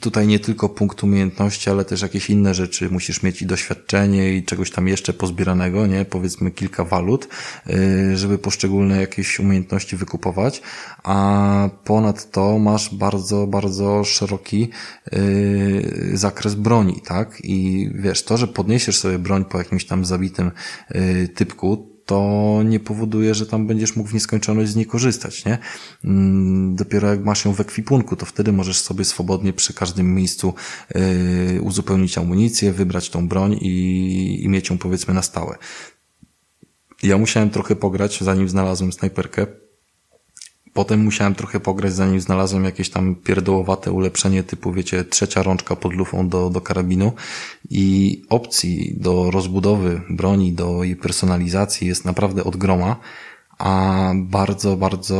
tutaj nie tylko punkt umiejętności, ale też jakieś inne rzeczy. Musisz mieć i doświadczenie i czegoś tam jeszcze pozbieranego, nie? Powiedzmy kilka walut, yy, żeby poszczególne jakieś umiejętności wykupować, a ponad to masz bardzo, bardzo szeroki yy, zakres broni, tak? I wiesz, to, że podniesiesz sobie broń po jakimś tam zabitym yy, typku, to nie powoduje, że tam będziesz mógł w nieskończoność z niej korzystać, nie? Mm, dopiero jak masz ją w ekwipunku, to wtedy możesz sobie swobodnie przy każdym miejscu yy, uzupełnić amunicję, wybrać tą broń i, i mieć ją powiedzmy na stałe. Ja musiałem trochę pograć, zanim znalazłem snajperkę, Potem musiałem trochę pograć, zanim znalazłem jakieś tam pierdołowate ulepszenie typu, wiecie, trzecia rączka pod lufą do, do karabinu i opcji do rozbudowy broni, do jej personalizacji jest naprawdę od groma, a bardzo, bardzo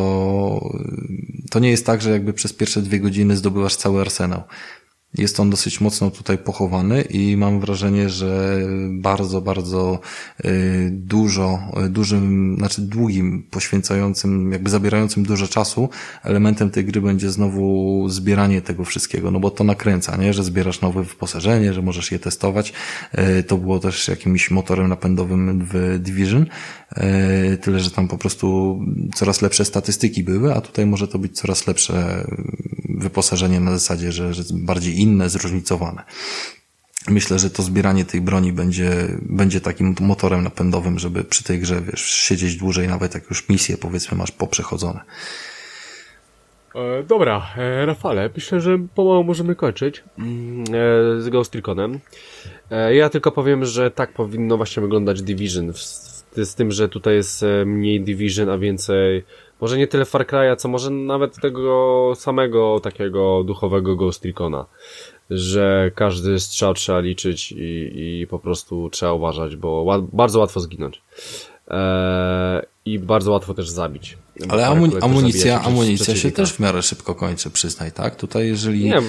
to nie jest tak, że jakby przez pierwsze dwie godziny zdobywasz cały arsenał. Jest on dosyć mocno tutaj pochowany i mam wrażenie, że bardzo, bardzo y, dużo, y, dużym, znaczy długim, poświęcającym, jakby zabierającym dużo czasu elementem tej gry będzie znowu zbieranie tego wszystkiego, no bo to nakręca, nie? Że zbierasz nowe wyposażenie, że możesz je testować. Y, to było też jakimś motorem napędowym w Division, tyle, że tam po prostu coraz lepsze statystyki były, a tutaj może to być coraz lepsze wyposażenie na zasadzie, że, że bardziej inne, zróżnicowane. Myślę, że to zbieranie tej broni będzie, będzie takim motorem napędowym, żeby przy tej grze, wiesz, siedzieć dłużej, nawet jak już misje, powiedzmy, masz poprzechodzone. E, dobra, e, Rafale, myślę, że pomału możemy kończyć mm, e, z Ghost. E, ja tylko powiem, że tak powinno właśnie wyglądać Division, z, z tym, że tutaj jest e, mniej Division, a więcej może nie tyle Far Cry'a, co może nawet tego samego takiego duchowego Ghost Recona, że każdy strzał trzeba liczyć i, i po prostu trzeba uważać, bo bardzo łatwo zginąć. Eee, I bardzo łatwo też zabić. Ale amun amunicja, amunicja się też w miarę szybko kończy, przyznaj, tak? Tutaj jeżeli nie,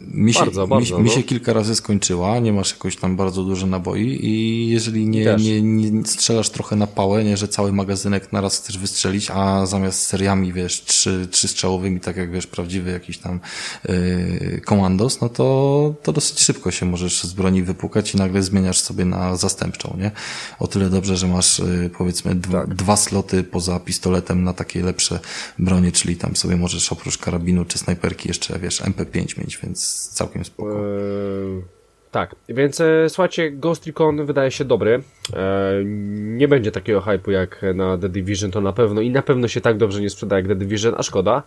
mi, się, bardzo, bardzo, mi, mi, się no. kilka razy skończyła, nie masz jakoś tam bardzo dużo naboi i jeżeli nie, nie, nie strzelasz trochę na pałę, nie, że cały magazynek naraz chcesz wystrzelić, a zamiast seriami, wiesz, trzy, trzy strzałowymi, tak jak wiesz, prawdziwy jakiś tam yy, komandos, no to, to dosyć szybko się możesz z broni wypukać i nagle zmieniasz sobie na zastępczą, nie? O tyle dobrze, że masz yy, powiedzmy dwa, tak. dwa sloty poza pistoletem na takie lepsze bronie, czyli tam sobie możesz oprócz karabinu czy snajperki jeszcze, wiesz, MP5 mieć, więc całkiem spoko. Eee, tak, więc e, słuchajcie, Ghost Recon wydaje się dobry. E, nie będzie takiego hype'u jak na The Division, to na pewno i na pewno się tak dobrze nie sprzeda jak The Division, a szkoda,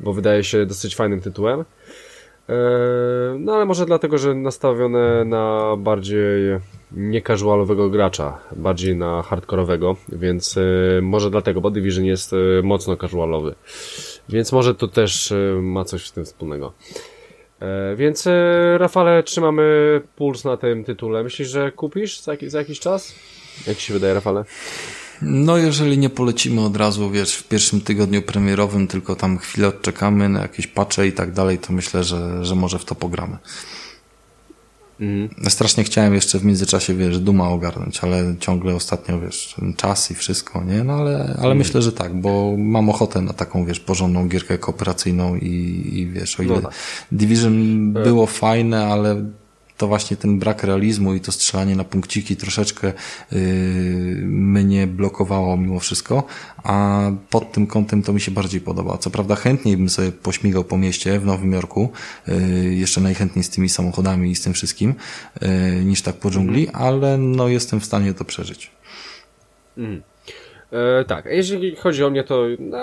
bo wydaje się dosyć fajnym tytułem. E, no ale może dlatego, że nastawione na bardziej niecasualowego gracza, bardziej na hardkorowego, więc e, może dlatego, bo Division jest e, mocno casualowy. Więc może to też ma coś z tym wspólnego. Więc Rafale, trzymamy puls na tym tytule. Myślisz, że kupisz za, jakiś czas? Jak się wydaje, Rafale? No, jeżeli nie polecimy od razu, wiesz, w pierwszym tygodniu premierowym, tylko tam chwilę odczekamy na jakieś patche i tak dalej, to myślę, że, że może w to pogramy. Mhm. Strasznie chciałem jeszcze w międzyczasie, wiesz, Duma ogarnąć, ale ciągle ostatnio, wiesz, czas i wszystko, nie? No ale, ale mhm. myślę, że tak, bo mam ochotę na taką, wiesz, porządną gierkę kooperacyjną i, i wiesz, o ile no tak. Division było fajne, ale to właśnie ten brak realizmu i to strzelanie na punkciki troszeczkę yy, mnie blokowało mimo wszystko, a pod tym kątem to mi się bardziej podoba. Co prawda chętniej bym sobie pośmigał po mieście w Nowym Jorku, yy, jeszcze najchętniej z tymi samochodami i z tym wszystkim, yy, niż tak po dżungli, ale no jestem w stanie to przeżyć. Mm. E, tak, jeżeli chodzi o mnie, to no,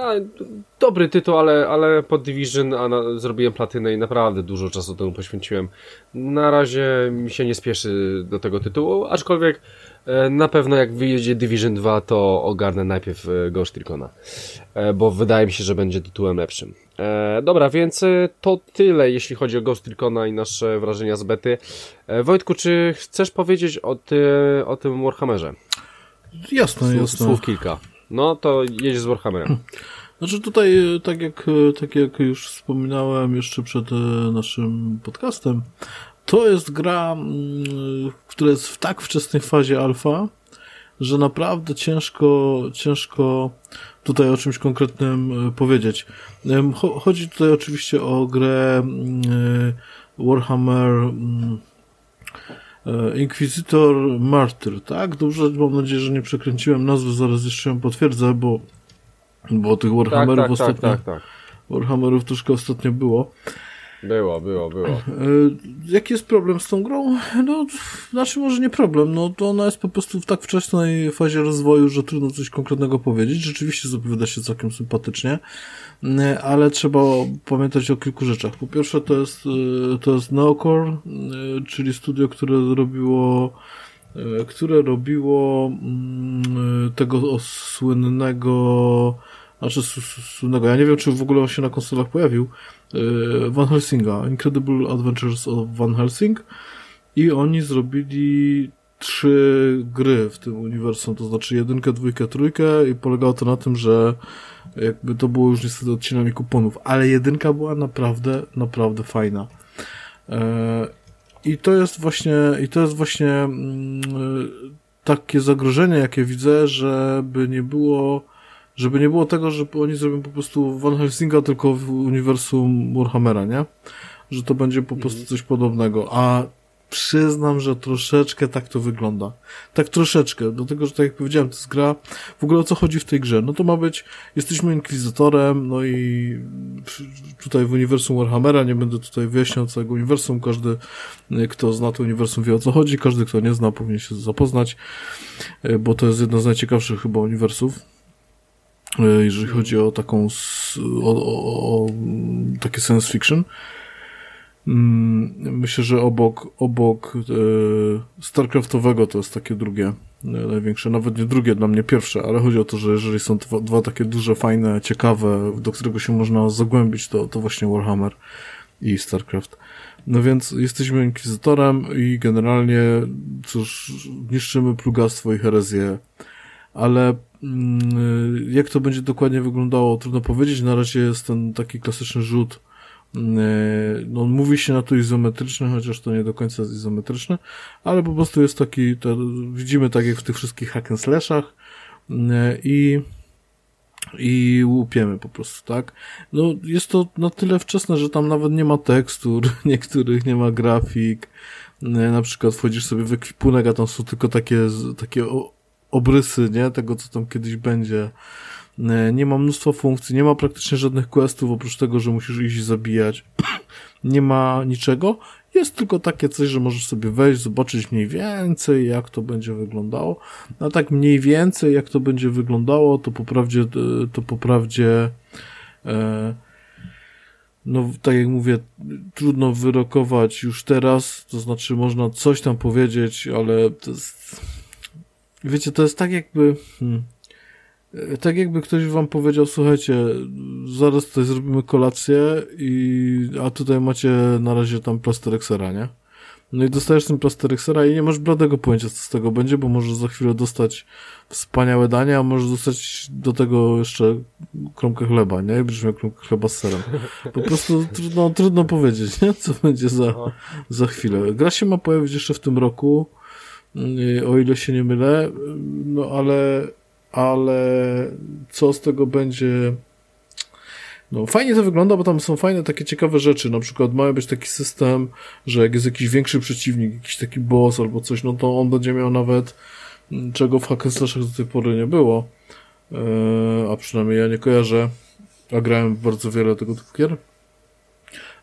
dobry tytuł, ale, ale pod Division a na, zrobiłem platynę i naprawdę dużo czasu temu poświęciłem. Na razie mi się nie spieszy do tego tytułu, aczkolwiek e, na pewno jak wyjedzie Division 2, to ogarnę najpierw e, Ghost e, bo wydaje mi się, że będzie tytułem lepszym. E, dobra, więc e, to tyle, jeśli chodzi o Ghost Recona i nasze wrażenia z bety. Wojtku, czy chcesz powiedzieć o, ty, o tym Warhammerze? Jasne, słów, jasne. Słów kilka. No to jedziesz z Warhammerem. Znaczy tutaj, tak jak, tak jak już wspominałem jeszcze przed e, naszym podcastem, to jest gra, mm, która jest w tak wczesnej fazie alfa, że naprawdę ciężko, ciężko tutaj o czymś konkretnym e, powiedzieć. Chodzi tutaj oczywiście o grę mm, e, Warhammer E, Inquisitor Martyr, tak? Dobrze, mam nadzieję, że nie przekręciłem nazwy, zaraz jeszcze ją potwierdzę, bo, bo tych Warhammerów tak, tak, tak ostatnio... Tak, tak, Warhammerów troszkę ostatnio było. Było, było, było. E, jaki jest problem z tą grą? No, znaczy może nie problem, no to ona jest po prostu w tak wczesnej fazie rozwoju, że trudno coś konkretnego powiedzieć. Rzeczywiście zapowiada się całkiem sympatycznie, ale trzeba pamiętać o kilku rzeczach. Po pierwsze to jest, e, to jest Neocore, czyli studio, które robiło które robiło mm, tego słynnego znaczy słynnego, ja nie wiem, czy w ogóle on się na konsolach pojawił, E, Van Helsinga, Incredible Adventures of Van Helsing i oni zrobili trzy gry w tym uniwersum, to znaczy jedynkę, dwójkę, trójkę i polegało to na tym, że jakby to było już niestety odcinami kuponów, ale jedynka była naprawdę, naprawdę fajna. E, I to jest właśnie, i to jest właśnie mm, takie zagrożenie, jakie widzę, żeby nie było żeby nie było tego, że oni zrobią po prostu Van Helsinga tylko w uniwersum Warhammera, nie? Że to będzie po prostu coś podobnego. A przyznam, że troszeczkę tak to wygląda. Tak troszeczkę, dlatego, że tak jak powiedziałem, to jest gra, w ogóle o co chodzi w tej grze? No to ma być, jesteśmy inkwizytorem, no i tutaj w uniwersum Warhammera, nie będę tutaj wyjaśniał całego uniwersum, każdy, kto zna to uniwersum wie o co chodzi, każdy, kto nie zna, powinien się zapoznać, bo to jest jedno z najciekawszych chyba uniwersów E, jeżeli chodzi o taką, o, o, o takie science fiction. Mm, myślę, że obok, obok e, StarCraftowego to jest takie drugie e, największe, nawet nie drugie, dla mnie pierwsze, ale chodzi o to, że jeżeli są dwa, dwa takie duże, fajne, ciekawe, do którego się można zagłębić, to, to właśnie Warhammer i StarCraft. No więc jesteśmy inkwizytorem i generalnie, cóż, niszczymy plugastwo i herezję, ale Mm, jak to będzie dokładnie wyglądało, trudno powiedzieć. Na razie jest ten taki klasyczny rzut. Mm, no, mówi się na to izometryczny, chociaż to nie do końca jest izometryczne, ale po prostu jest taki, to widzimy tak jak w tych wszystkich hack and slashach mm, i i łupiemy po prostu, tak? No, jest to na tyle wczesne, że tam nawet nie ma tekstur, niektórych nie ma grafik, na przykład wchodzisz sobie w ekwipunek, a tam są tylko takie, takie obrysy, nie? Tego, co tam kiedyś będzie. E, nie ma mnóstwo funkcji, nie ma praktycznie żadnych questów, oprócz tego, że musisz iść zabijać. nie ma niczego. Jest tylko takie coś, że możesz sobie wejść, zobaczyć mniej więcej, jak to będzie wyglądało. A tak mniej więcej, jak to będzie wyglądało, to poprawdzie, e, to poprawdzie, e, no, tak jak mówię, trudno wyrokować już teraz, to znaczy można coś tam powiedzieć, ale to jest, Wiecie, to jest tak jakby... Hmm, tak jakby ktoś wam powiedział, słuchajcie, zaraz tutaj zrobimy kolację i a tutaj macie na razie tam plaster Excera, nie? No i dostajesz ten plasterek sera i nie masz bladego pojęcia, co z tego będzie, bo możesz za chwilę dostać wspaniałe danie, a możesz dostać do tego jeszcze kromkę chleba, nie? Będziesz miał kromkę chleba z serem. Po prostu trudno, trudno powiedzieć, nie? Co będzie za, za chwilę. Gra się ma pojawić jeszcze w tym roku, y, o ile się nie mylę, no ale, ale co z tego będzie no, fajnie to wygląda, bo tam są fajne takie ciekawe rzeczy. Na przykład ma być taki system, że jak jest jakiś większy przeciwnik, jakiś taki boss albo coś, no to on będzie miał nawet mm, czego w Hackenslashach do tej pory nie było. Eee, a przynajmniej ja nie kojarzę, a grałem bardzo wiele tego typu gier.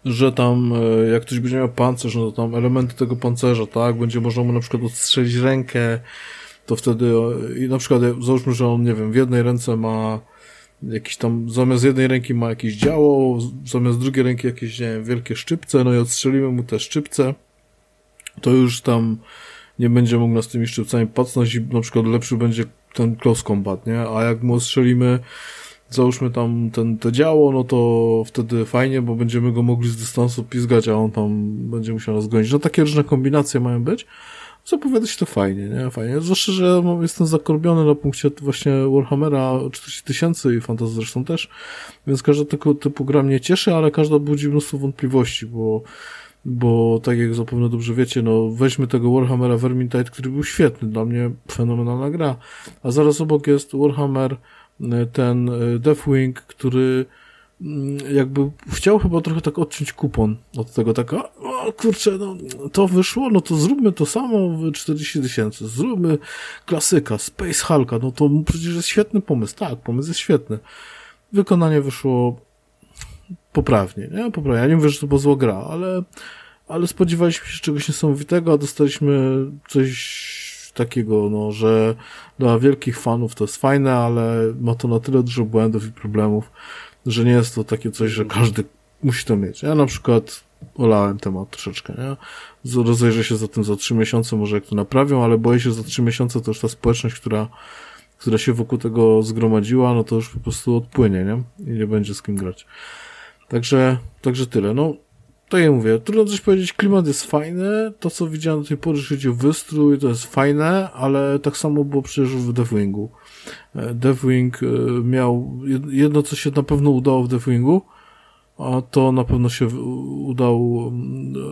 Że tam, e, jak ktoś będzie miał pancerz, no to tam elementy tego pancerza, tak, będzie można mu na przykład odstrzelić rękę, to wtedy, i na przykład, załóżmy, że on, nie wiem, w jednej ręce ma jakiś tam, zamiast jednej ręki ma jakieś działo, zamiast drugiej ręki jakieś, nie wiem, wielkie szczypce, no i odstrzelimy mu te szczypce, to już tam nie będzie mógł nas tymi szczypcami pacnąć i na przykład lepszy będzie ten close combat, nie? A jak mu ostrzelimy, załóżmy tam ten, te działo, no to wtedy fajnie, bo będziemy go mogli z dystansu pizgać, a on tam będzie musiał nas gonić. No takie różne kombinacje mają być zapowiada się to fajnie, nie? Fajnie. Zwłaszcza, że jestem zakorbiony na punkcie właśnie Warhammera 40 tysięcy i Fantasy zresztą też, więc każda tego typu gra mnie cieszy, ale każda budzi mnóstwo wątpliwości, bo bo tak jak zapewne dobrze wiecie, no weźmy tego Warhammera Vermintide, który był świetny, dla mnie fenomenalna gra, a zaraz obok jest Warhammer e, ten e, Deathwing, który jakby chciał chyba trochę tak odciąć kupon od tego, tak, o kurczę, no to wyszło, no to zróbmy to samo w 40 tysięcy, zróbmy klasyka, Space Hulka, no to przecież jest świetny pomysł, tak, pomysł jest świetny. Wykonanie wyszło poprawnie, nie? Poprawnie. Ja nie mówię, że to była zła gra, ale, ale spodziewaliśmy się czegoś niesamowitego, a dostaliśmy coś takiego, no, że dla wielkich fanów to jest fajne, ale ma to na tyle dużo błędów i problemów, że nie jest to takie coś, że każdy musi to mieć. Ja na przykład olałem temat troszeczkę, nie? Rozejrzę się za tym za trzy miesiące, może jak to naprawią, ale boję się, że za trzy miesiące to już ta społeczność, która, która się wokół tego zgromadziła, no to już po prostu odpłynie, nie? I nie będzie z kim grać. Także, także tyle. No, tak jak mówię, trudno coś powiedzieć, klimat jest fajny, to co widziałem do tej pory, jeśli chodzi o wystrój, to jest fajne, ale tak samo było przecież w Deathwingu. E, Deathwing e, miał, jedno co się na pewno udało w Deathwingu, a to na pewno się udało,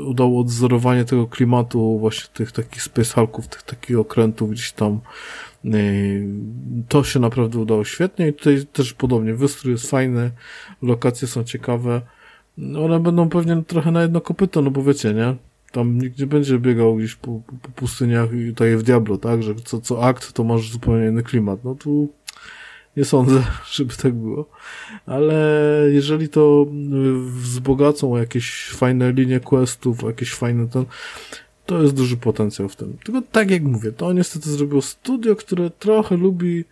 udało odzorowanie tego klimatu, właśnie tych takich Space Hulków, tych takich okrętów gdzieś tam. E, to się naprawdę udało świetnie i tutaj też podobnie, wystrój jest fajny, lokacje są ciekawe, one będą pewnie trochę na jedno kopyto, no bo wiecie, nie? Tam nikt nie będzie biegał gdzieś po, po pustyniach i tutaj w Diablo, tak? Że co, co akt to masz zupełnie inny klimat. No tu nie sądzę, żeby tak było. Ale jeżeli to wzbogacą o jakieś fajne linie questów, jakieś fajne ten, to jest duży potencjał w tym. Tylko tak jak mówię, to niestety zrobiło studio, które trochę lubi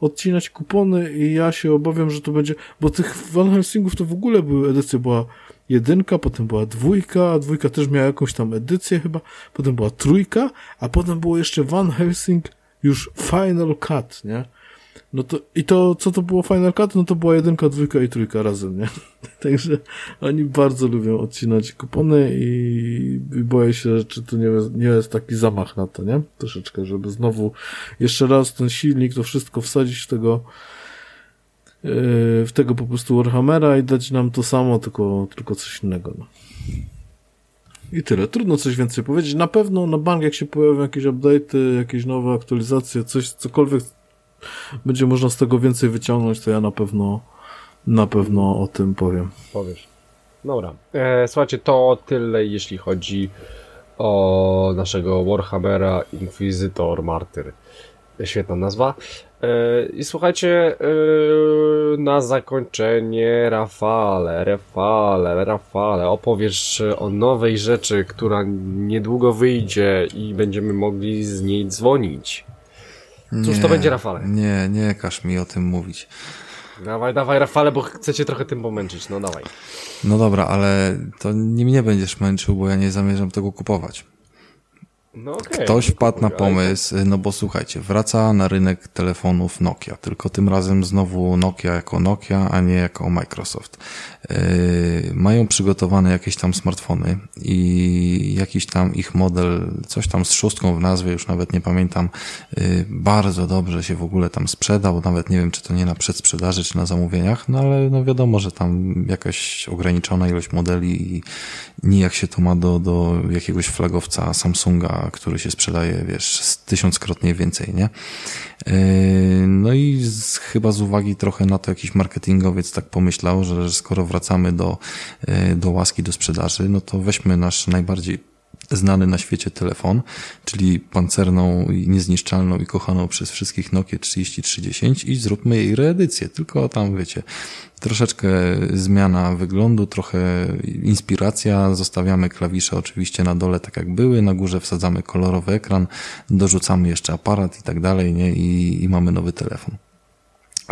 odcinać kupony i ja się obawiam, że to będzie, bo tych Van Helsingów to w ogóle były, edycja była jedynka, potem była dwójka, a dwójka też miała jakąś tam edycję chyba, potem była trójka, a potem było jeszcze Van Helsing już Final Cut, nie? No to, i to, co to było Final Cut? No to była jedynka, dwójka i trójka razem, nie? Także oni bardzo lubią odcinać kupony i, i boję się, czy to nie jest, nie jest taki zamach na to, nie? Troszeczkę, żeby znowu jeszcze raz ten silnik, to wszystko wsadzić w tego, w tego po prostu Warhammera i dać nam to samo, tylko, tylko coś innego, no. I tyle. Trudno coś więcej powiedzieć. Na pewno na bank, jak się pojawią jakieś update'y, jakieś nowe aktualizacje, coś, cokolwiek będzie można z tego więcej wyciągnąć, to ja na pewno na pewno o tym powiem. Powiesz. Dobra. E, słuchajcie, to tyle jeśli chodzi o naszego Warhammera Inquisitor Martyr. Świetna nazwa. E, I słuchajcie, e, na zakończenie Rafale, Rafale, Rafale, opowiesz o nowej rzeczy, która niedługo wyjdzie i będziemy mogli z niej dzwonić. Cóż nie, to będzie, Rafale? Nie, nie każ mi o tym mówić. Dawaj, dawaj, Rafale, bo chcecie trochę tym pomęczyć, no dawaj. No dobra, ale to nie mnie będziesz męczył, bo ja nie zamierzam tego kupować. No okay, Ktoś wpadł na pomysł, no bo słuchajcie, wraca na rynek telefonów Nokia, tylko tym razem znowu Nokia jako Nokia, a nie jako Microsoft. Yy, mają przygotowane jakieś tam smartfony i jakiś tam ich model, coś tam z szóstką w nazwie, już nawet nie pamiętam, yy, bardzo dobrze się w ogóle tam sprzedał, nawet nie wiem, czy to nie na przedsprzedaży, czy na zamówieniach, no ale no wiadomo, że tam jakaś ograniczona ilość modeli i nijak się to ma do, do jakiegoś flagowca Samsunga, który się sprzedaje, wiesz, tysiąckrotnie więcej, nie? Yy, no i z, chyba z uwagi trochę na to jakiś marketingowiec tak pomyślał, że, że skoro wracamy do, yy, do łaski do sprzedaży, no to weźmy nasz najbardziej znany na świecie telefon, czyli pancerną i niezniszczalną i kochaną przez wszystkich Nokia 3310 i zróbmy jej reedycję. Tylko tam, wiecie, troszeczkę zmiana wyglądu, trochę inspiracja. Zostawiamy klawisze oczywiście na dole tak jak były, na górze wsadzamy kolorowy ekran, dorzucamy jeszcze aparat i tak dalej, nie? I, i mamy nowy telefon.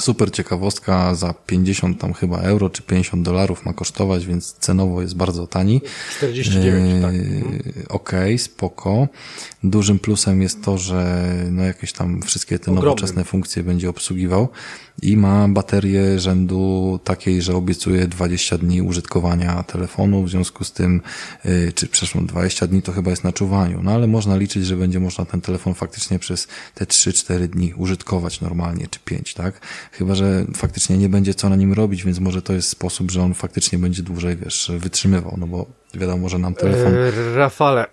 Super ciekawostka, za 50 tam chyba euro czy 50 dolarów ma kosztować, więc cenowo jest bardzo tani. 49, tak. Okej, okay, spoko. Dużym plusem jest to, że no jakieś tam wszystkie te Ogromnym. nowoczesne funkcje będzie obsługiwał i ma baterię rzędu takiej, że obiecuje 20 dni użytkowania telefonu, w związku z tym, yy, czy przepraszam, 20 dni to chyba jest na czuwaniu, no ale można liczyć, że będzie można ten telefon faktycznie przez te 3-4 dni użytkować normalnie, czy 5, tak? Chyba, że faktycznie nie będzie co na nim robić, więc może to jest sposób, że on faktycznie będzie dłużej, wiesz, wytrzymywał, no bo wiadomo, że nam telefon... E, Rafale,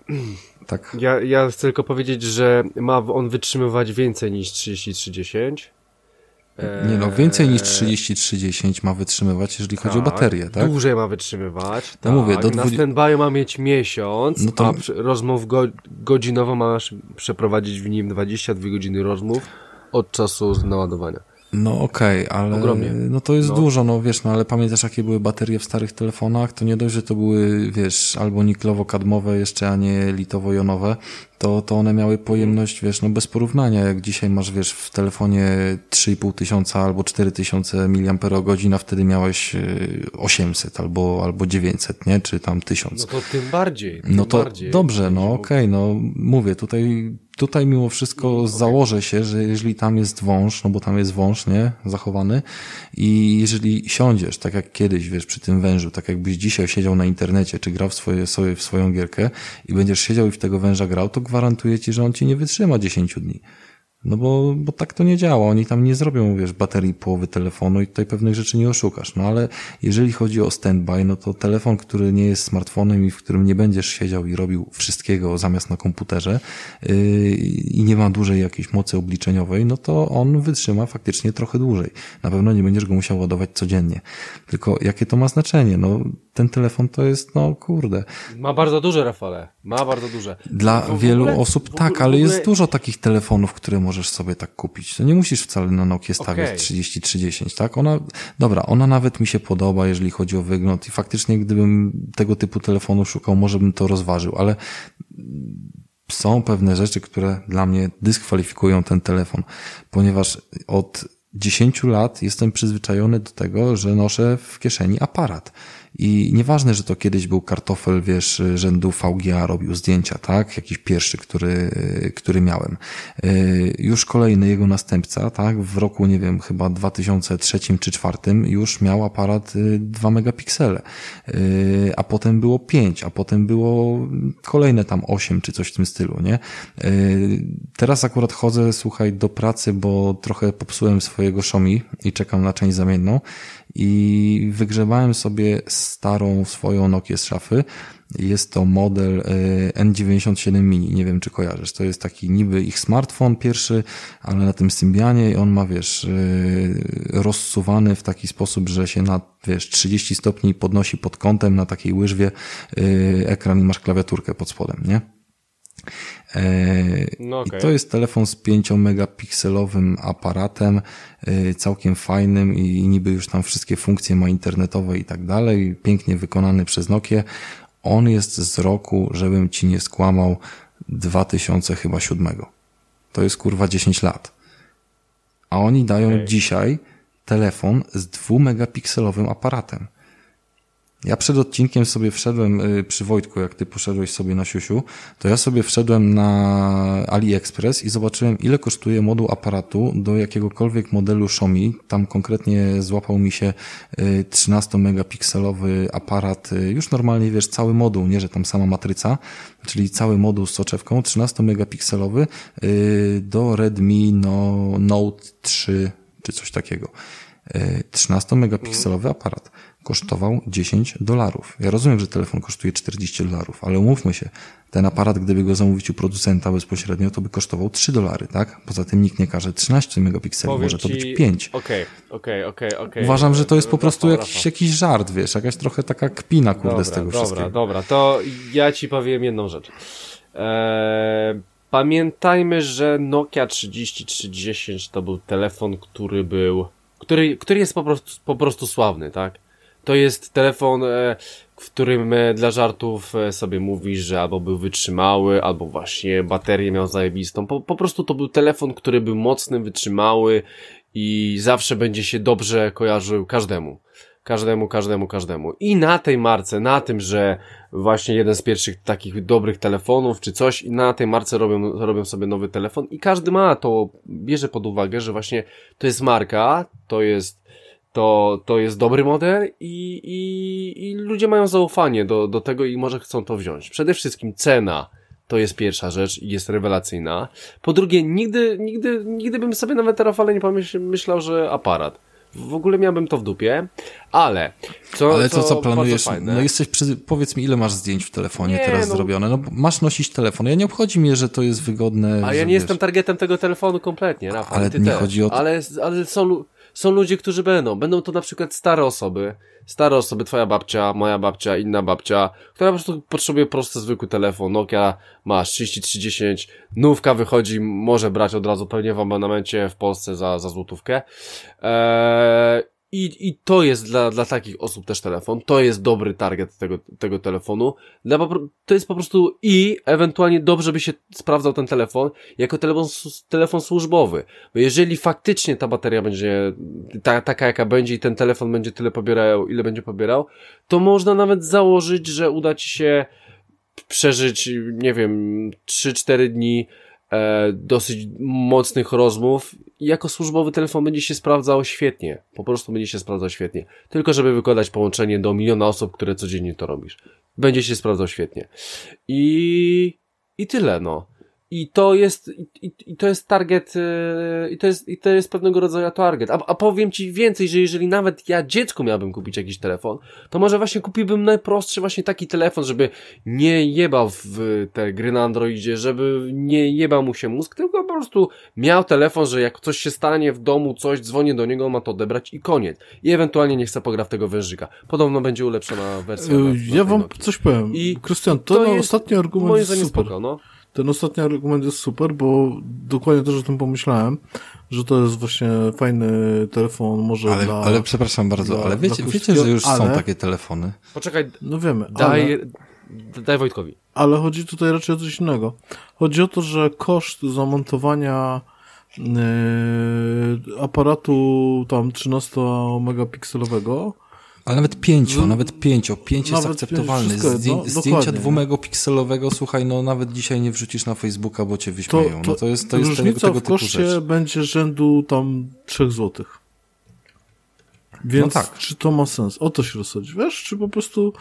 tak. Ja, ja chcę tylko powiedzieć, że ma on wytrzymywać więcej niż 3310. Nie no, więcej niż 3310 ma wytrzymywać, jeżeli chodzi tak, o baterię, tak? Dłużej ma wytrzymywać. No tak. mówię, do 20... Na standby ma mieć miesiąc, no to... a rozmów go, godzinowo masz przeprowadzić w nim 22 godziny rozmów od czasu naładowania. No okej, okay, ale Ogromnie. no to jest no. dużo, no wiesz, no ale pamiętasz jakie były baterie w starych telefonach? To nie dość, że to były, wiesz, albo niklowo-kadmowe jeszcze, a nie litowo-jonowe, to, to one miały pojemność, wiesz, no bez porównania, jak dzisiaj masz, wiesz, w telefonie 3,5 tysiąca albo 4 tysiące mAh, a wtedy miałeś 800 y, albo, albo 900, nie? Czy tam 1000. No to tym bardziej. Tym no to bardziej, dobrze, no okej, okay, no mówię, tutaj tutaj mimo wszystko okay. założę się, że jeżeli tam jest wąż, no bo tam jest wąż, nie, zachowany i jeżeli siądziesz, tak jak kiedyś, wiesz, przy tym wężu, tak jakbyś dzisiaj siedział na internecie, czy grał w, swoje, sobie w swoją gierkę i będziesz siedział i w tego węża grał, to gwarantuję ci, że on ci nie wytrzyma 10 dni. No bo, bo tak to nie działa. Oni tam nie zrobią, wiesz, baterii połowy telefonu i tutaj pewnych rzeczy nie oszukasz. No ale jeżeli chodzi o standby, no to telefon, który nie jest smartfonem i w którym nie będziesz siedział i robił wszystkiego zamiast na komputerze yy, i nie ma dużej jakiejś mocy obliczeniowej, no to on wytrzyma faktycznie trochę dłużej. Na pewno nie będziesz go musiał ładować codziennie. Tylko jakie to ma znaczenie? No ten telefon to jest, no kurde. Ma bardzo duże, Rafale. Ma bardzo duże. Dla wielu ogóle, osób tak, ale jest dużo takich telefonów, które możesz sobie tak kupić. To nie musisz wcale na Nokia stawiać okay. 3030, tak? Ona, dobra, ona nawet mi się podoba, jeżeli chodzi o wygląd i faktycznie gdybym tego typu telefonu szukał, może bym to rozważył, ale są pewne rzeczy, które dla mnie dyskwalifikują ten telefon, ponieważ od 10 lat jestem przyzwyczajony do tego, że noszę w kieszeni aparat. I nieważne, że to kiedyś był kartofel, wiesz, rzędu VGA robił zdjęcia, tak? Jakiś pierwszy, który, który miałem. Y, już kolejny jego następca, tak? W roku, nie wiem, chyba 2003 czy 2004 już miał aparat 2 y, megapiksele. Y, a potem było 5, a potem było kolejne tam 8 czy coś w tym stylu, nie? Teraz akurat chodzę, słuchaj, do pracy, bo trochę popsułem swojego Xiaomi i czekam na część zamienną i wygrzebałem sobie starą swoją Nokia z szafy. Jest to model e, N97 Mini, nie wiem czy kojarzysz. To jest taki niby ich smartfon pierwszy, ale na tym Symbianie i on ma, wiesz, e, rozsuwany w taki sposób, że się na, wiesz, 30 stopni podnosi pod kątem na takiej łyżwie e, ekran i masz klawiaturkę pod spodem, nie? No okay. I to jest telefon z 5 megapikselowym aparatem, y, całkiem fajnym i niby już tam wszystkie funkcje ma internetowe i tak dalej, pięknie wykonany przez Nokia. On jest z roku, żebym ci nie skłamał, 2000 chyba siódmego. To jest kurwa 10 lat. A oni dają okay. dzisiaj telefon z 2 megapikselowym aparatem. Ja przed odcinkiem sobie wszedłem y, przy Wojtku, jak ty poszedłeś sobie na siusiu, to ja sobie wszedłem na AliExpress i zobaczyłem, ile kosztuje moduł aparatu do jakiegokolwiek modelu Xiaomi. Tam konkretnie złapał mi się 13-megapikselowy aparat, y, już normalnie wiesz, cały moduł, nie, że tam sama matryca, czyli cały moduł z soczewką, 13-megapikselowy y, do Redmi no, Note 3 czy coś takiego. 13-megapikselowy aparat kosztował 10 dolarów. Ja rozumiem, że telefon kosztuje 40 dolarów, ale umówmy się, ten aparat, gdyby go zamówić u producenta bezpośrednio, to by kosztował 3 dolary, tak? Poza tym nikt nie każe 13 megapikseli, może to być 5. Okej, okej, okej, okej. Uważam, że to jest po prostu jakiś, jakiś żart, wiesz, jakaś trochę taka kpina, kurde, dobra, z tego dobra, wszystkiego. Dobra, dobra, to ja ci powiem jedną rzecz. Eee, pamiętajmy, że Nokia 3310 to był telefon, który był, który, który jest po prostu, po prostu sławny, tak? To jest telefon, e, w którym e, dla żartów e, sobie mówisz, że albo był wytrzymały, albo właśnie baterię miał zajebistą. Po, po prostu to był telefon, który był mocny, wytrzymały i zawsze będzie się dobrze kojarzył każdemu. Każdemu, każdemu, każdemu. I na tej marce, na tym, że właśnie jeden z pierwszych takich dobrych telefonów, czy coś, i na tej marce robią, robią sobie nowy telefon i każdy ma to, bierze pod uwagę, że właśnie to jest marka, to jest to, to jest dobry model i, i, i ludzie mają zaufanie do, do tego i może chcą to wziąć. Przede wszystkim cena to jest pierwsza rzecz i jest rewelacyjna. Po drugie, nigdy, nigdy, nigdy bym sobie nawet teraz nie pomyślał, że aparat. W ogóle miałbym to w dupie, ale co, Ale to, co planujesz, no jesteś przy, powiedz mi, ile masz zdjęć w telefonie Nie, teraz no- zrobione? No masz nosić telefon. Ja nie obchodzi mnie, że to jest wygodne. A ja nie wiesz, jestem targetem tego telefonu kompletnie, Rafał, Ale nie też. chodzi o to- Ale, ale są, są ludzie, którzy będą. Będą to na przykład stare osoby. Stare osoby, twoja babcia, moja babcia, inna babcia, która po prostu potrzebuje prosty, zwykły telefon. Nokia masz 3310, nówka wychodzi, może brać od razu pewnie w abonamencie w Polsce za, za złotówkę. Eee, i, I to jest dla, dla takich osób też telefon. To jest dobry target tego, tego telefonu. Dla, to jest po prostu i ewentualnie dobrze by się sprawdzał ten telefon jako telefon, telefon służbowy. Bo jeżeli faktycznie ta bateria będzie ta, taka, jaka będzie i ten telefon będzie tyle pobierał, ile będzie pobierał, to można nawet założyć, że uda ci się przeżyć, nie wiem, 3-4 dni e, dosyć mocnych rozmów jako służbowy telefon będzie się sprawdzał świetnie. Po prostu będzie się sprawdzał świetnie. Tylko żeby wykładać połączenie do miliona osób, które codziennie to robisz. Będzie się sprawdzał świetnie. I, i tyle, no. I to jest, i, i, to jest target, yy, i to jest, i to jest pewnego rodzaju target. A, a powiem ci więcej, że jeżeli nawet ja dziecku miałbym kupić jakiś telefon, to może właśnie kupiłbym najprostszy właśnie taki telefon, żeby nie jebał w te gry na Androidzie, żeby nie jebał mu się mózg, tylko po prostu miał telefon, że jak coś się stanie w domu, coś, dzwonię do niego, ma to odebrać i koniec. I ewentualnie nie chce pogra w tego wężyka. Podobno będzie ulepszona wersja. na- na Y, tej Ja wam coś powiem. I Krystian, to, to na jest ostatni argument Moim jest super. spoko, no. Ten ostatni argument jest super, bo dokładnie też o tym pomyślałem, że to jest właśnie fajny telefon, może Ale, dla... ale przepraszam bardzo, dla- ale wiecie, wiecie, że już są ale- takie telefony. Poczekaj, No wiemy, daj, ale, daj Wojtkowi. ale chodzi tutaj raczej o coś innego. Chodzi o to, że koszt zamontowania yy, aparatu tam 13-megapikselowego Ale nawet pięcio, Z- nawet pięcio. Pięć jest Nawet akceptowalny. pięć, wszystko Zdję, jedno, zdjęcia dwumegapikselowego, słuchaj, no nawet dzisiaj nie wrzucisz na Facebooka, bo cię to, wyśmieją. to, no to jest, to jest tego, tego w typu koszcie będzie rzędu tam 3 złotych. Więc No tak. czy to ma sens? O to się rozchodzi. Wiesz, czy po prostu,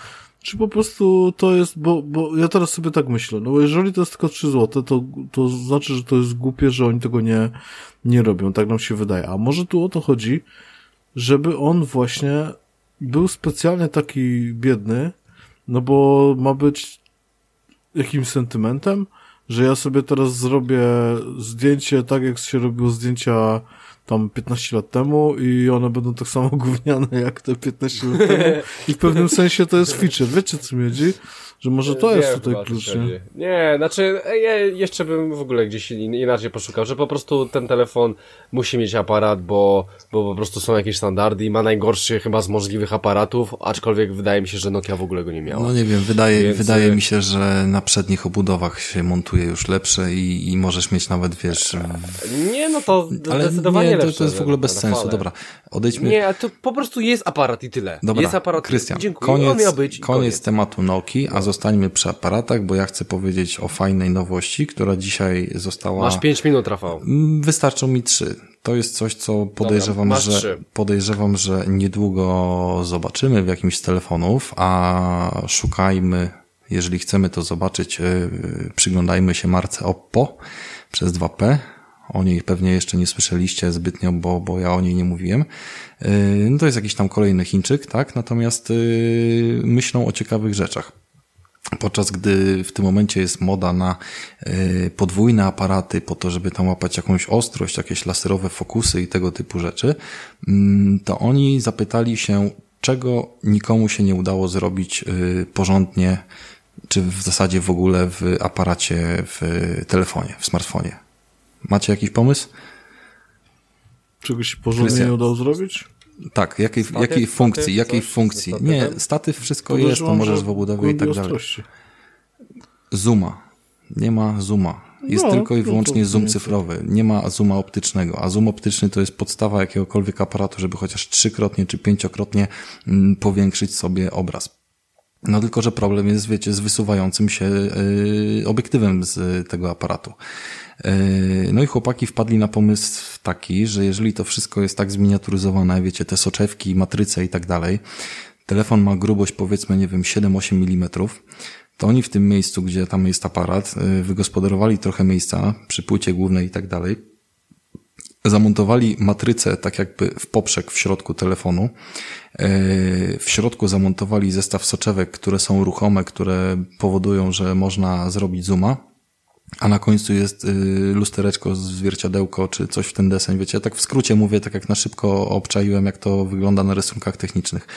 czy po prostu to jest, bo, bo ja teraz sobie tak myślę, no bo jeżeli to jest tylko 3 złote, to, to znaczy, że to jest głupie, że oni tego nie, nie robią, tak nam się wydaje. A może tu o to chodzi, żeby on właśnie był specjalnie taki biedny, no bo ma być jakimś sentymentem, że ja sobie teraz zrobię zdjęcie tak, jak się robiło zdjęcia tam 15 lat temu i one będą tak samo gówniane jak te 15 lat temu i w pewnym sensie to jest feature. Wiecie co mi chodzi? Że może to jest Wiem tutaj klucz, nie? Nie, znaczy ja jeszcze bym w ogóle gdzieś in- inaczej poszukał, że po prostu ten telefon musi mieć aparat, bo, bo po prostu są jakieś standardy i ma najgorszy chyba z możliwych aparatów, aczkolwiek wydaje mi się, że Nokia w ogóle go nie miała. No nie wiem, wydaje, Więc, wydaje y- mi się, że na przednich obudowach się montuje już lepsze i, i możesz mieć nawet, wiesz... Nie, no to Ale zdecydowanie nie, to, lepsze. to jest w ogóle bez sensu. Dobra, Odejdźmy. Nie, to po prostu jest aparat i tyle. Dobra, jest aparat. Krystian, Dziękuję. koniec, On być. koniec, koniec. tematu Noki, a zostańmy przy aparatach, bo ja chcę powiedzieć o fajnej nowości, która dzisiaj została... Masz 5 minut, Rafał. Mm, Wystarczą mi trzy. To jest coś, co podejrzewam, masz że, podejrzewam, że niedługo zobaczymy w jakimś z telefonów, a szukajmy, jeżeli chcemy to zobaczyć, yy, przyglądajmy się marce Oppo przez 2P. O niej pewnie jeszcze nie słyszeliście zbytnio, bo, bo ja o niej nie mówiłem. Yy, No to jest jakiś tam kolejny Chińczyk, tak? Natomiast yy, myślą o ciekawych rzeczach. Podczas gdy w tym momencie jest moda na y, podwójne aparaty po to, żeby tam łapać jakąś ostrość, jakieś laserowe fokusy i tego typu rzeczy, mm, to oni zapytali się, czego nikomu się nie udało zrobić y, porządnie, czy w zasadzie w ogóle w aparacie, w telefonie, w smartfonie. Macie jakiś pomysł? Czegoś się porządnie nie udało zrobić? Tak, jakiej, Statyw, jakiej statyw, funkcji, jakiej coś funkcji? Nie, statyw wszystko jest, to możesz że w obudowie i tak dalej. ostrości. Zooma. Nie ma zooma. Jest No, tylko i no wyłącznie zoom nie- cyfrowy. Nie ma zooma optycznego. A zoom optyczny to jest podstawa jakiegokolwiek aparatu, żeby chociaż trzykrotnie czy pięciokrotnie mm, powiększyć sobie obraz. No tylko, że problem jest, wiecie, z wysuwającym się yy, obiektywem z tego aparatu. Yy, No i chłopaki wpadli na pomysł taki, że jeżeli to wszystko jest tak zminiaturyzowane, wiecie, te soczewki, matryce i tak dalej, telefon ma grubość powiedzmy, nie wiem, 7-8 mm, to oni w tym miejscu, gdzie tam jest aparat, yy, wygospodarowali trochę miejsca przy płycie głównej i tak dalej, zamontowali matrycę tak jakby w poprzek w środku telefonu. Yy, W środku zamontowali zestaw soczewek, które są ruchome, które powodują, że można zrobić zooma. A na końcu jest y, lustereczko, zwierciadełko, czy coś w ten deseń, wiecie, tak w skrócie mówię, tak jak na szybko obczaiłem, jak to wygląda na rysunkach technicznych.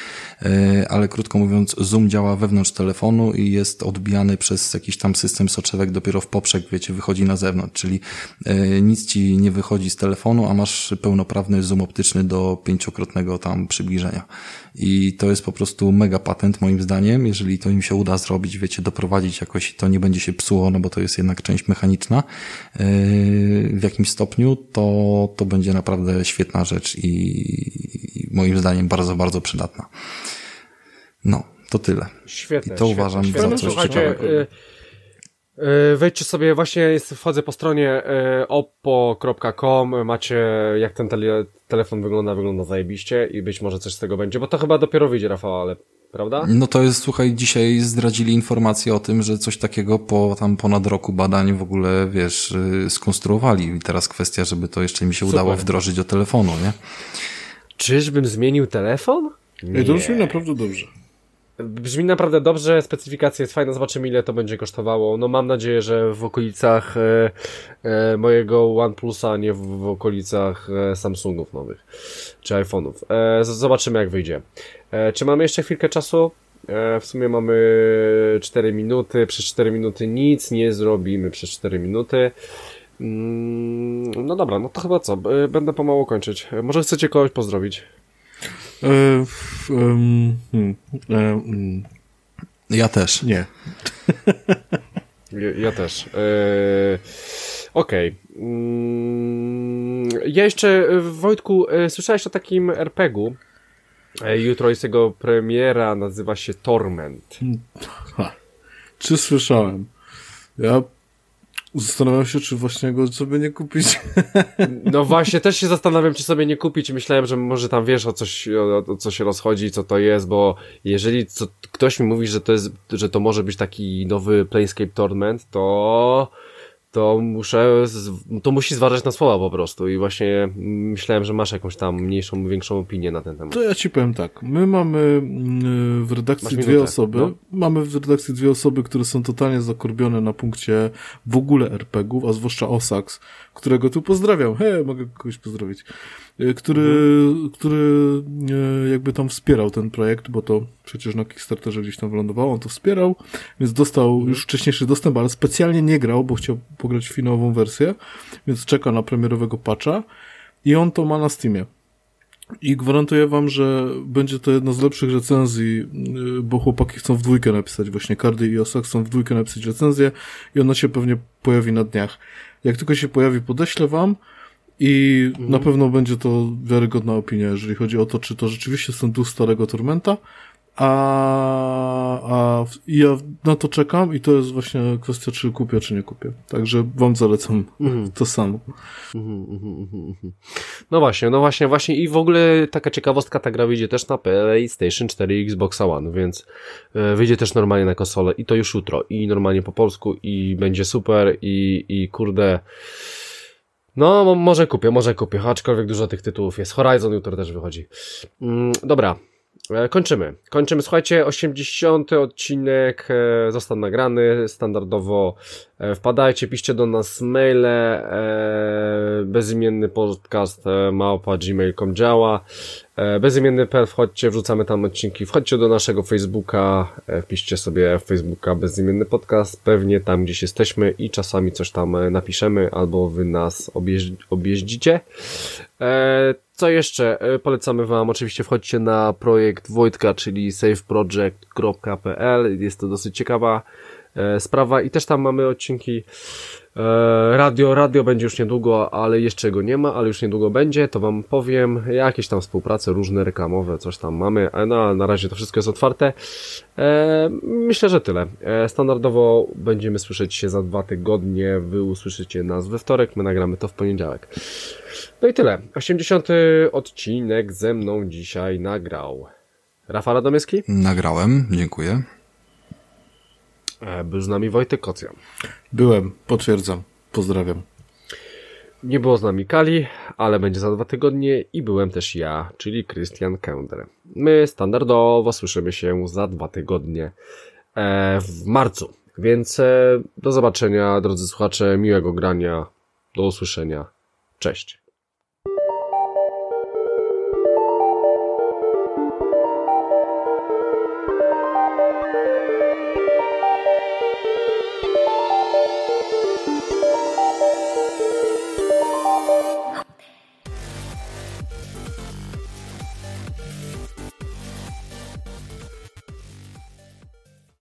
Y, ale krótko mówiąc, zoom działa wewnątrz telefonu i jest odbijany przez jakiś tam system soczewek dopiero w poprzek, wiecie, wychodzi na zewnątrz, czyli y, nic ci nie wychodzi z telefonu, a masz pełnoprawny zoom optyczny do pięciokrotnego tam przybliżenia. I to jest po prostu mega patent moim zdaniem, jeżeli to im się uda zrobić, wiecie, doprowadzić jakoś to nie będzie się psuło, no bo to jest jednak część mechaniczna yy, w jakimś stopniu, to, to będzie naprawdę świetna rzecz i, moim zdaniem bardzo, bardzo przydatna. No, to tyle. Świetne. I to świetne, uważam świetne. za coś Słuchajcie, ciekawego. y, y, wejdźcie sobie, właśnie jest, wchodzę po stronie y, oppo.com, macie jak ten tele, telefon wygląda, wygląda zajebiście i być może coś z tego będzie, bo to chyba dopiero wyjdzie, Rafał, ale prawda? No to jest, słuchaj, dzisiaj zdradzili informację o tym, że coś takiego po tam ponad roku badań w ogóle, wiesz, yy, skonstruowali. I teraz kwestia, żeby to jeszcze mi się Super. udało wdrożyć do telefonu, nie? Czyżbym zmienił telefon? Ej, to brzmi naprawdę dobrze. Brzmi naprawdę dobrze, specyfikacja jest fajna, zobaczymy ile to będzie kosztowało. No mam nadzieję, że w okolicach e, e, mojego OnePlusa, nie w, w okolicach e, Samsungów nowych, czy iPhone'ów. E, zobaczymy jak wyjdzie. E, czy mamy jeszcze chwilkę czasu? E, w sumie mamy 4 minuty, przez 4 minuty nic nie zrobimy przez 4 minuty. Mm, No dobra, no to chyba co? Będę pomału kończyć. E, Może chcecie kogoś pozdrowić? Ja też. nie. Ja, ja też. Eee, Okej. Mm, Ja jeszcze, e, Wojtku, e, słyszałeś o takim RPG-u. E, Jutro jest jego premiera, nazywa się Torment. Ha. Czy słyszałem? Ja zastanawiam się, czy właśnie go sobie nie kupić. No właśnie, też się zastanawiam, czy sobie nie kupić. Myślałem, że może tam wiesz o coś, o, co się rozchodzi, co to jest, bo jeżeli co, ktoś mi mówi, że to jest, że to może być taki nowy Planescape Torment, to to muszę, to musi zważać na słowa po prostu i właśnie myślałem, że masz jakąś tam mniejszą, większą opinię na ten temat. To ja ci powiem tak. My mamy mm, w redakcji Masz dwie minutę, osoby. no. Mamy w redakcji dwie osoby, które są totalnie zakorbione na punkcie w ogóle RPG-ów, a zwłaszcza Osax, którego tu pozdrawiam. He, mogę kogoś pozdrowić. Y, Który, Mhm. który y, jakby tam wspierał ten projekt, bo to przecież na Kickstarterze gdzieś tam wylądowało, on to wspierał, więc dostał Mhm. już wcześniejszy dostęp, ale specjalnie nie grał, bo chciał pograć w finałową wersję, więc czeka na premierowego patcha i on to ma na Steamie. I gwarantuję wam, że będzie to jedna z lepszych recenzji, yy, bo chłopaki chcą w dwójkę napisać, właśnie Cardy i Osa chcą w dwójkę napisać recenzję i ona się pewnie pojawi na dniach. Jak tylko się pojawi, podeślę wam I mhm. na pewno będzie to wiarygodna opinia, jeżeli chodzi o to, czy to rzeczywiście są duch starego Tormenta, a, a ja na to czekam i to jest właśnie kwestia, czy kupię, czy nie kupię. Także wam zalecam mm. to samo. Mm, mm, no właśnie, no właśnie, właśnie i w ogóle taka ciekawostka, ta gra wyjdzie też na PlayStation 4 i Xbox One, więc e, wyjdzie też normalnie na konsolę i to już jutro i normalnie po polsku i będzie super i, i kurde no, może kupię, może kupię, aczkolwiek dużo tych tytułów jest. Horizon jutro też wychodzi. Mm, dobra, kończymy. Kończymy. Słuchajcie, 80 odcinek e, został nagrany standardowo. E, wpadajcie, piszcie do nas maile. Bezimienny podcast małpa gmail.com działa. Bezimienny.pl wchodźcie, wrzucamy tam odcinki. Wchodźcie do naszego Facebooka, wpiszcie sobie Facebooka Bezimienny Podcast, pewnie tam gdzieś jesteśmy i czasami coś tam napiszemy albo wy nas objeździcie. Co jeszcze? E, polecamy Wam, oczywiście wchodźcie na projekt Wojtka, czyli safeproject.pl. Jest to dosyć ciekawa e, sprawa i też tam mamy odcinki e, radio. Radio będzie już niedługo, ale jeszcze go nie ma, ale już niedługo będzie, to Wam powiem. Jakieś tam współprace różne, reklamowe, coś tam mamy, no na razie to wszystko jest otwarte. Myślę, że tyle. Standardowo będziemy słyszeć się za dwa tygodnie, Wy usłyszycie nas we wtorek, my nagramy to w poniedziałek. No i tyle. 80. odcinek ze mną dzisiaj nagrał. Rafał Radomyski? Nagrałem, dziękuję. E, był z nami Wojtek Kocjan. Byłem, potwierdzam. Pozdrawiam. Nie było z nami Kali, ale będzie za dwa tygodnie i byłem też ja, czyli Christian Kender. My standardowo słyszymy się za dwa tygodnie e, w marcu. Więc e, do zobaczenia, drodzy słuchacze, miłego grania, do usłyszenia. Cześć.